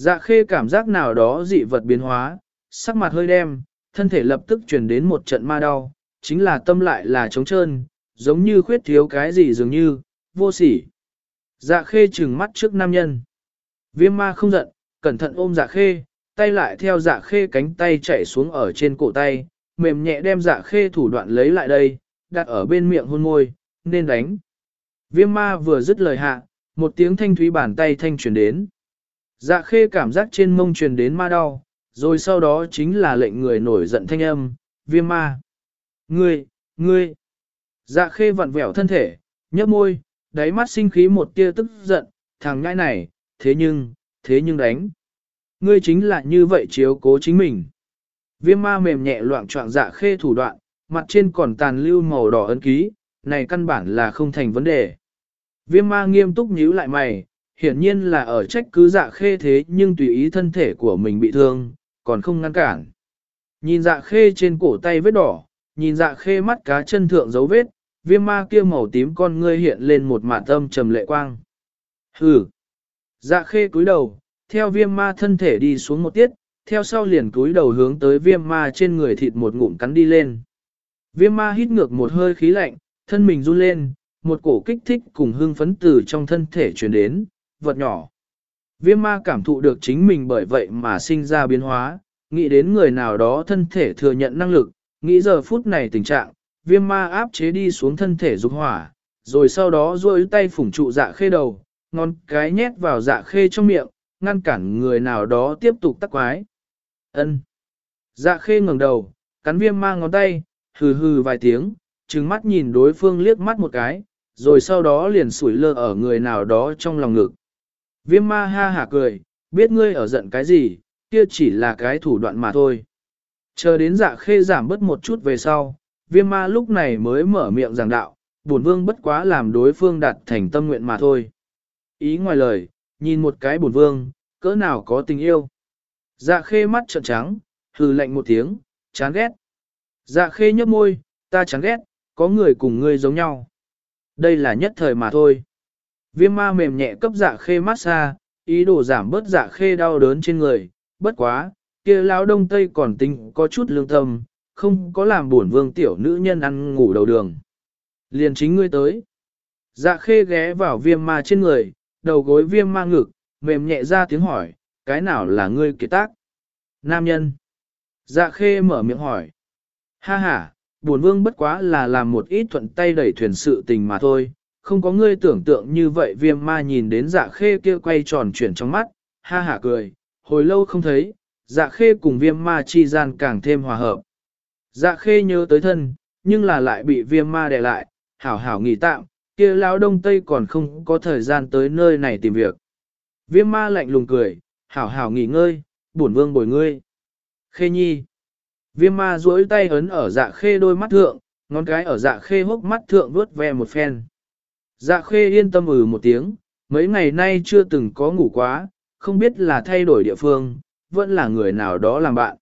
Dạ khê cảm giác nào đó dị vật biến hóa, sắc mặt hơi đem, thân thể lập tức chuyển đến một trận ma đau, chính là tâm lại là trống trơn, giống như khuyết thiếu cái gì dường như, vô sỉ. Dạ khê trừng mắt trước nam nhân. Viêm ma không giận, cẩn thận ôm dạ khê, tay lại theo dạ khê cánh tay chạy xuống ở trên cổ tay, mềm nhẹ đem dạ khê thủ đoạn lấy lại đây, đặt ở bên miệng hôn môi, nên đánh. Viêm ma vừa dứt lời hạ, một tiếng thanh thúy bàn tay thanh truyền đến. Dạ khê cảm giác trên mông truyền đến ma đau, rồi sau đó chính là lệnh người nổi giận thanh âm, viêm ma. Ngươi, ngươi. Dạ khê vặn vẹo thân thể, nhấp môi, đáy mắt sinh khí một tia tức giận, thằng ngãi này, thế nhưng, thế nhưng đánh. Ngươi chính là như vậy chiếu cố chính mình. Viêm ma mềm nhẹ loạn trọng dạ khê thủ đoạn, mặt trên còn tàn lưu màu đỏ ấn ký, này căn bản là không thành vấn đề. Viêm ma nghiêm túc nhíu lại mày, hiển nhiên là ở trách cứ dạ khê thế nhưng tùy ý thân thể của mình bị thương, còn không ngăn cản. Nhìn dạ khê trên cổ tay vết đỏ, nhìn dạ khê mắt cá chân thượng dấu vết, viêm ma kia màu tím con ngươi hiện lên một mạt tâm trầm lệ quang. Hừ! Dạ khê cúi đầu, theo viêm ma thân thể đi xuống một tiết, theo sau liền cúi đầu hướng tới viêm ma trên người thịt một ngụm cắn đi lên. Viêm ma hít ngược một hơi khí lạnh, thân mình run lên, một cổ kích thích cùng hương phấn từ trong thân thể truyền đến, vật nhỏ. Viêm ma cảm thụ được chính mình bởi vậy mà sinh ra biến hóa, nghĩ đến người nào đó thân thể thừa nhận năng lực, nghĩ giờ phút này tình trạng, viêm ma áp chế đi xuống thân thể dục hỏa, rồi sau đó duỗi tay phủng trụ dạ khê đầu, ngon cái nhét vào dạ khê trong miệng, ngăn cản người nào đó tiếp tục tắc quái. ân Dạ khê ngẩng đầu, cắn viêm ma ngón tay, hừ hừ vài tiếng, trừng mắt nhìn đối phương liếc mắt một cái, rồi sau đó liền sủi lơ ở người nào đó trong lòng ngực. Viêm ma ha hả cười, biết ngươi ở giận cái gì, Kia chỉ là cái thủ đoạn mà thôi. Chờ đến dạ khê giảm bớt một chút về sau, viêm ma lúc này mới mở miệng giảng đạo, bổn vương bất quá làm đối phương đạt thành tâm nguyện mà thôi. Ý ngoài lời, nhìn một cái bổn vương, cỡ nào có tình yêu. Dạ khê mắt trợn trắng, hừ lạnh một tiếng, chán ghét. Dạ khê nhấp môi, ta chán ghét, có người cùng ngươi giống nhau. Đây là nhất thời mà thôi. Viêm ma mềm nhẹ cấp dạ khê mát xa, ý đồ giảm bớt dạ khê đau đớn trên người, bất quá, kia lão đông tây còn tính có chút lương tâm, không có làm buồn vương tiểu nữ nhân ăn ngủ đầu đường. Liền chính ngươi tới. Dạ khê ghé vào viêm ma trên người, đầu gối viêm ma ngực, mềm nhẹ ra tiếng hỏi, cái nào là ngươi kế tác? Nam nhân. Dạ khê mở miệng hỏi. Ha ha, buồn vương bất quá là làm một ít thuận tay đẩy thuyền sự tình mà thôi, không có ngươi tưởng tượng như vậy viêm ma nhìn đến dạ khê kia quay tròn chuyển trong mắt, ha ha cười, hồi lâu không thấy, dạ khê cùng viêm ma chi gian càng thêm hòa hợp. Dạ khê nhớ tới thân, nhưng là lại bị viêm ma đè lại, hảo hảo nghỉ tạm, kia lão đông tây còn không có thời gian tới nơi này tìm việc. Viêm ma lạnh lùng cười, hảo hảo nghỉ ngơi, bổn vương bồi ngươi. Khê nhi. Viêm ma duỗi tay ấn ở dạ khê đôi mắt thượng, ngón cái ở dạ khê hốc mắt thượng vuốt ve một phen. Dạ khê yên tâm ừ một tiếng, mấy ngày nay chưa từng có ngủ quá, không biết là thay đổi địa phương, vẫn là người nào đó làm bạn.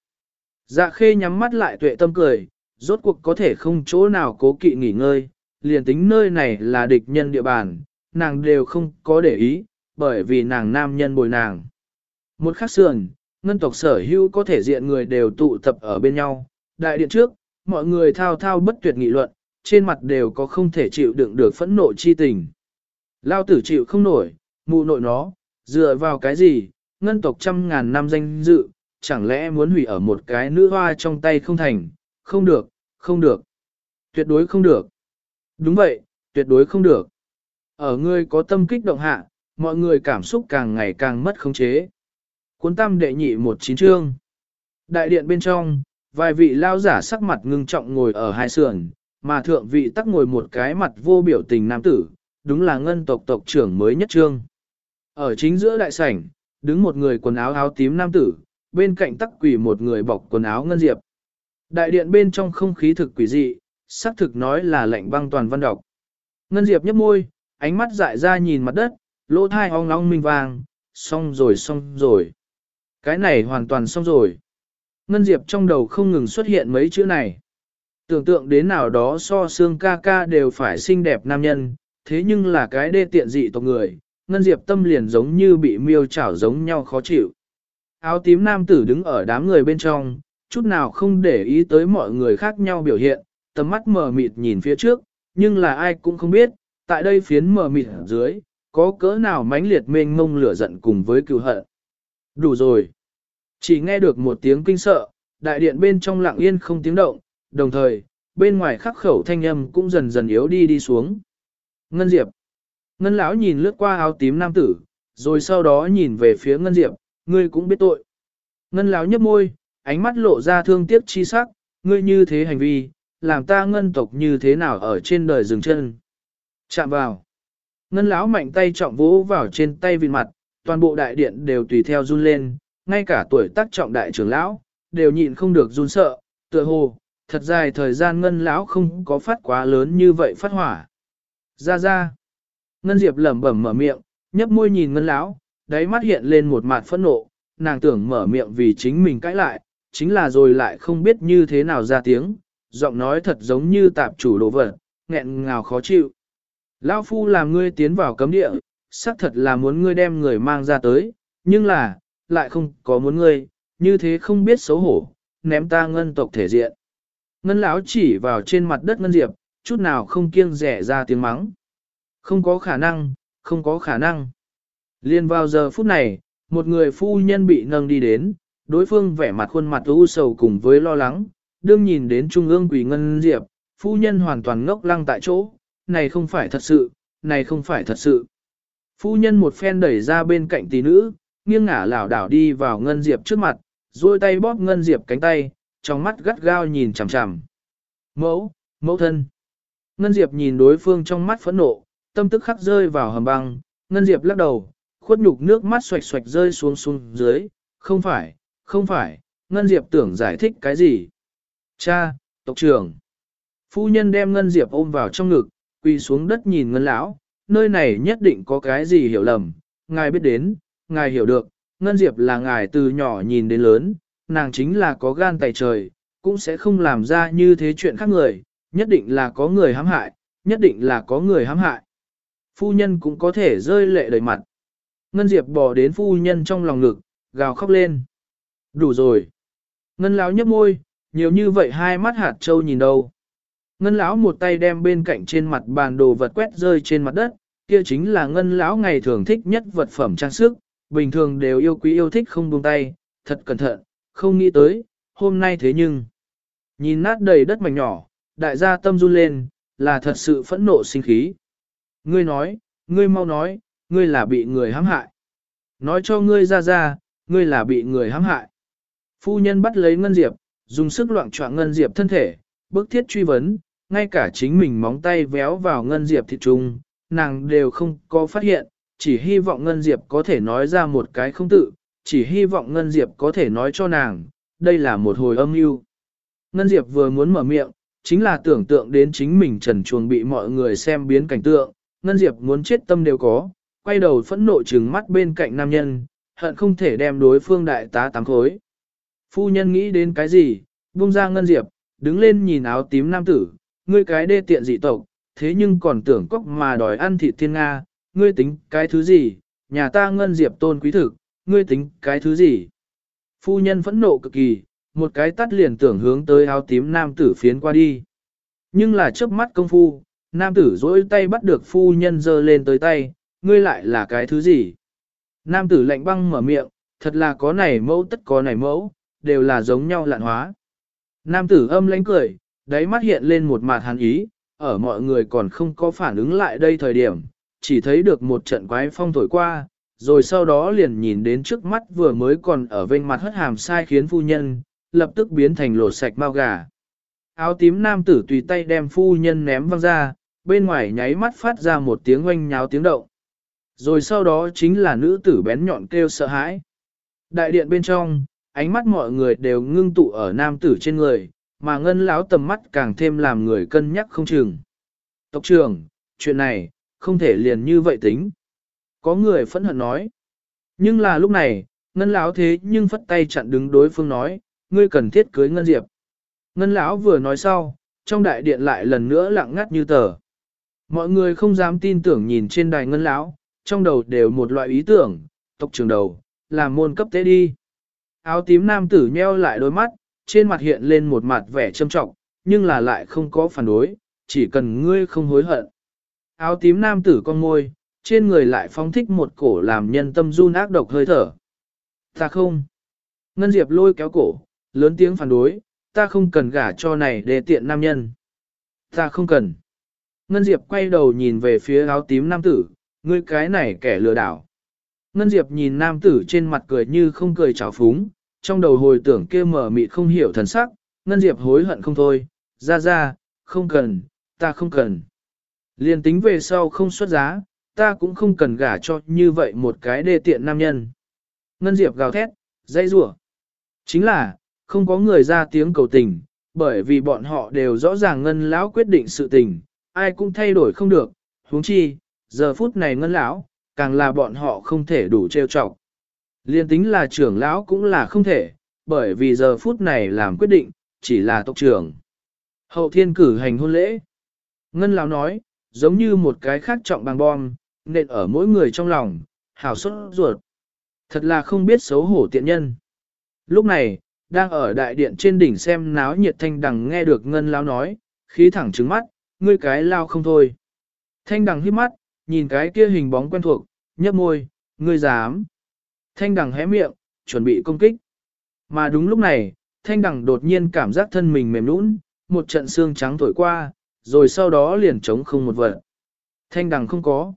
Dạ khê nhắm mắt lại tuệ tâm cười, rốt cuộc có thể không chỗ nào cố kỵ nghỉ ngơi, liền tính nơi này là địch nhân địa bàn, nàng đều không có để ý, bởi vì nàng nam nhân bồi nàng. Một khắc sườn, ngân tộc sở hữu có thể diện người đều tụ tập ở bên nhau, đại điện trước, mọi người thao thao bất tuyệt nghị luận, trên mặt đều có không thể chịu đựng được phẫn nộ chi tình. Lao tử chịu không nổi, mụ nội nó, dựa vào cái gì, ngân tộc trăm ngàn năm danh dự, chẳng lẽ muốn hủy ở một cái nữ hoa trong tay không thành, không được, không được, tuyệt đối không được. Đúng vậy, tuyệt đối không được. Ở ngươi có tâm kích động hạ, mọi người cảm xúc càng ngày càng mất khống chế. Cuốn tam đệ nhị một chín chương. Đại điện bên trong, vài vị lao giả sắc mặt ngưng trọng ngồi ở hai sườn, mà thượng vị tắc ngồi một cái mặt vô biểu tình nam tử, đúng là ngân tộc tộc trưởng mới nhất trương. Ở chính giữa đại sảnh, đứng một người quần áo áo tím nam tử, bên cạnh tắc quỷ một người bọc quần áo ngân diệp. Đại điện bên trong không khí thực quỷ dị, xác thực nói là lạnh băng toàn văn độc. Ngân diệp nhấp môi, ánh mắt dại ra nhìn mặt đất, lỗ thai ong ong minh vàng, xong rồi xong rồi. Cái này hoàn toàn xong rồi. Ngân diệp trong đầu không ngừng xuất hiện mấy chữ này. Tưởng tượng đến nào đó so xương ca ca đều phải xinh đẹp nam nhân, thế nhưng là cái đê tiện dị tộc người, Ngân Diệp tâm liền giống như bị miêu chảo giống nhau khó chịu. Áo tím nam tử đứng ở đám người bên trong, chút nào không để ý tới mọi người khác nhau biểu hiện, tầm mắt mờ mịt nhìn phía trước, nhưng là ai cũng không biết, tại đây phiến mờ mịt ở dưới, có cỡ nào mãnh liệt mênh mông lửa giận cùng với cựu hận. Đủ rồi. Chỉ nghe được một tiếng kinh sợ, đại điện bên trong lặng yên không tiếng động, đồng thời, bên ngoài khắc khẩu thanh âm cũng dần dần yếu đi đi xuống. Ngân Diệp. Ngân lão nhìn lướt qua áo tím nam tử, rồi sau đó nhìn về phía Ngân Diệp, ngươi cũng biết tội. Ngân lão nhấp môi, ánh mắt lộ ra thương tiếc chi sắc, ngươi như thế hành vi, làm ta ngân tộc như thế nào ở trên đời dừng chân. Chạm vào. Ngân lão mạnh tay trọng vỗ vào trên tay vịn mặt, toàn bộ đại điện đều tùy theo run lên, ngay cả tuổi tác trọng đại trưởng lão, đều nhịn không được run sợ, tựa hồ, thật dài thời gian ngân lão không có phát quá lớn như vậy phát hỏa. Ra ra. Ngân Diệp lẩm bẩm mở miệng, nhấp môi nhìn ngân lão, đáy mắt hiện lên một mặt phẫn nộ, nàng tưởng mở miệng vì chính mình cãi lại, chính là rồi lại không biết như thế nào ra tiếng, giọng nói thật giống như tạp chủ đồ vật, nghẹn ngào khó chịu. Lão phu làm ngươi tiến vào cấm địa, xác thật là muốn ngươi đem người mang ra tới, nhưng là, lại không có muốn ngươi, như thế không biết xấu hổ, ném ta ngân tộc thể diện. Ngân lão chỉ vào trên mặt đất ngân diệp, chút nào không kiêng rẻ ra tiếng mắng. Không có khả năng, không có khả năng. Liên vào giờ phút này, một người phu nhân bị nâng đi đến, đối phương vẻ mặt khuôn mặt u sầu cùng với lo lắng, đương nhìn đến trung ương quỷ ngân diệp, phu nhân hoàn toàn ngốc lăng tại chỗ, này không phải thật sự, này không phải thật sự. Phu nhân một phen đẩy ra bên cạnh tỷ nữ, nghiêng ngả lảo đảo đi vào ngân diệp trước mặt, duỗi tay bóp ngân diệp cánh tay, trong mắt gắt gao nhìn chằm chằm. Mẫu, mẫu thân. Ngân diệp nhìn đối phương trong mắt phẫn nộ, tâm tức khắc rơi vào hầm băng, Ngân Diệp lắc đầu, khuất nhục nước mắt xoạch xoạch rơi xuống xuống dưới, không phải, không phải, Ngân Diệp tưởng giải thích cái gì. Cha, tộc trưởng. Phu nhân đem Ngân Diệp ôm vào trong ngực, quỳ xuống đất nhìn Ngân lão, nơi này nhất định có cái gì hiểu lầm, ngài biết đến, ngài hiểu được, Ngân Diệp là ngài từ nhỏ nhìn đến lớn, nàng chính là có gan tài trời, cũng sẽ không làm ra như thế chuyện khác người, nhất định là có người hãm hại, nhất định là có người hãm hại. Phu nhân cũng có thể rơi lệ đầy mặt. Ngân Diệp bỏ đến phu nhân trong lòng ngực, gào khóc lên. Đủ rồi. Ngân lão nhấp môi, nhiều như vậy hai mắt hạt trâu nhìn đâu. Ngân lão một tay đem bên cạnh trên mặt bàn đồ vật quét rơi trên mặt đất, kia chính là ngân lão ngày thường thích nhất vật phẩm trang sức, bình thường đều yêu quý yêu thích không buông tay, thật cẩn thận, không nghĩ tới, hôm nay thế nhưng. Nhìn nát đầy đất mảnh nhỏ, đại gia tâm run lên, là thật sự phẫn nộ sinh khí. Ngươi nói, ngươi mau nói, ngươi là bị người hãm hại. Nói cho ngươi ra ra, ngươi là bị người hãm hại. Phu nhân bắt lấy Ngân Diệp, dùng sức loạn trọng Ngân Diệp thân thể, bức thiết truy vấn, ngay cả chính mình móng tay véo vào Ngân Diệp thịt trùng nàng đều không có phát hiện, chỉ hy vọng Ngân Diệp có thể nói ra một cái không tự, chỉ hy vọng Ngân Diệp có thể nói cho nàng, đây là một hồi âm mưu. Ngân Diệp vừa muốn mở miệng, chính là tưởng tượng đến chính mình trần chuồng bị mọi người xem biến cảnh tượng, Ngân Diệp muốn chết tâm đều có, quay đầu phẫn nộ trừng mắt bên cạnh nam nhân, hận không thể đem đối phương đại tá tám khối. Phu nhân nghĩ đến cái gì, buông ra Ngân Diệp, đứng lên nhìn áo tím nam tử, ngươi cái đê tiện dị tộc, thế nhưng còn tưởng cóc mà đòi ăn thịt thiên Nga, ngươi tính cái thứ gì, nhà ta Ngân Diệp tôn quý thực, ngươi tính cái thứ gì. Phu nhân phẫn nộ cực kỳ, một cái tắt liền tưởng hướng tới áo tím nam tử phiến qua đi. Nhưng là chớp mắt công phu, nam tử dỗi tay bắt được phu nhân giơ lên tới tay, ngươi lại là cái thứ gì? Nam tử lạnh băng mở miệng, thật là có này mẫu tất có này mẫu, đều là giống nhau lạn hóa. Nam tử âm lãnh cười, đáy mắt hiện lên một mặt hàn ý, ở mọi người còn không có phản ứng lại đây thời điểm, chỉ thấy được một trận quái phong thổi qua, rồi sau đó liền nhìn đến trước mắt vừa mới còn ở bên mặt hất hàm sai khiến phu nhân, lập tức biến thành lột sạch bao gà. Áo tím nam tử tùy tay đem phu nhân ném văng ra, bên ngoài nháy mắt phát ra một tiếng oanh nháo tiếng động. Rồi sau đó chính là nữ tử bén nhọn kêu sợ hãi. Đại điện bên trong, ánh mắt mọi người đều ngưng tụ ở nam tử trên người, mà ngân láo tầm mắt càng thêm làm người cân nhắc không chừng. Tộc trưởng, chuyện này, không thể liền như vậy tính. Có người phẫn hận nói. Nhưng là lúc này, ngân lão thế nhưng phất tay chặn đứng đối phương nói, ngươi cần thiết cưới ngân diệp. Ngân lão vừa nói sau, trong đại điện lại lần nữa lặng ngắt như tờ. Mọi người không dám tin tưởng nhìn trên đài ngân lão, trong đầu đều một loại ý tưởng, tộc trường đầu, làm môn cấp tế đi. Áo tím nam tử nheo lại đôi mắt, trên mặt hiện lên một mặt vẻ trâm trọng, nhưng là lại không có phản đối, chỉ cần ngươi không hối hận. Áo tím nam tử con môi, trên người lại phóng thích một cổ làm nhân tâm run ác độc hơi thở. Ta không. Ngân Diệp lôi kéo cổ, lớn tiếng phản đối, ta không cần gả cho này để tiện nam nhân. Ta không cần. Ngân Diệp quay đầu nhìn về phía áo tím nam tử, ngươi cái này kẻ lừa đảo. Ngân Diệp nhìn nam tử trên mặt cười như không cười trào phúng, trong đầu hồi tưởng kia mở mịt không hiểu thần sắc, Ngân Diệp hối hận không thôi, ra ra, không cần, ta không cần. Liên tính về sau không xuất giá, ta cũng không cần gả cho như vậy một cái đê tiện nam nhân. Ngân Diệp gào thét, dây rủa Chính là, không có người ra tiếng cầu tình, bởi vì bọn họ đều rõ ràng Ngân Lão quyết định sự tình, ai cũng thay đổi không được, huống chi, giờ phút này Ngân Lão, càng là bọn họ không thể đủ trêu chọc. Liên tính là trưởng lão cũng là không thể, bởi vì giờ phút này làm quyết định, chỉ là tộc trưởng. Hậu thiên cử hành hôn lễ. Ngân lão nói, giống như một cái khác trọng bằng bom, nên ở mỗi người trong lòng, hào xuất ruột. Thật là không biết xấu hổ tiện nhân. Lúc này, đang ở đại điện trên đỉnh xem náo nhiệt thanh đằng nghe được ngân lao nói, khí thẳng trứng mắt, ngươi cái lao không thôi. Thanh đằng hít mắt, nhìn cái kia hình bóng quen thuộc, nhấp môi, ngươi dám. Thanh đằng hé miệng, chuẩn bị công kích. Mà đúng lúc này, thanh đằng đột nhiên cảm giác thân mình mềm nũng, một trận xương trắng thổi qua, rồi sau đó liền trống không một vật. Thanh đằng không có.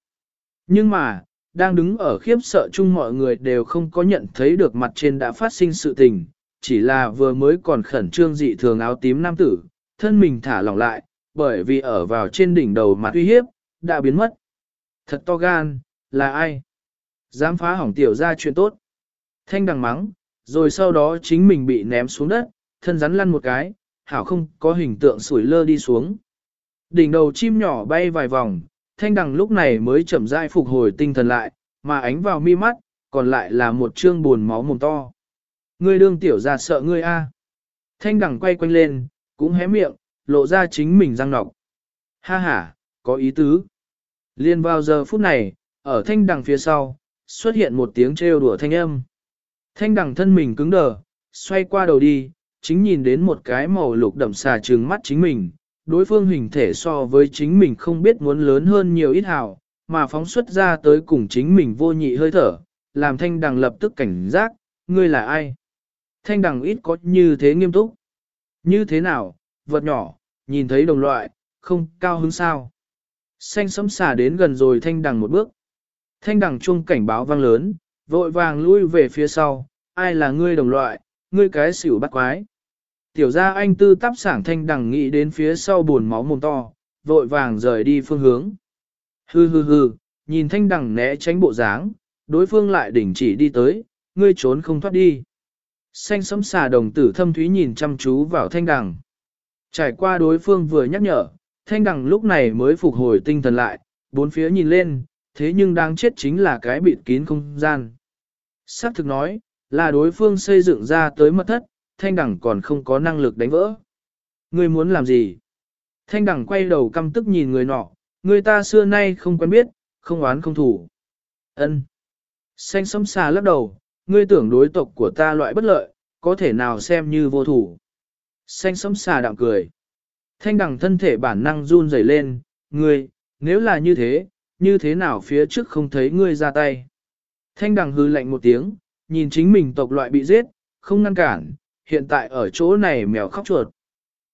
Nhưng mà, đang đứng ở khiếp sợ chung mọi người đều không có nhận thấy được mặt trên đã phát sinh sự tình, chỉ là vừa mới còn khẩn trương dị thường áo tím nam tử, thân mình thả lỏng lại, bởi vì ở vào trên đỉnh đầu mặt uy hiếp, đã biến mất. Thật to gan, là ai? Dám phá hỏng tiểu ra chuyện tốt. Thanh đằng mắng, rồi sau đó chính mình bị ném xuống đất, thân rắn lăn một cái, hảo không có hình tượng sủi lơ đi xuống. Đỉnh đầu chim nhỏ bay vài vòng, thanh đằng lúc này mới chậm rãi phục hồi tinh thần lại, mà ánh vào mi mắt, còn lại là một trương buồn máu mồm to. Ngươi đương tiểu ra sợ ngươi a. Thanh đằng quay quanh lên, cũng hé miệng, lộ ra chính mình răng nọc. Ha ha, có ý tứ. Liên vào giờ phút này, ở thanh đằng phía sau, xuất hiện một tiếng trêu đùa thanh âm. Thanh đằng thân mình cứng đờ, xoay qua đầu đi, chính nhìn đến một cái màu lục đậm xà trừng mắt chính mình, đối phương hình thể so với chính mình không biết muốn lớn hơn nhiều ít hào, mà phóng xuất ra tới cùng chính mình vô nhị hơi thở, làm thanh đằng lập tức cảnh giác, ngươi là ai? Thanh đằng ít có như thế nghiêm túc. Như thế nào, vật nhỏ, nhìn thấy đồng loại, không cao hứng sao? Xanh sấm xà đến gần rồi thanh đằng một bước. Thanh đằng chuông cảnh báo vang lớn, vội vàng lui về phía sau, ai là ngươi đồng loại, ngươi cái xỉu bắt quái. Tiểu gia anh tư tắp sảng thanh đằng nghĩ đến phía sau buồn máu mồm to, vội vàng rời đi phương hướng. Hừ hừ hừ, nhìn thanh đằng né tránh bộ dáng, đối phương lại đỉnh chỉ đi tới, ngươi trốn không thoát đi. Xanh sấm xà đồng tử thâm thúy nhìn chăm chú vào thanh đằng. Trải qua đối phương vừa nhắc nhở, thanh đằng lúc này mới phục hồi tinh thần lại, bốn phía nhìn lên, thế nhưng đang chết chính là cái bịt kín không gian. Sắc thực nói, là đối phương xây dựng ra tới mật thất, thanh đẳng còn không có năng lực đánh vỡ. Ngươi muốn làm gì? Thanh đẳng quay đầu căm tức nhìn người nọ, người ta xưa nay không quen biết, không oán không thủ. Ân. Xanh sấm xà lắc đầu, ngươi tưởng đối tộc của ta loại bất lợi, có thể nào xem như vô thủ. Xanh sấm xà đạm cười. Thanh đẳng thân thể bản năng run rẩy lên, ngươi, nếu là như thế, như thế nào phía trước không thấy ngươi ra tay. Thanh đằng hư lạnh một tiếng, nhìn chính mình tộc loại bị giết, không ngăn cản, hiện tại ở chỗ này mèo khóc chuột.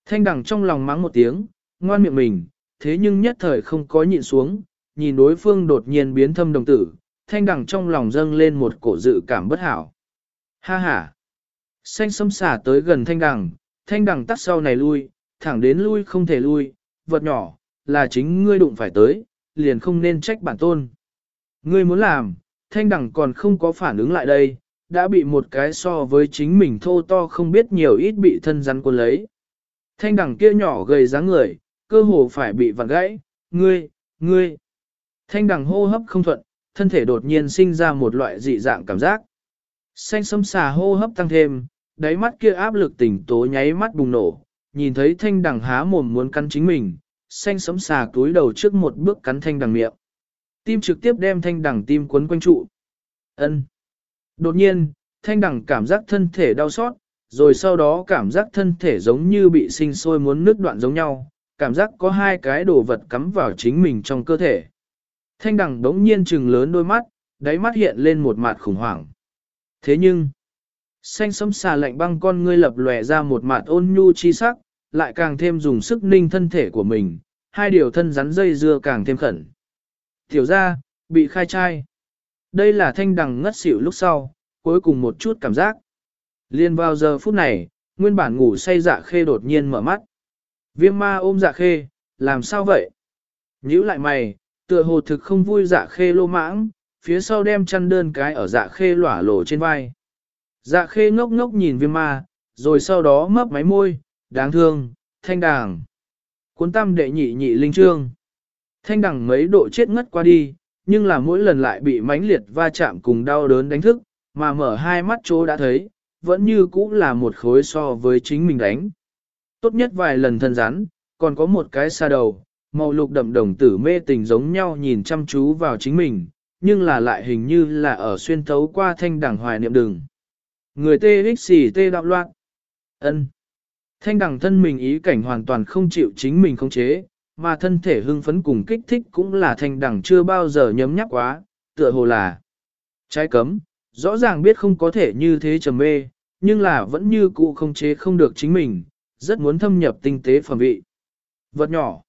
Thanh đằng trong lòng mắng một tiếng, ngoan miệng mình, thế nhưng nhất thời không có nhịn xuống, nhìn đối phương đột nhiên biến thâm đồng tử, thanh đằng trong lòng dâng lên một cổ dự cảm bất hảo. Ha ha! Xanh xâm xả tới gần thanh đằng, thanh đằng tắt sau này lui, thẳng đến lui không thể lui, vật nhỏ, là chính ngươi đụng phải tới, liền không nên trách bản tôn. Ngươi muốn làm, thanh đằng còn không có phản ứng lại đây, đã bị một cái so với chính mình thô to không biết nhiều ít bị thân rắn cuốn lấy. Thanh đằng kia nhỏ gầy dáng người, cơ hồ phải bị vặn gãy, ngươi, ngươi. Thanh đằng hô hấp không thuận, thân thể đột nhiên sinh ra một loại dị dạng cảm giác. Xanh sấm xà hô hấp tăng thêm, đáy mắt kia áp lực tỉnh tố nháy mắt bùng nổ, nhìn thấy thanh đằng há mồm muốn cắn chính mình, xanh sấm xà túi đầu trước một bước cắn thanh đằng miệng. Tim trực tiếp đem thanh đằng tim quấn quanh trụ. Ân. Đột nhiên, thanh đằng cảm giác thân thể đau xót, rồi sau đó cảm giác thân thể giống như bị sinh sôi muốn nứt đoạn giống nhau, cảm giác có hai cái đồ vật cắm vào chính mình trong cơ thể. Thanh đằng đống nhiên trừng lớn đôi mắt, đáy mắt hiện lên một mặt khủng hoảng. Thế nhưng, xanh sấm xà lạnh băng con ngươi lập lòe ra một mặt ôn nhu chi sắc, lại càng thêm dùng sức ninh thân thể của mình, hai điều thân rắn dây dưa càng thêm khẩn. Tiểu ra, bị khai trai. Đây là thanh đằng ngất xỉu lúc sau, cuối cùng một chút cảm giác. Liên vào giờ phút này, nguyên bản ngủ say dạ khê đột nhiên mở mắt. Viêm ma ôm dạ khê, làm sao vậy? Nhữ lại mày, tựa hồ thực không vui dạ khê lô mãng, phía sau đem chăn đơn cái ở dạ khê lỏa lổ trên vai. Dạ khê ngốc ngốc nhìn viêm ma, rồi sau đó mấp máy môi, đáng thương, thanh đàng. Cuốn tam đệ nhị nhị linh trương. Thanh đằng mấy độ chết ngất qua đi, nhưng là mỗi lần lại bị mãnh liệt va chạm cùng đau đớn đánh thức, mà mở hai mắt chỗ đã thấy, vẫn như cũ là một khối so với chính mình đánh. Tốt nhất vài lần thân rắn, còn có một cái xa đầu, màu lục đậm đồng tử mê tình giống nhau nhìn chăm chú vào chính mình, nhưng là lại hình như là ở xuyên thấu qua thanh đẳng hoài niệm đường. Người tê xì tê đạo loạn. ân Thanh đẳng thân mình ý cảnh hoàn toàn không chịu chính mình khống chế, mà thân thể hưng phấn cùng kích thích cũng là thanh đẳng chưa bao giờ nhấm nhắc quá, tựa hồ là trái cấm, rõ ràng biết không có thể như thế trầm mê, nhưng là vẫn như cụ không chế không được chính mình, rất muốn thâm nhập tinh tế phẩm vị. Vật nhỏ,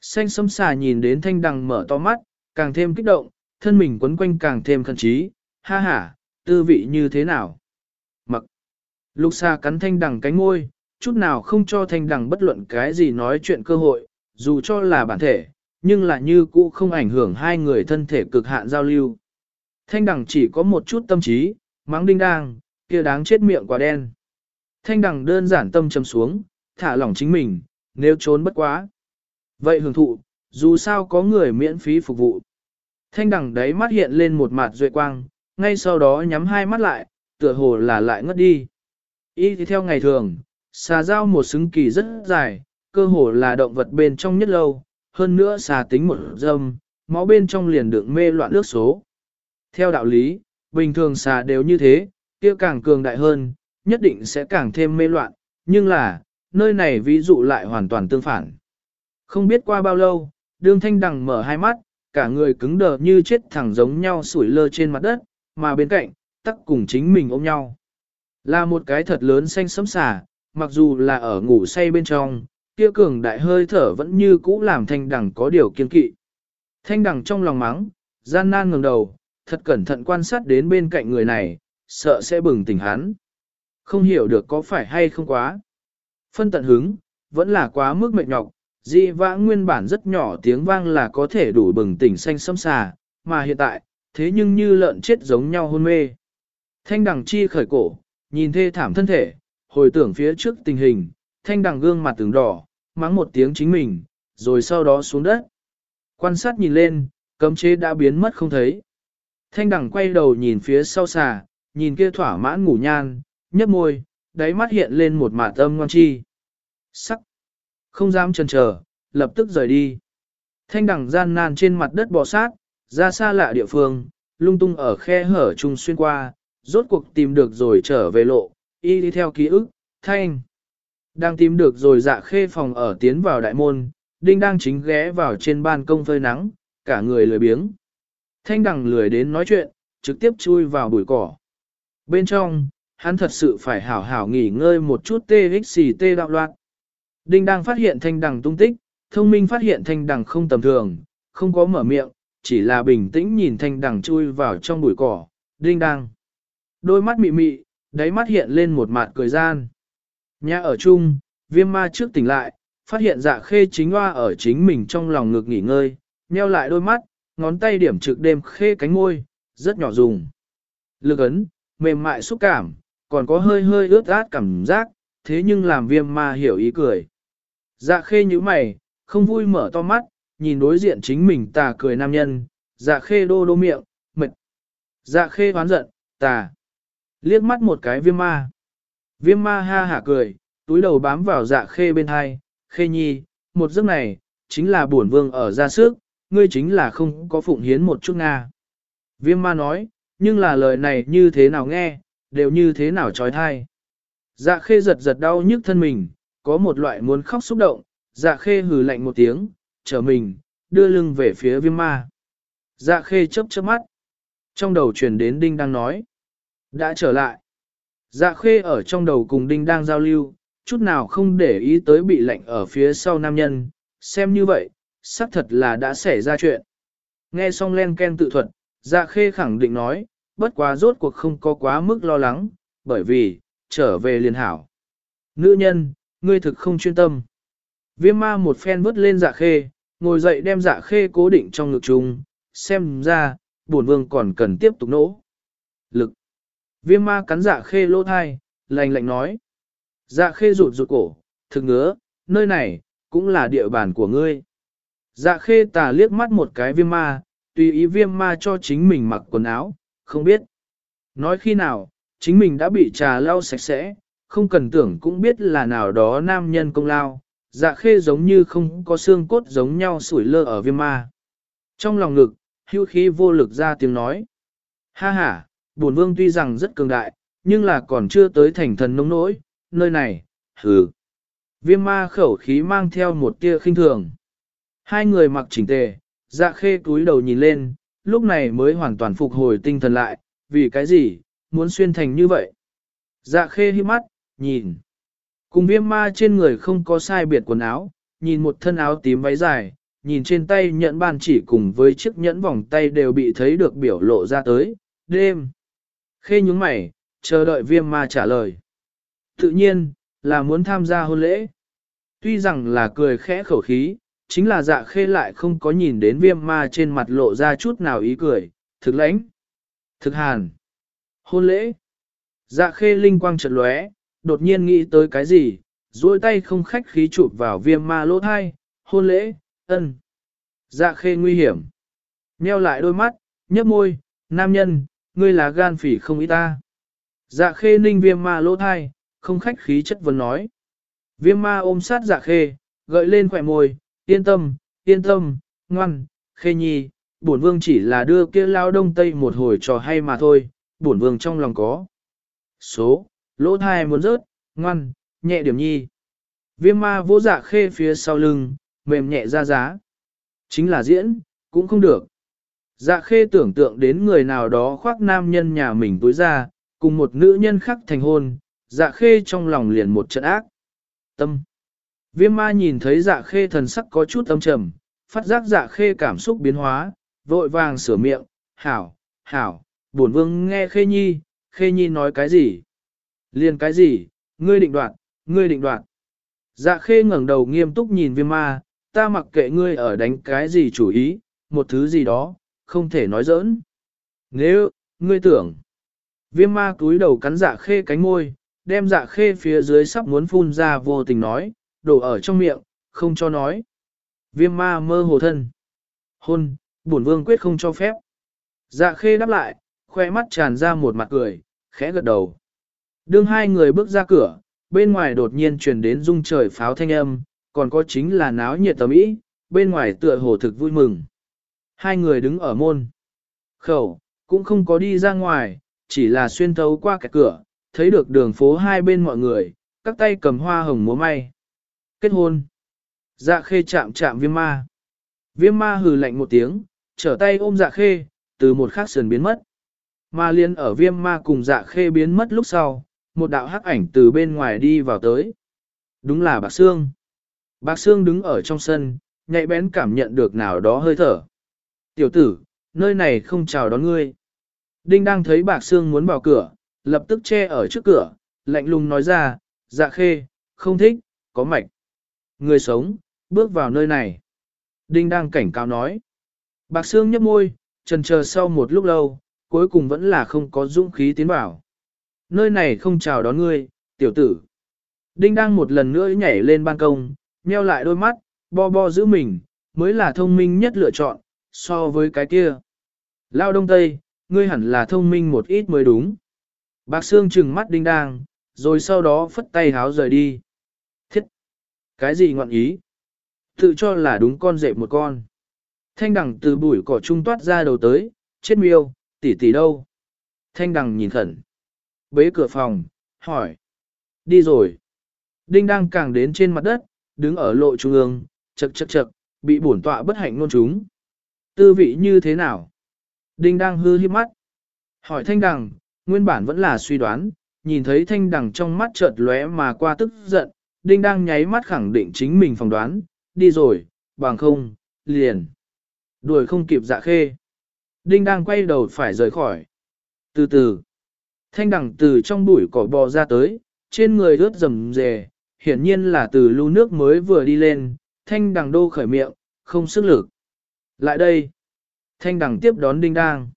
xanh xâm xà nhìn đến thanh đằng mở to mắt, càng thêm kích động, thân mình quấn quanh càng thêm khẩn trí, ha ha, tư vị như thế nào? Mặc, lục xà cắn thanh đằng cánh môi, chút nào không cho thanh đằng bất luận cái gì nói chuyện cơ hội, dù cho là bản thể, nhưng là như cũ không ảnh hưởng hai người thân thể cực hạn giao lưu. Thanh đằng chỉ có một chút tâm trí, mắng đinh đang, kia đáng chết miệng quả đen. Thanh đằng đơn giản tâm trầm xuống, thả lỏng chính mình, nếu trốn bất quá. Vậy hưởng thụ, dù sao có người miễn phí phục vụ. Thanh đằng đấy mắt hiện lên một mặt duệ quang, ngay sau đó nhắm hai mắt lại, tựa hồ là lại ngất đi. Y thì theo ngày thường, xà dao một xứng kỳ rất dài, cơ hồ là động vật bên trong nhất lâu, hơn nữa xà tính một dâm, máu bên trong liền đựng mê loạn nước số. Theo đạo lý, bình thường xà đều như thế, kia càng cường đại hơn, nhất định sẽ càng thêm mê loạn, nhưng là, nơi này ví dụ lại hoàn toàn tương phản. Không biết qua bao lâu, đương thanh đằng mở hai mắt, cả người cứng đờ như chết thẳng giống nhau sủi lơ trên mặt đất, mà bên cạnh, tắc cùng chính mình ôm nhau. Là một cái thật lớn xanh sấm xà, mặc dù là ở ngủ say bên trong, kia cường đại hơi thở vẫn như cũ làm thanh đằng có điều kiên kỵ. Thanh đằng trong lòng mắng, gian nan ngẩng đầu, thật cẩn thận quan sát đến bên cạnh người này, sợ sẽ bừng tỉnh hắn. Không hiểu được có phải hay không quá. Phân tận hứng, vẫn là quá mức mệt nhọc, dị vãng nguyên bản rất nhỏ tiếng vang là có thể đủ bừng tỉnh xanh xâm xà, mà hiện tại, thế nhưng như lợn chết giống nhau hôn mê. Thanh đằng chi khởi cổ, nhìn thê thảm thân thể, hồi tưởng phía trước tình hình, thanh đằng gương mặt tường đỏ, mắng một tiếng chính mình, rồi sau đó xuống đất. Quan sát nhìn lên, cấm chế đã biến mất không thấy. Thanh đằng quay đầu nhìn phía sau xà, nhìn kia thỏa mãn ngủ nhan, nhấp môi, đáy mắt hiện lên một mả tâm ngoan chi. Sắc! Không dám chần chờ, lập tức rời đi. Thanh đằng gian nan trên mặt đất bò sát, ra xa lạ địa phương, lung tung ở khe hở chung xuyên qua, rốt cuộc tìm được rồi trở về lộ, y đi theo ký ức, thanh. Đang tìm được rồi dạ khê phòng ở tiến vào đại môn, đinh đang chính ghé vào trên ban công phơi nắng, cả người lười biếng. Thanh đằng lười đến nói chuyện, trực tiếp chui vào bụi cỏ. Bên trong, hắn thật sự phải hảo hảo nghỉ ngơi một chút tê xì tê đạo loạn. Đinh đang phát hiện thanh đằng tung tích, thông minh phát hiện thanh đằng không tầm thường, không có mở miệng, chỉ là bình tĩnh nhìn thanh đằng chui vào trong bụi cỏ. Đinh đang. Đôi mắt mị mị, đáy mắt hiện lên một mặt cười gian. Nhà ở chung, viêm ma trước tỉnh lại, phát hiện dạ khê chính hoa ở chính mình trong lòng ngực nghỉ ngơi, nheo lại đôi mắt, ngón tay điểm trực đêm khê cánh môi, rất nhỏ dùng. Lực ấn, mềm mại xúc cảm, còn có hơi hơi ướt át cảm giác, thế nhưng làm viêm ma hiểu ý cười. Dạ khê như mày, không vui mở to mắt, nhìn đối diện chính mình tà cười nam nhân, dạ khê đô đô miệng, mệt. Dạ khê hoán giận, tà. Liếc mắt một cái viêm ma. Viêm ma ha hả cười, túi đầu bám vào dạ khê bên hai, khê nhi, một giấc này, chính là bổn vương ở ra sức, ngươi chính là không có phụng hiến một chút Nga. Viêm ma nói, nhưng là lời này như thế nào nghe, đều như thế nào trói thai. Dạ khê giật giật đau nhức thân mình, có một loại muốn khóc xúc động, dạ khê hừ lạnh một tiếng, trở mình, đưa lưng về phía viêm ma. Dạ khê chớp chớp mắt. Trong đầu truyền đến đinh đang nói. Đã trở lại. Dạ khê ở trong đầu cùng đinh đang giao lưu, chút nào không để ý tới bị lạnh ở phía sau nam nhân, xem như vậy, xác thật là đã xảy ra chuyện. Nghe xong len ken tự thuật, dạ khê khẳng định nói, bất quá rốt cuộc không có quá mức lo lắng, bởi vì, trở về liền hảo. Nữ nhân, ngươi thực không chuyên tâm. Viêm ma một phen vứt lên dạ khê, ngồi dậy đem dạ khê cố định trong ngực chung, xem ra, bổn vương còn cần tiếp tục nỗ. Lực. Viêm ma cắn dạ khê lỗ thai, lạnh lạnh nói. Dạ khê rụt rụt cổ, thực ngứa, nơi này, cũng là địa bàn của ngươi. Dạ khê tà liếc mắt một cái viêm ma, tùy ý viêm ma cho chính mình mặc quần áo, không biết. Nói khi nào, chính mình đã bị trà lau sạch sẽ, không cần tưởng cũng biết là nào đó nam nhân công lao, dạ khê giống như không có xương cốt giống nhau sủi lơ ở viêm ma. Trong lòng ngực, hưu khí vô lực ra tiếng nói. Ha ha, bổn vương tuy rằng rất cường đại, nhưng là còn chưa tới thành thần nông nỗi, nơi này, hừ. Viêm ma khẩu khí mang theo một tia khinh thường. Hai người mặc chỉnh tề, dạ khê túi đầu nhìn lên, lúc này mới hoàn toàn phục hồi tinh thần lại, vì cái gì, muốn xuyên thành như vậy. Dạ khê hiếp mắt, nhìn. Cùng viêm ma trên người không có sai biệt quần áo, nhìn một thân áo tím váy dài, nhìn trên tay nhẫn bàn chỉ cùng với chiếc nhẫn vòng tay đều bị thấy được biểu lộ ra tới, đêm. Khê nhúng mày, chờ đợi viêm ma trả lời. Tự nhiên, là muốn tham gia hôn lễ. Tuy rằng là cười khẽ khẩu khí, chính là dạ khê lại không có nhìn đến viêm ma trên mặt lộ ra chút nào ý cười, thực lãnh, thực hàn. Hôn lễ. Dạ khê linh quang chợt lóe, đột nhiên nghĩ tới cái gì, duỗi tay không khách khí chụp vào viêm ma lỗ thai, hôn lễ, ân. Dạ khê nguy hiểm. Nheo lại đôi mắt, nhấp môi, nam nhân, ngươi là gan phỉ không ý ta. Dạ khê ninh viêm ma lỗ thai, không khách khí chất vấn nói. Viêm ma ôm sát dạ khê, gợi lên khỏe môi, yên tâm, yên tâm, ngoan, khê nhi, bổn vương chỉ là đưa kia lao đông tây một hồi trò hay mà thôi, bổn vương trong lòng có. Số, lỗ thai muốn rớt, ngoan, nhẹ điểm nhi. Viêm ma vô dạ khê phía sau lưng, mềm nhẹ ra giá. Chính là diễn, cũng không được. Dạ khê tưởng tượng đến người nào đó khoác nam nhân nhà mình tối ra, cùng một nữ nhân khác thành hôn, dạ khê trong lòng liền một trận ác. Tâm. Viêm ma nhìn thấy dạ khê thần sắc có chút âm trầm, phát giác dạ khê cảm xúc biến hóa, vội vàng sửa miệng, hảo, hảo, bổn vương nghe khê nhi, khê nhi nói cái gì? Liền cái gì? Ngươi định đoạt, ngươi định đoạt. Dạ khê ngẩng đầu nghiêm túc nhìn viêm ma, ta mặc kệ ngươi ở đánh cái gì chủ ý, một thứ gì đó, không thể nói giỡn. Nếu, ngươi tưởng, viêm ma túi đầu cắn dạ khê cánh môi, đem dạ khê phía dưới sắp muốn phun ra vô tình nói, đổ ở trong miệng, không cho nói. Viêm ma mơ hồ thân. Hôn, bổn vương quyết không cho phép. Dạ khê đáp lại, khoe mắt tràn ra một mặt cười, khẽ gật đầu. Đương hai người bước ra cửa, bên ngoài đột nhiên truyền đến rung trời pháo thanh âm, còn có chính là náo nhiệt tầm ý, bên ngoài tựa hồ thực vui mừng. Hai người đứng ở môn. Khẩu, cũng không có đi ra ngoài, chỉ là xuyên thấu qua cái cửa, thấy được đường phố hai bên mọi người, các tay cầm hoa hồng múa may. Kết hôn. Dạ khê chạm chạm viêm ma. Viêm ma hừ lạnh một tiếng, trở tay ôm dạ khê, từ một khắc sườn biến mất. Ma liên ở viêm ma cùng dạ khê biến mất lúc sau, một đạo hắc ảnh từ bên ngoài đi vào tới. Đúng là Bạc xương Bạc xương đứng ở trong sân, nhạy bén cảm nhận được nào đó hơi thở. Tiểu tử, nơi này không chào đón ngươi. Đinh đang thấy Bạc xương muốn vào cửa, lập tức che ở trước cửa, lạnh lùng nói ra, dạ khê, không thích, có mạch. Người sống, bước vào nơi này. Đinh đang cảnh cáo nói. Bạc xương nhấp môi, trần chờ sau một lúc lâu, cuối cùng vẫn là không có dũng khí tiến vào. Nơi này không chào đón ngươi, tiểu tử. Đinh đang một lần nữa nhảy lên ban công, nheo lại đôi mắt, bo bo giữ mình, mới là thông minh nhất lựa chọn, so với cái kia. Lao đông tây, ngươi hẳn là thông minh một ít mới đúng. Bạc Sương trừng mắt đinh đang, rồi sau đó phất tay háo rời đi. Thiết! Cái gì ngọn ý? Tự cho là đúng con dẹp một con. Thanh đằng từ bụi cỏ trung toát ra đầu tới, chết miêu, tỷ tỷ đâu? Thanh đằng nhìn khẩn. Bế cửa phòng, hỏi. Đi rồi. Đinh đang càng đến trên mặt đất, đứng ở lộ trung ương, chật chật chật, bị bổn tọa bất hạnh nôn chúng. Tư vị như thế nào? Đinh đang hư hiếp mắt. Hỏi thanh đằng, nguyên bản vẫn là suy đoán, nhìn thấy thanh đằng trong mắt chợt lóe mà qua tức giận, đinh đang nháy mắt khẳng định chính mình phỏng đoán, đi rồi, bằng không, liền. Đuổi không kịp dạ khê. Đinh đang quay đầu phải rời khỏi. Từ từ, thanh đằng từ trong bụi cỏ bò ra tới, trên người ướt rầm rề, hiển nhiên là từ lưu nước mới vừa đi lên, thanh đằng đô khởi miệng, không sức lực. Lại đây, thanh đằng tiếp đón đinh đang.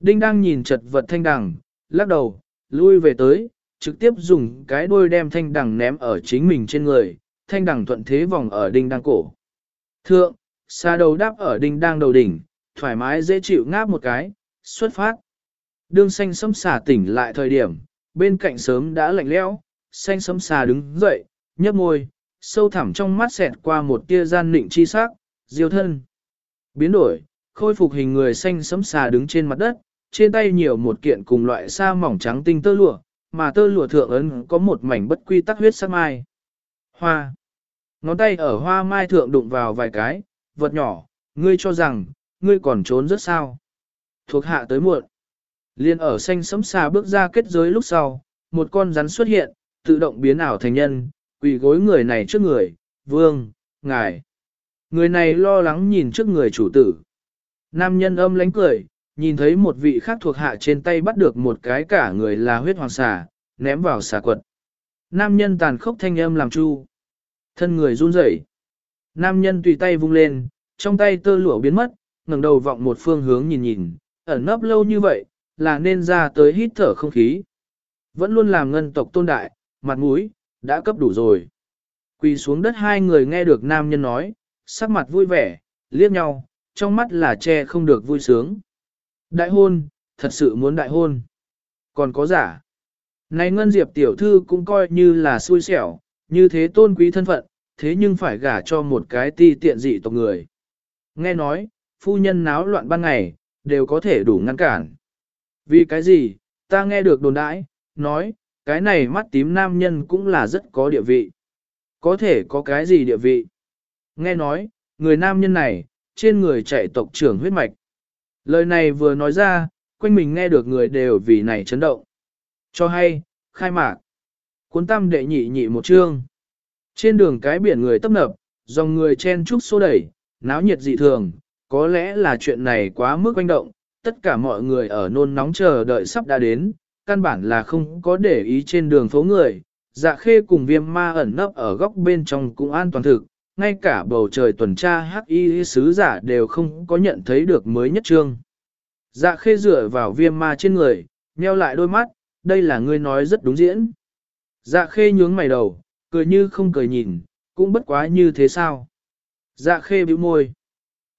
Đinh đang nhìn chật vật thanh đằng, lắc đầu, lui về tới, trực tiếp dùng cái đuôi đem thanh đằng ném ở chính mình trên người, thanh đằng thuận thế vòng ở đinh đang cổ. Thượng, xa đầu đáp ở đinh đang đầu đỉnh, thoải mái dễ chịu ngáp một cái, xuất phát. Đương xanh sấm xà tỉnh lại thời điểm, bên cạnh sớm đã lạnh lẽo, xanh sấm xà đứng dậy, nhấp môi, sâu thẳm trong mắt xẹt qua một tia gian nịnh chi sắc, diêu thân. Biến đổi, khôi phục hình người xanh sẫm xà đứng trên mặt đất, trên tay nhiều một kiện cùng loại sa mỏng trắng tinh tơ lụa, mà tơ lụa thượng ấn có một mảnh bất quy tắc huyết sắc mai. Hoa. Ngón tay ở hoa mai thượng đụng vào vài cái, vật nhỏ, ngươi cho rằng, ngươi còn trốn rất sao. Thuộc hạ tới muộn. Liên ở xanh sẫm xà bước ra kết giới lúc sau, một con rắn xuất hiện, tự động biến ảo thành nhân, quỳ gối người này trước người, vương, ngài. Người này lo lắng nhìn trước người chủ tử. Nam nhân âm lánh cười, nhìn thấy một vị khác thuộc hạ trên tay bắt được một cái cả người là huyết hoàng xà, ném vào xà quật. Nam nhân tàn khốc thanh âm làm chu. Thân người run rẩy. Nam nhân tùy tay vung lên, trong tay tơ lụa biến mất, ngẩng đầu vọng một phương hướng nhìn nhìn, ẩn nấp lâu như vậy, là nên ra tới hít thở không khí. Vẫn luôn làm ngân tộc tôn đại, mặt mũi, đã cấp đủ rồi. Quỳ xuống đất hai người nghe được nam nhân nói, sắc mặt vui vẻ, liếc nhau, trong mắt là che không được vui sướng. Đại hôn, thật sự muốn đại hôn. Còn có giả. Này Ngân Diệp tiểu thư cũng coi như là xui xẻo, như thế tôn quý thân phận, thế nhưng phải gả cho một cái ti tiện dị tộc người. Nghe nói, phu nhân náo loạn ban ngày, đều có thể đủ ngăn cản. Vì cái gì, ta nghe được đồn đãi, nói, cái này mắt tím nam nhân cũng là rất có địa vị. Có thể có cái gì địa vị? Nghe nói, người nam nhân này, trên người chạy tộc trưởng huyết mạch. Lời này vừa nói ra, quanh mình nghe được người đều vì này chấn động. Cho hay, khai mạc. Cuốn tam đệ nhị nhị một chương. Trên đường cái biển người tấp nập, dòng người chen chúc xô đẩy, náo nhiệt dị thường, có lẽ là chuyện này quá mức quanh động, tất cả mọi người ở nôn nóng chờ đợi sắp đã đến, căn bản là không có để ý trên đường phố người. Dạ khê cùng viêm ma ẩn nấp ở góc bên trong cũng an toàn thực, ngay cả bầu trời tuần tra hắc y sứ giả đều không có nhận thấy được mới nhất trương. Dạ khê dựa vào viêm ma trên người, nheo lại đôi mắt, đây là ngươi nói rất đúng diễn. Dạ khê nhướng mày đầu, cười như không cười nhìn, cũng bất quá như thế sao. Dạ khê bĩu môi.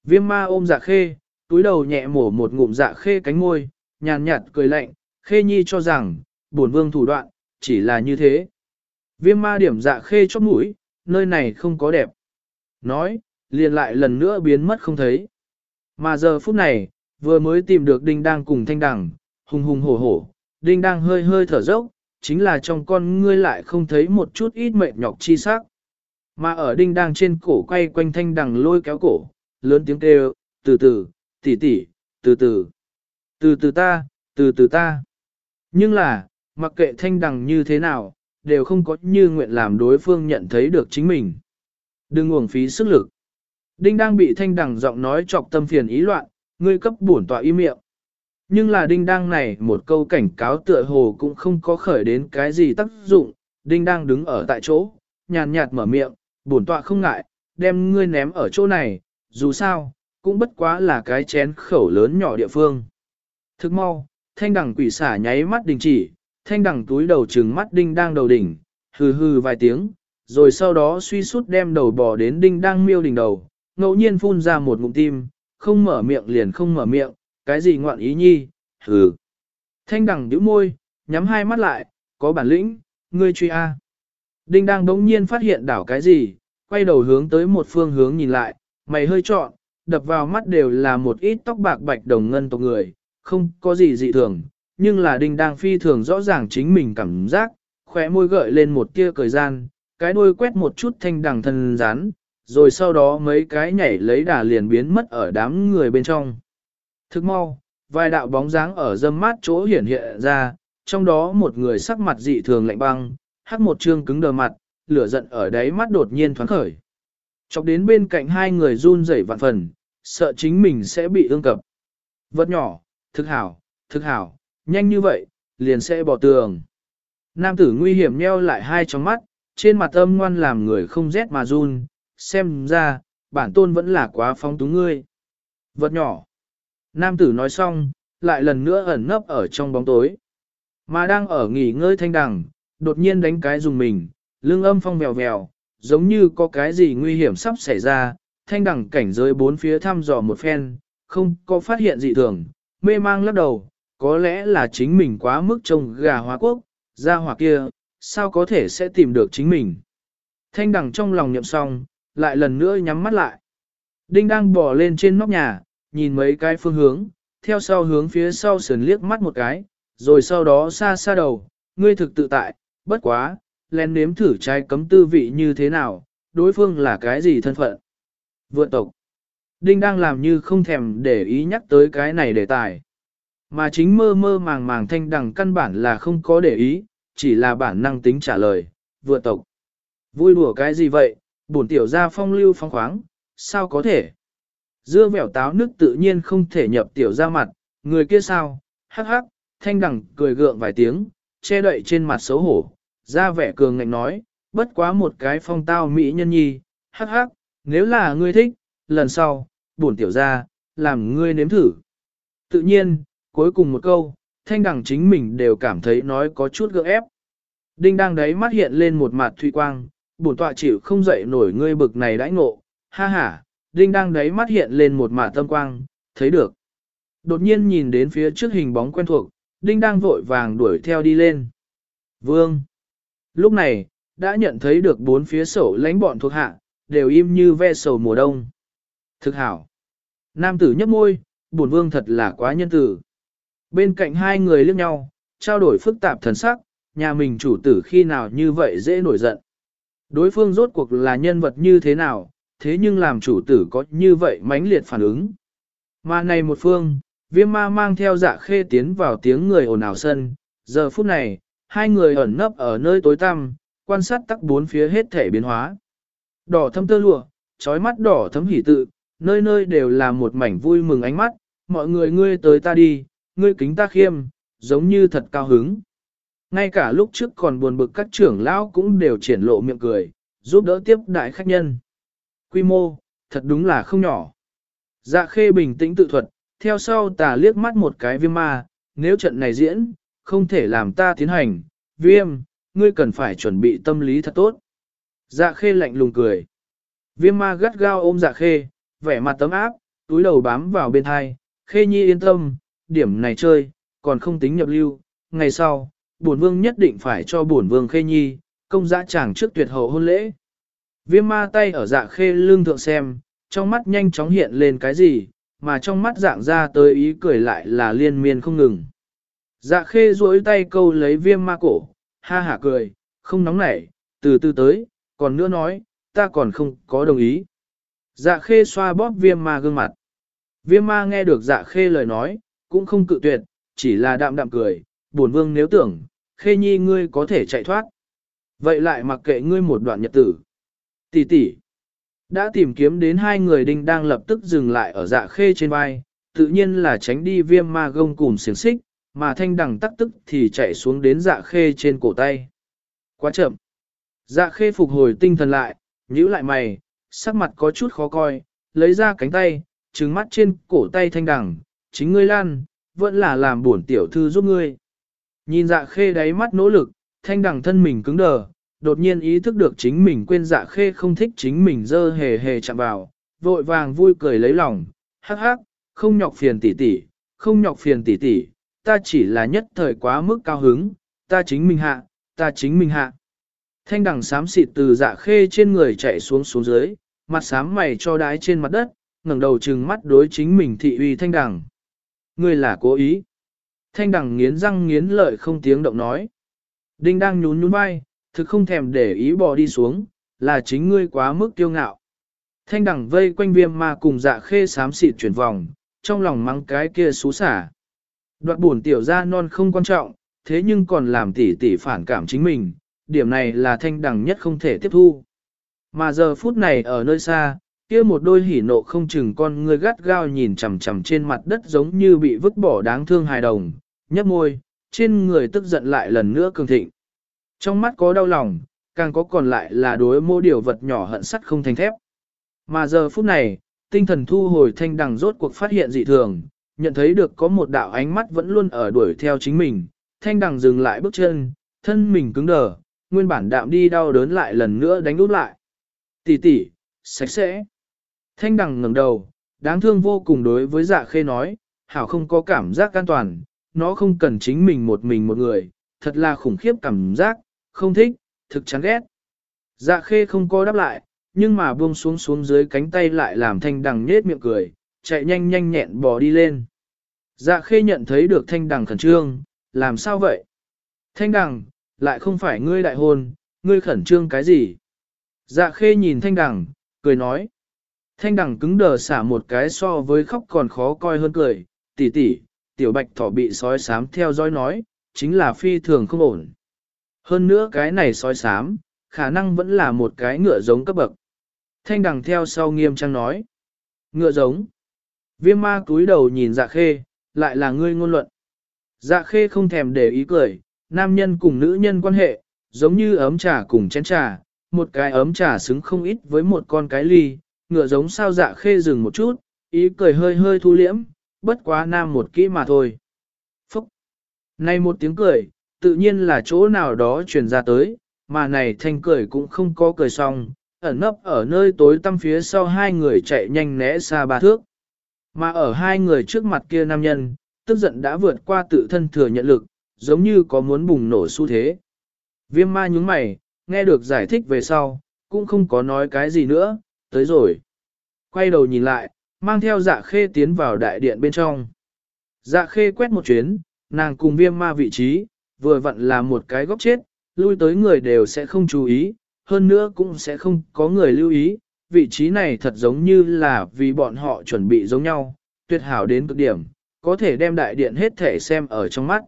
Viêm ma ôm dạ khê, túi đầu nhẹ mổ một ngụm dạ khê cánh môi, nhàn nhạt cười lạnh, khê nhi cho rằng, bổn vương thủ đoạn, chỉ là như thế. Viêm ma điểm dạ khê chót mũi, nơi này không có đẹp. Nói, liền lại lần nữa biến mất không thấy. Mà giờ phút này, vừa mới tìm được đinh đang cùng thanh đằng, hùng hùng hổ hổ, đinh đang hơi hơi thở dốc, chính là trong con ngươi lại không thấy một chút ít mệt nhọc chi sắc. Mà ở đinh đang trên cổ quay quanh thanh đằng lôi kéo cổ, lớn tiếng kêu, từ từ, tỉ tỉ, từ từ, từ từ ta, từ từ ta. Nhưng là, mặc kệ thanh đằng như thế nào, đều không có như nguyện làm đối phương nhận thấy được chính mình. Đừng uổng phí sức lực. Đinh đang bị thanh đằng giọng nói chọc tâm phiền ý loạn, ngươi cấp bổn tọa y miệng. Nhưng là đinh đang này một câu cảnh cáo tựa hồ cũng không có khởi đến cái gì tác dụng, đinh đang đứng ở tại chỗ, nhàn nhạt mở miệng, bổn tọa không ngại, đem ngươi ném ở chỗ này, dù sao, cũng bất quá là cái chén khẩu lớn nhỏ địa phương. Thức mau, thanh đằng quỷ xả nháy mắt đình chỉ, thanh đằng túi đầu trừng mắt đinh đang đầu đỉnh, hừ hừ vài tiếng, rồi sau đó suy sút đem đầu bò đến đinh đang miêu đỉnh đầu, ngẫu nhiên phun ra một ngụm tim, không mở miệng liền không mở miệng, cái gì ngoạn ý nhi, hừ. Thanh đằng nhíu môi, nhắm hai mắt lại, có bản lĩnh, ngươi truy A. Đinh đang đống nhiên phát hiện đảo cái gì, quay đầu hướng tới một phương hướng nhìn lại, mày hơi trọn, đập vào mắt đều là một ít tóc bạc bạch đồng ngân tộc người, không có gì dị thường, nhưng là đinh đang phi thường rõ ràng chính mình cảm giác, khóe môi gợi lên một tia cười gian, cái đuôi quét một chút thanh đằng thần rán, rồi sau đó mấy cái nhảy lấy đà liền biến mất ở đám người bên trong. Thức mau, vài đạo bóng dáng ở dâm mát chỗ hiển hiện ra, trong đó một người sắc mặt dị thường lạnh băng, hắc một trương cứng đờ mặt, lửa giận ở đáy mắt đột nhiên thoáng khởi. Chọc đến bên cạnh hai người run rẩy vạn phần, sợ chính mình sẽ bị ương cập. Vật nhỏ, thực hảo, thực hảo, nhanh như vậy, liền sẽ bỏ tường. Nam tử nguy hiểm nheo lại hai tròng mắt, trên mặt âm ngoan làm người không rét mà run, xem ra, bản tôn vẫn là quá phóng túng ngươi. Vật nhỏ. Nam tử nói xong, lại lần nữa ẩn nấp ở trong bóng tối. Mà đang ở nghỉ ngơi thanh đằng, đột nhiên đánh cái dùng mình, lưng âm phong vèo vèo, giống như có cái gì nguy hiểm sắp xảy ra, thanh đằng cảnh giới bốn phía thăm dò một phen, không có phát hiện gì thường, mê mang lắc đầu, có lẽ là chính mình quá mức trông gà hóa quốc, ra hỏa kia, sao có thể sẽ tìm được chính mình. Thanh đằng trong lòng nhậm xong, lại lần nữa nhắm mắt lại. Đinh đang bỏ lên trên nóc nhà, nhìn mấy cái phương hướng, theo sau hướng phía sau sườn liếc mắt một cái, rồi sau đó xa xa đầu, ngươi thực tự tại, bất quá, len nếm thử trái cấm tư vị như thế nào, đối phương là cái gì thân phận. Vượn tộc. Đinh đang làm như không thèm để ý nhắc tới cái này đề tài. Mà chính mơ mơ màng màng thanh đằng căn bản là không có để ý, chỉ là bản năng tính trả lời, vừa tộc. Vui đùa cái gì vậy, bổn tiểu ra phong lưu phong khoáng, sao có thể? Dưa vẻo táo nước tự nhiên không thể nhập tiểu ra mặt, người kia sao, hắc hắc, thanh đằng cười gượng vài tiếng, che đậy trên mặt xấu hổ, ra vẻ cường ngạnh nói, bất quá một cái phong tao mỹ nhân nhi, hắc hắc, nếu là ngươi thích, lần sau, bổn tiểu ra, làm ngươi nếm thử. Tự nhiên, cuối cùng một câu, thanh đằng chính mình đều cảm thấy nói có chút gượng ép. Đinh đang đấy mắt hiện lên một mặt thủy quang, bổn tọa chịu không dậy nổi ngươi bực này đãi ngộ, ha ha, đinh đang đấy mắt hiện lên một mặt tâm quang, thấy được. Đột nhiên nhìn đến phía trước hình bóng quen thuộc, đinh đang vội vàng đuổi theo đi lên. Vương! Lúc này, đã nhận thấy được bốn phía sổ lãnh bọn thuộc hạ, đều im như ve sầu mùa đông. Thực hảo! Nam tử nhấp môi, bổn vương thật là quá nhân tử. Bên cạnh hai người liếc nhau, trao đổi phức tạp thần sắc, nhà mình chủ tử khi nào như vậy dễ nổi giận. Đối phương rốt cuộc là nhân vật như thế nào, thế nhưng làm chủ tử có như vậy mãnh liệt phản ứng. Mà này một phương, viêm ma mang theo dạ khê tiến vào tiếng người ồn ào sân, giờ phút này, hai người ẩn nấp ở nơi tối tăm, quan sát tắc bốn phía hết thể biến hóa. Đỏ thâm tơ lụa, trói mắt đỏ thấm hỉ tự, nơi nơi đều là một mảnh vui mừng ánh mắt, mọi người ngươi tới ta đi, ngươi kính ta khiêm, giống như thật cao hứng. Ngay cả lúc trước còn buồn bực các trưởng lão cũng đều triển lộ miệng cười, giúp đỡ tiếp đại khách nhân. Quy mô, thật đúng là không nhỏ. Dạ khê bình tĩnh tự thuật, theo sau tà liếc mắt một cái viêm ma, nếu trận này diễn, không thể làm ta tiến hành, viêm, ngươi cần phải chuẩn bị tâm lý thật tốt. Dạ khê lạnh lùng cười. Viêm ma gắt gao ôm dạ khê, vẻ mặt tấm áp, túi đầu bám vào bên thai, khê nhi yên tâm, điểm này chơi, còn không tính nhập lưu, ngày sau, bổn vương nhất định phải cho bổn vương khê nhi, công dã chàng trước tuyệt hậu hôn lễ. Viêm ma tay ở dạ khê lương thượng xem, trong mắt nhanh chóng hiện lên cái gì, mà trong mắt dạng ra tới ý cười lại là liên miên không ngừng. Dạ khê duỗi tay câu lấy viêm ma cổ, ha hả cười, không nóng nảy, từ từ tới, còn nữa nói, ta còn không có đồng ý. Dạ khê xoa bóp viêm ma gương mặt. Viêm ma nghe được dạ khê lời nói, cũng không cự tuyệt, chỉ là đạm đạm cười, buồn vương nếu tưởng, khê nhi ngươi có thể chạy thoát. Vậy lại mặc kệ ngươi một đoạn nhật tử. Tỷ tỷ, đã tìm kiếm đến hai người đinh đang lập tức dừng lại ở dạ khê trên vai, tự nhiên là tránh đi viêm ma gông cùng xiềng xích, mà thanh đằng tắc tức thì chạy xuống đến dạ khê trên cổ tay. Quá chậm. Dạ khê phục hồi tinh thần lại, nhíu lại mày, sắc mặt có chút khó coi, lấy ra cánh tay, trừng mắt trên cổ tay thanh đằng, chính ngươi lan, vẫn là làm buồn tiểu thư giúp ngươi. Nhìn dạ khê đáy mắt nỗ lực, thanh đằng thân mình cứng đờ, đột nhiên ý thức được chính mình quên dạ khê không thích chính mình dơ hề hề chạm vào, vội vàng vui cười lấy lòng, hắc hắc, không nhọc phiền tỷ tỷ, không nhọc phiền tỷ tỷ, ta chỉ là nhất thời quá mức cao hứng, ta chính mình hạ, ta chính mình hạ. Thanh đằng xám xịt từ dạ khê trên người chạy xuống xuống dưới, mặt xám mày cho đái trên mặt đất, ngẩng đầu trừng mắt đối chính mình thị uy thanh đằng. Ngươi là cố ý. Thanh đằng nghiến răng nghiến lợi không tiếng động nói. Đinh đang nhún nhún vai, thực không thèm để ý bò đi xuống, là chính ngươi quá mức kiêu ngạo. Thanh đằng vây quanh viêm ma cùng dạ khê sám xịt chuyển vòng, trong lòng mắng cái kia xú xả. Đoạt buồn tiểu ra non không quan trọng, thế nhưng còn làm tỉ tỉ phản cảm chính mình, điểm này là thanh đằng nhất không thể tiếp thu. Mà giờ phút này ở nơi xa, kia một đôi hỉ nộ không chừng con ngươi gắt gao nhìn chằm chằm trên mặt đất giống như bị vứt bỏ đáng thương hài đồng, nhấp môi, trên người tức giận lại lần nữa cường thịnh. Trong mắt có đau lòng, càng có còn lại là đối mô điều vật nhỏ hận sắt không thành thép. Mà giờ phút này, tinh thần thu hồi thanh đằng rốt cuộc phát hiện dị thường, nhận thấy được có một đạo ánh mắt vẫn luôn ở đuổi theo chính mình, thanh đằng dừng lại bước chân, thân mình cứng đờ, nguyên bản đạm đi đau đớn lại lần nữa đánh út lại. Tỷ tỷ, sạch sẽ. Thanh đằng ngẩng đầu, đáng thương vô cùng đối với dạ khê nói, hảo không có cảm giác an toàn, nó không cần chính mình một mình một người, thật là khủng khiếp cảm giác, không thích, thực chán ghét. Dạ khê không có đáp lại, nhưng mà buông xuống xuống dưới cánh tay lại làm thanh đằng nhết miệng cười, chạy nhanh nhanh nhẹn bò đi lên. Dạ khê nhận thấy được thanh đằng khẩn trương, làm sao vậy? Thanh đằng, lại không phải ngươi đại hôn, ngươi khẩn trương cái gì? Dạ khê nhìn thanh đằng, cười nói. Thanh đằng cứng đờ xả một cái so với khóc còn khó coi hơn cười, tỷ tỷ, tiểu bạch thỏ bị sói sám theo dõi nói, chính là phi thường không ổn. Hơn nữa cái này sói sám, khả năng vẫn là một cái ngựa giống cấp bậc. Thanh đằng theo sau nghiêm trang nói. Ngựa giống. Viêm ma cúi đầu nhìn dạ khê, lại là ngươi ngôn luận. Dạ khê không thèm để ý cười, nam nhân cùng nữ nhân quan hệ, giống như ấm trà cùng chén trà, một cái ấm trà xứng không ít với một con cái ly, ngựa giống sao dạ khê dừng một chút, ý cười hơi hơi thu liễm, bất quá nam một kỹ mà thôi. Phúc! Này một tiếng cười, tự nhiên là chỗ nào đó truyền ra tới, mà này thanh cười cũng không có cười xong, ẩn nấp ở nơi tối tăm phía sau hai người chạy nhanh né xa ba thước. Mà ở hai người trước mặt kia nam nhân, tức giận đã vượt qua tự thân thừa nhận lực, giống như có muốn bùng nổ xu thế. Viêm ma nhúng mày, nghe được giải thích về sau, cũng không có nói cái gì nữa, tới rồi. Quay đầu nhìn lại, mang theo dạ khê tiến vào đại điện bên trong. Dạ khê quét một chuyến, nàng cùng viêm ma vị trí, vừa vặn là một cái góc chết, lui tới người đều sẽ không chú ý, hơn nữa cũng sẽ không có người lưu ý, vị trí này thật giống như là vì bọn họ chuẩn bị giống nhau, tuyệt hảo đến cực điểm, có thể đem đại điện hết thể xem ở trong mắt.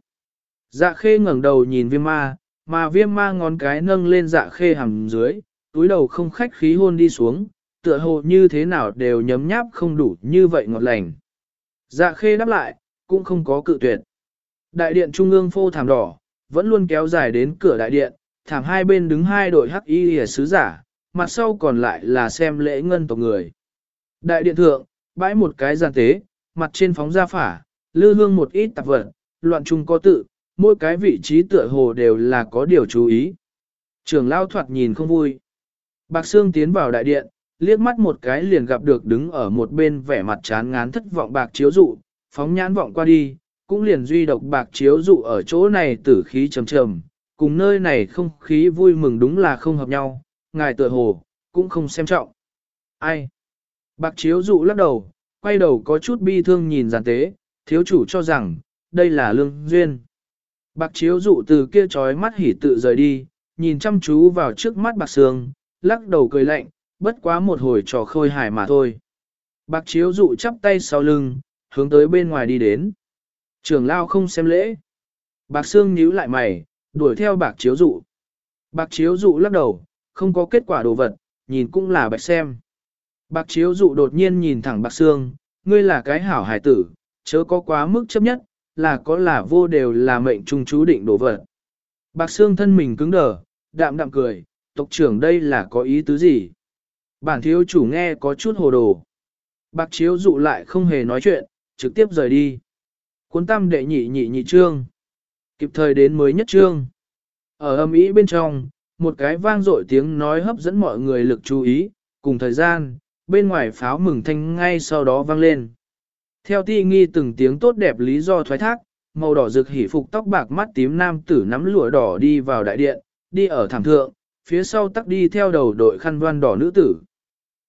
Dạ khê ngẩng đầu nhìn viêm ma, mà viêm ma ngón cái nâng lên dạ khê hầm dưới, túi đầu không khách khí hôn đi xuống, tựa hồ như thế nào đều nhấm nháp không đủ như vậy ngọt lành. Dạ khê đáp lại, cũng không có cự tuyệt. Đại điện trung ương phô thảm đỏ, vẫn luôn kéo dài đến cửa đại điện, thảm hai bên đứng hai đội hắc y hề sứ giả, mặt sau còn lại là xem lễ ngân tộc người. Đại điện thượng, bãi một cái giàn tế, mặt trên phóng ra phả, lư hương một ít tạp vật, loạn trung có tự, mỗi cái vị trí tựa hồ đều là có điều chú ý. Trường lao thoạt nhìn không vui. Bạc Sương tiến vào đại điện, liếc mắt một cái liền gặp được đứng ở một bên vẻ mặt chán ngán thất vọng bạc chiếu dụ, phóng nhãn vọng qua đi, cũng liền duy độc bạc chiếu dụ ở chỗ này tử khí trầm trầm, cùng nơi này không khí vui mừng đúng là không hợp nhau, ngài tựa hồ, cũng không xem trọng. Ai? Bạc chiếu dụ lắc đầu, quay đầu có chút bi thương nhìn giàn tế, thiếu chủ cho rằng, đây là lương duyên. Bạc chiếu dụ từ kia trói mắt hỉ tự rời đi, nhìn chăm chú vào trước mắt bạc sương, lắc đầu cười lạnh, bất quá một hồi trò khôi hài mà thôi. Bạc chiếu dụ chắp tay sau lưng, hướng tới bên ngoài đi đến. Trường lao không xem lễ. Bạc Sương nhíu lại mày, đuổi theo bạc chiếu dụ. Bạc chiếu dụ lắc đầu, không có kết quả đồ vật, nhìn cũng là bạch xem. Bạc chiếu dụ đột nhiên nhìn thẳng bạc Sương, ngươi là cái hảo hải tử, chớ có quá mức chấp nhất, là có là vô đều là mệnh trung chú định đồ vật. Bạc Sương thân mình cứng đờ, đạm đạm cười, tộc trưởng đây là có ý tứ gì? Bản thiếu chủ nghe có chút hồ đồ. Bạc chiếu dụ lại không hề nói chuyện, trực tiếp rời đi. Cuốn tam đệ nhị nhị nhị trương. Kịp thời đến mới nhất trương. Ở âm ý bên trong, một cái vang dội tiếng nói hấp dẫn mọi người lực chú ý, cùng thời gian, bên ngoài pháo mừng thanh ngay sau đó vang lên. Theo ti nghi từng tiếng tốt đẹp lý do thoái thác, màu đỏ rực hỉ phục tóc bạc mắt tím nam tử nắm lụa đỏ đi vào đại điện, đi ở thảm thượng, phía sau tắc đi theo đầu đội khăn voan đỏ nữ tử.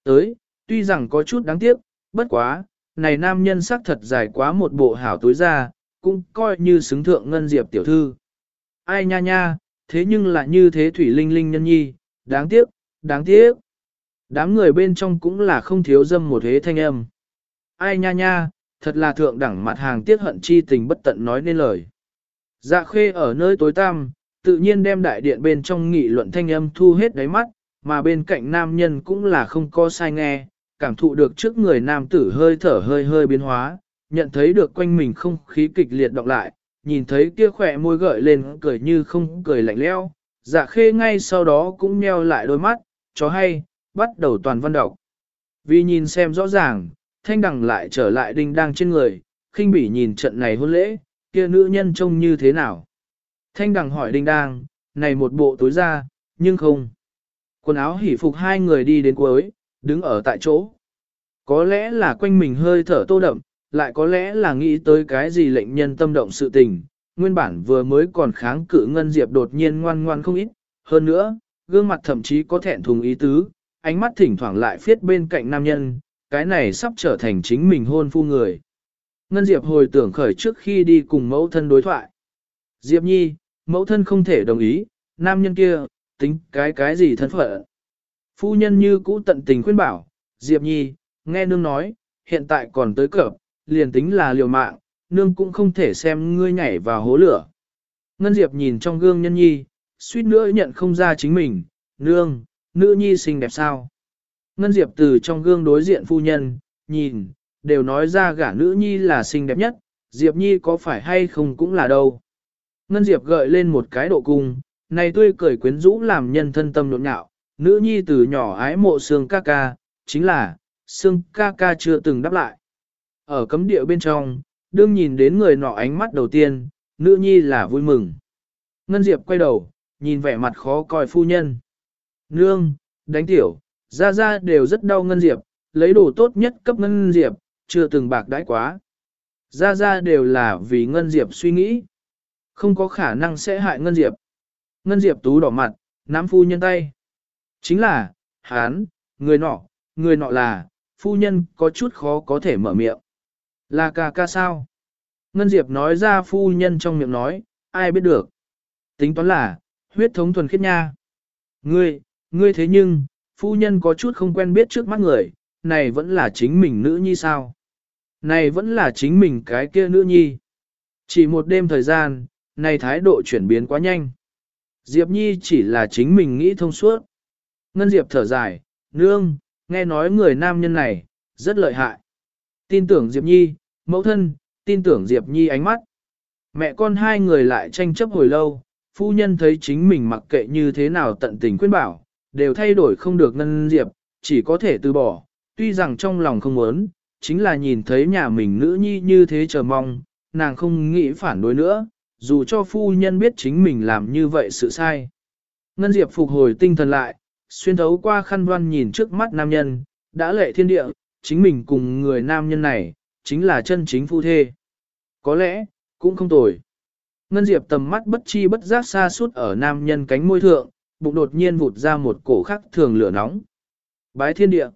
Tới, tuy rằng có chút đáng tiếc, bất quá, này nam nhân sắc thật dài quá một bộ hảo tối ra, cũng coi như xứng thượng ngân diệp tiểu thư. Ai nha nha, thế nhưng là như thế thủy linh linh nhân nhi, đáng tiếc, đáng tiếc. Đám người bên trong cũng là không thiếu dâm một thế thanh âm. Ai nha nha, thật là thượng đẳng mặt hàng tiếc hận chi tình bất tận nói nên lời. Dạ khê ở nơi tối tăm, tự nhiên đem đại điện bên trong nghị luận thanh âm thu hết đáy mắt, mà bên cạnh nam nhân cũng là không có sai nghe, cảm thụ được trước người nam tử hơi thở hơi hơi biến hóa, nhận thấy được quanh mình không khí kịch liệt đọc lại, nhìn thấy kia khỏe môi gợi lên cười như không cười lạnh leo, dạ khê ngay sau đó cũng nheo lại đôi mắt, cho hay, bắt đầu toàn văn đọc. Vì nhìn xem rõ ràng, thanh đằng lại trở lại đinh đang trên người, khinh bỉ nhìn trận này hôn lễ, kia nữ nhân trông như thế nào. Thanh đằng hỏi đinh đang, này một bộ tối ra, nhưng không. Quần áo hỉ phục hai người đi đến cuối, đứng ở tại chỗ. Có lẽ là quanh mình hơi thở tô đậm, lại có lẽ là nghĩ tới cái gì lệnh nhân tâm động sự tình, nguyên bản vừa mới còn kháng cự Ngân Diệp đột nhiên ngoan ngoan không ít, hơn nữa, gương mặt thậm chí có thẹn thùng ý tứ, ánh mắt thỉnh thoảng lại phiết bên cạnh nam nhân, cái này sắp trở thành chính mình hôn phu người. Ngân Diệp hồi tưởng khởi trước khi đi cùng mẫu thân đối thoại. Diệp Nhi, mẫu thân không thể đồng ý, nam nhân kia, tính cái cái gì thân phận. Phu nhân như cũ tận tình khuyên bảo, Diệp Nhi, nghe nương nói, hiện tại còn tới cập, liền tính là liều mạng, nương cũng không thể xem ngươi nhảy vào hố lửa. Ngân Diệp nhìn trong gương nhân nhi, suýt nữa nhận không ra chính mình, nương, nữ nhi xinh đẹp sao. Ngân Diệp từ trong gương đối diện phu nhân, nhìn, đều nói ra gả nữ nhi là xinh đẹp nhất, Diệp nhi có phải hay không cũng là đâu. Ngân Diệp gợi lên một cái độ cung, này tươi cười quyến rũ làm nhân thân tâm nộn nhạo, nữ nhi từ nhỏ ái mộ xương ca ca, chính là, xương ca ca chưa từng đáp lại. Ở cấm địa bên trong, đương nhìn đến người nọ ánh mắt đầu tiên, nữ nhi là vui mừng. Ngân Diệp quay đầu, nhìn vẻ mặt khó coi phu nhân. Nương, đánh tiểu, ra ra đều rất đau Ngân Diệp, lấy đồ tốt nhất cấp Ngân Diệp, chưa từng bạc đãi quá. Ra ra đều là vì Ngân Diệp suy nghĩ. Không có khả năng sẽ hại Ngân Diệp. Ngân Diệp tú đỏ mặt, nắm phu nhân tay. Chính là, hán, người nọ, người nọ là, phu nhân có chút khó có thể mở miệng. Là ca ca sao? Ngân Diệp nói ra phu nhân trong miệng nói, ai biết được. Tính toán là, huyết thống thuần khiết nha. Ngươi, ngươi thế nhưng, phu nhân có chút không quen biết trước mắt người, này vẫn là chính mình nữ nhi sao? Này vẫn là chính mình cái kia nữ nhi. Chỉ một đêm thời gian, này thái độ chuyển biến quá nhanh. Diệp Nhi chỉ là chính mình nghĩ thông suốt. Ngân Diệp thở dài, nương, nghe nói người nam nhân này, rất lợi hại. Tin tưởng Diệp Nhi, mẫu thân, tin tưởng Diệp Nhi ánh mắt. Mẹ con hai người lại tranh chấp hồi lâu, phu nhân thấy chính mình mặc kệ như thế nào tận tình khuyên bảo, đều thay đổi không được Ngân Diệp, chỉ có thể từ bỏ, tuy rằng trong lòng không muốn, chính là nhìn thấy nhà mình nữ nhi như thế chờ mong, nàng không nghĩ phản đối nữa, dù cho phu nhân biết chính mình làm như vậy sự sai. Ngân Diệp phục hồi tinh thần lại, xuyên thấu qua khăn văn nhìn trước mắt nam nhân, đã lệ thiên địa, chính mình cùng người nam nhân này, chính là chân chính phu thê. Có lẽ, cũng không tồi. Ngân Diệp tầm mắt bất chi bất giác xa suốt ở nam nhân cánh môi thượng, bụng đột nhiên vụt ra một cổ khắc thường lửa nóng. Bái thiên địa.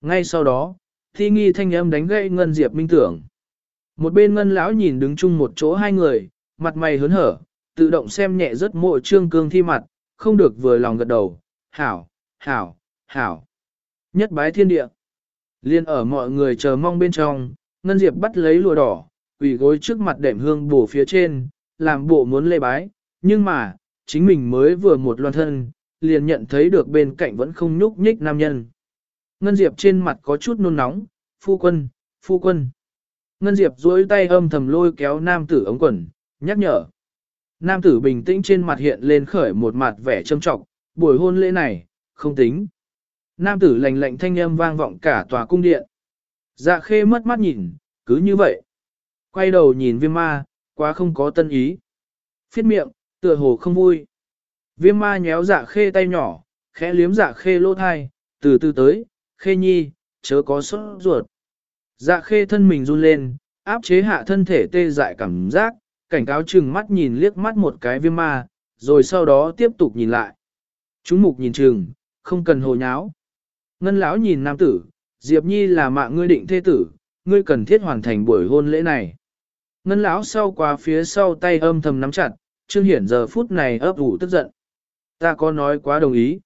Ngay sau đó, thi nghi thanh âm đánh gậy Ngân Diệp minh tưởng. Một bên Ngân lão nhìn đứng chung một chỗ hai người, mặt mày hớn hở, tự động xem nhẹ rất mộ trương cương thi mặt, không được vừa lòng gật đầu, hảo, hảo, hảo. Nhất bái thiên địa. Liên ở mọi người chờ mong bên trong, Ngân Diệp bắt lấy lùa đỏ, quỳ gối trước mặt đệm hương bổ phía trên, làm bộ muốn lê bái, nhưng mà, chính mình mới vừa một loan thân, liền nhận thấy được bên cạnh vẫn không nhúc nhích nam nhân. Ngân Diệp trên mặt có chút nôn nóng, phu quân, phu quân. Ngân Diệp duỗi tay âm thầm lôi kéo nam tử ống quần, nhắc nhở. Nam tử bình tĩnh trên mặt hiện lên khởi một mặt vẻ trâm trọng, buổi hôn lễ này, không tính. Nam tử lành lạnh thanh âm vang vọng cả tòa cung điện. Dạ khê mất mắt nhìn, cứ như vậy. Quay đầu nhìn viêm ma, quá không có tân ý. Phiết miệng, tựa hồ không vui. Viêm ma nhéo dạ khê tay nhỏ, khẽ liếm dạ khê lỗ thai, từ từ tới, khê nhi, chớ có sốt ruột. Dạ khê thân mình run lên, áp chế hạ thân thể tê dại cảm giác, cảnh cáo chừng mắt nhìn liếc mắt một cái viêm ma, rồi sau đó tiếp tục nhìn lại. Chúng mục nhìn chừng, không cần hồ nháo. Ngân lão nhìn nam tử, Diệp Nhi là mạng ngươi định thế tử, ngươi cần thiết hoàn thành buổi hôn lễ này. Ngân lão sau qua phía sau tay âm thầm nắm chặt, Trương Hiển giờ phút này ấp ủ tức giận. Ta có nói quá đồng ý.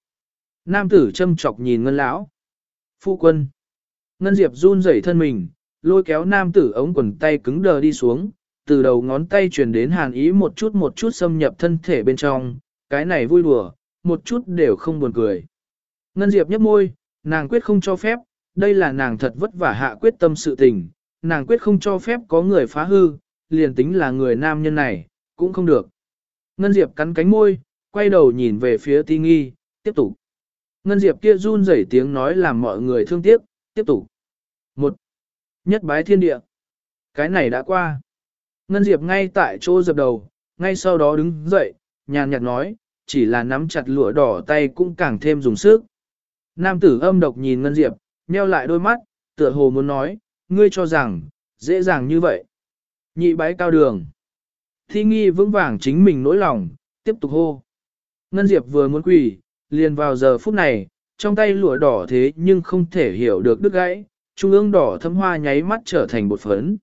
Nam tử châm chọc nhìn Ngân lão. Phu quân. Ngân Diệp run rẩy thân mình, lôi kéo nam tử ống quần tay cứng đờ đi xuống, từ đầu ngón tay truyền đến hàn ý một chút một chút xâm nhập thân thể bên trong, cái này vui đùa, một chút đều không buồn cười. Ngân Diệp nhấp môi, nàng quyết không cho phép, đây là nàng thật vất vả hạ quyết tâm sự tình, nàng quyết không cho phép có người phá hư, liền tính là người nam nhân này, cũng không được. Ngân Diệp cắn cánh môi, quay đầu nhìn về phía ti nghi, tiếp tục. Ngân Diệp kia run rẩy tiếng nói làm mọi người thương tiếc, tiếp tục. Một. Nhất bái thiên địa. Cái này đã qua. Ngân Diệp ngay tại chỗ dập đầu, ngay sau đó đứng dậy, nhàn nhạt nói, chỉ là nắm chặt lụa đỏ tay cũng càng thêm dùng sức. Nam tử âm độc nhìn Ngân Diệp, nheo lại đôi mắt, tựa hồ muốn nói, ngươi cho rằng, dễ dàng như vậy. Nhị bái cao đường. Thi nghi vững vàng chính mình nỗi lòng, tiếp tục hô. Ngân Diệp vừa muốn quỳ, liền vào giờ phút này, trong tay lụa đỏ thế nhưng không thể hiểu được đứt gãy, trung ương đỏ thâm hoa nháy mắt trở thành bột phấn.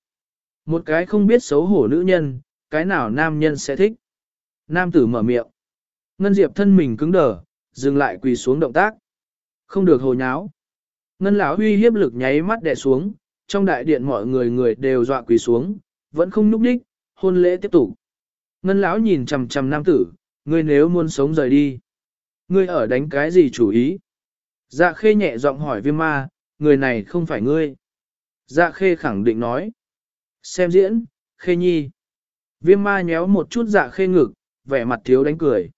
Một cái không biết xấu hổ nữ nhân, cái nào nam nhân sẽ thích. Nam tử mở miệng. Ngân Diệp thân mình cứng đờ, dừng lại quỳ xuống động tác. Không được hồ nháo. Ngân lão huy hiếp lực nháy mắt đè xuống, trong đại điện mọi người người đều dọa quỳ xuống, vẫn không núp đích, hôn lễ tiếp tục. Ngân lão nhìn chằm chằm nam tử, ngươi nếu muốn sống rời đi. Ngươi ở đánh cái gì chủ ý? Dạ khê nhẹ giọng hỏi viêm ma, người này không phải ngươi. Dạ khê khẳng định nói. Xem diễn, khê nhi. Viêm ma nhéo một chút dạ khê ngực, vẻ mặt thiếu đánh cười.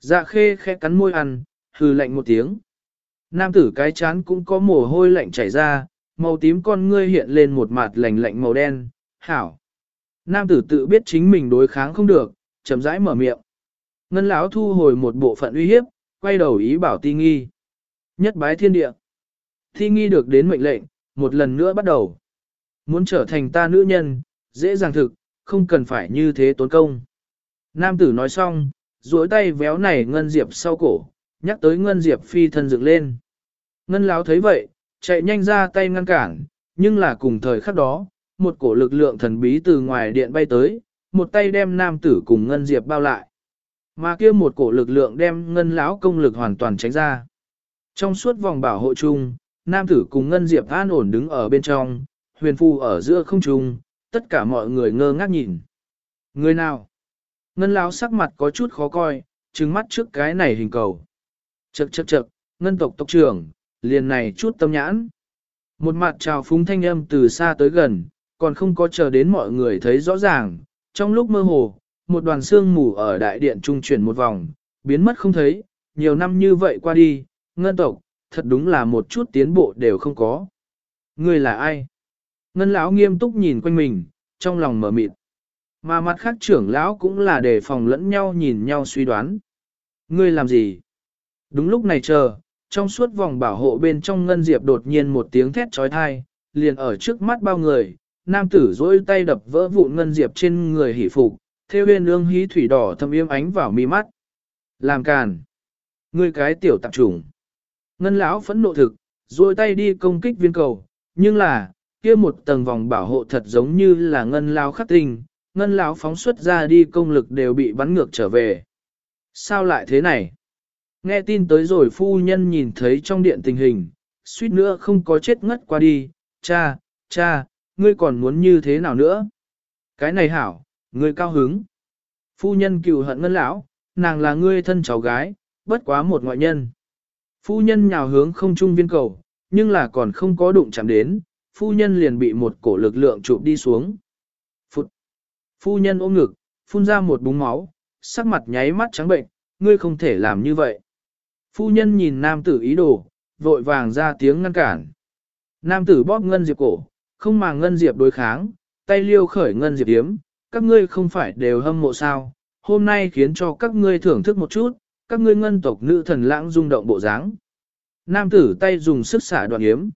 Dạ khê khẽ cắn môi ăn, hừ lạnh một tiếng. Nam tử cái chán cũng có mồ hôi lạnh chảy ra, màu tím con ngươi hiện lên một mặt lạnh lạnh màu đen, hảo. Nam tử tự biết chính mình đối kháng không được, chậm rãi mở miệng. Ngân lão thu hồi một bộ phận uy hiếp, quay đầu ý bảo ti nghi. Nhất bái thiên địa. thi nghi được đến mệnh lệnh, một lần nữa bắt đầu. Muốn trở thành ta nữ nhân, dễ dàng thực, không cần phải như thế tốn công. Nam tử nói xong, duỗi tay véo này Ngân Diệp sau cổ, nhắc tới Ngân Diệp phi thân dựng lên. Ngân lão thấy vậy, chạy nhanh ra tay ngăn cản, nhưng là cùng thời khắc đó, một cổ lực lượng thần bí từ ngoài điện bay tới, một tay đem nam tử cùng Ngân Diệp bao lại. Mà kia một cổ lực lượng đem Ngân lão công lực hoàn toàn tránh ra. Trong suốt vòng bảo hộ chung, nam tử cùng Ngân Diệp an ổn đứng ở bên trong, huyền phu ở giữa không trung, tất cả mọi người ngơ ngác nhìn. Người nào? Ngân lão sắc mặt có chút khó coi, trừng mắt trước cái này hình cầu. Chậc chậc chậc, ngân tộc tộc trưởng, liền này chút tâm nhãn. Một mặt trào phúng thanh âm từ xa tới gần, còn không có chờ đến mọi người thấy rõ ràng. Trong lúc mơ hồ, một đoàn xương mù ở đại điện trung chuyển một vòng, biến mất không thấy, nhiều năm như vậy qua đi, ngân tộc, thật đúng là một chút tiến bộ đều không có. Người là ai? Ngân lão nghiêm túc nhìn quanh mình, trong lòng mở mịt. Mà mặt khác trưởng lão cũng là để phòng lẫn nhau nhìn nhau suy đoán. Ngươi làm gì? Đúng lúc này chờ, trong suốt vòng bảo hộ bên trong ngân diệp đột nhiên một tiếng thét trói thai, liền ở trước mắt bao người, nam tử dỗi tay đập vỡ vụn ngân diệp trên người hỉ phục, theo huyên ương hí thủy đỏ thâm yếm ánh vào mi mắt. Làm càn. Ngươi cái tiểu tạp trùng. Ngân lão phẫn nộ thực, dôi tay đi công kích viên cầu, nhưng là, kia một tầng vòng bảo hộ thật giống như là ngân lao khắc tinh, ngân lão phóng xuất ra đi công lực đều bị bắn ngược trở về. Sao lại thế này? Nghe tin tới rồi phu nhân nhìn thấy trong điện tình hình, suýt nữa không có chết ngất qua đi, cha, cha, ngươi còn muốn như thế nào nữa? Cái này hảo, ngươi cao hứng. Phu nhân cựu hận ngân lão, nàng là ngươi thân cháu gái, bất quá một ngoại nhân. Phu nhân nhào hướng không trung viên cầu, nhưng là còn không có đụng chạm đến, phu nhân liền bị một cổ lực lượng chụp đi xuống. Phụt! Phu nhân ôm ngực, phun ra một búng máu, sắc mặt nháy mắt trắng bệnh, ngươi không thể làm như vậy. Phu nhân nhìn nam tử ý đồ, vội vàng ra tiếng ngăn cản. Nam tử bóp ngân diệp cổ, không mà ngân diệp đối kháng, tay liêu khởi ngân diệp điếm, các ngươi không phải đều hâm mộ sao, hôm nay khiến cho các ngươi thưởng thức một chút, các ngươi ngân tộc nữ thần lãng rung động bộ dáng. Nam tử tay dùng sức xả đoạn yếm.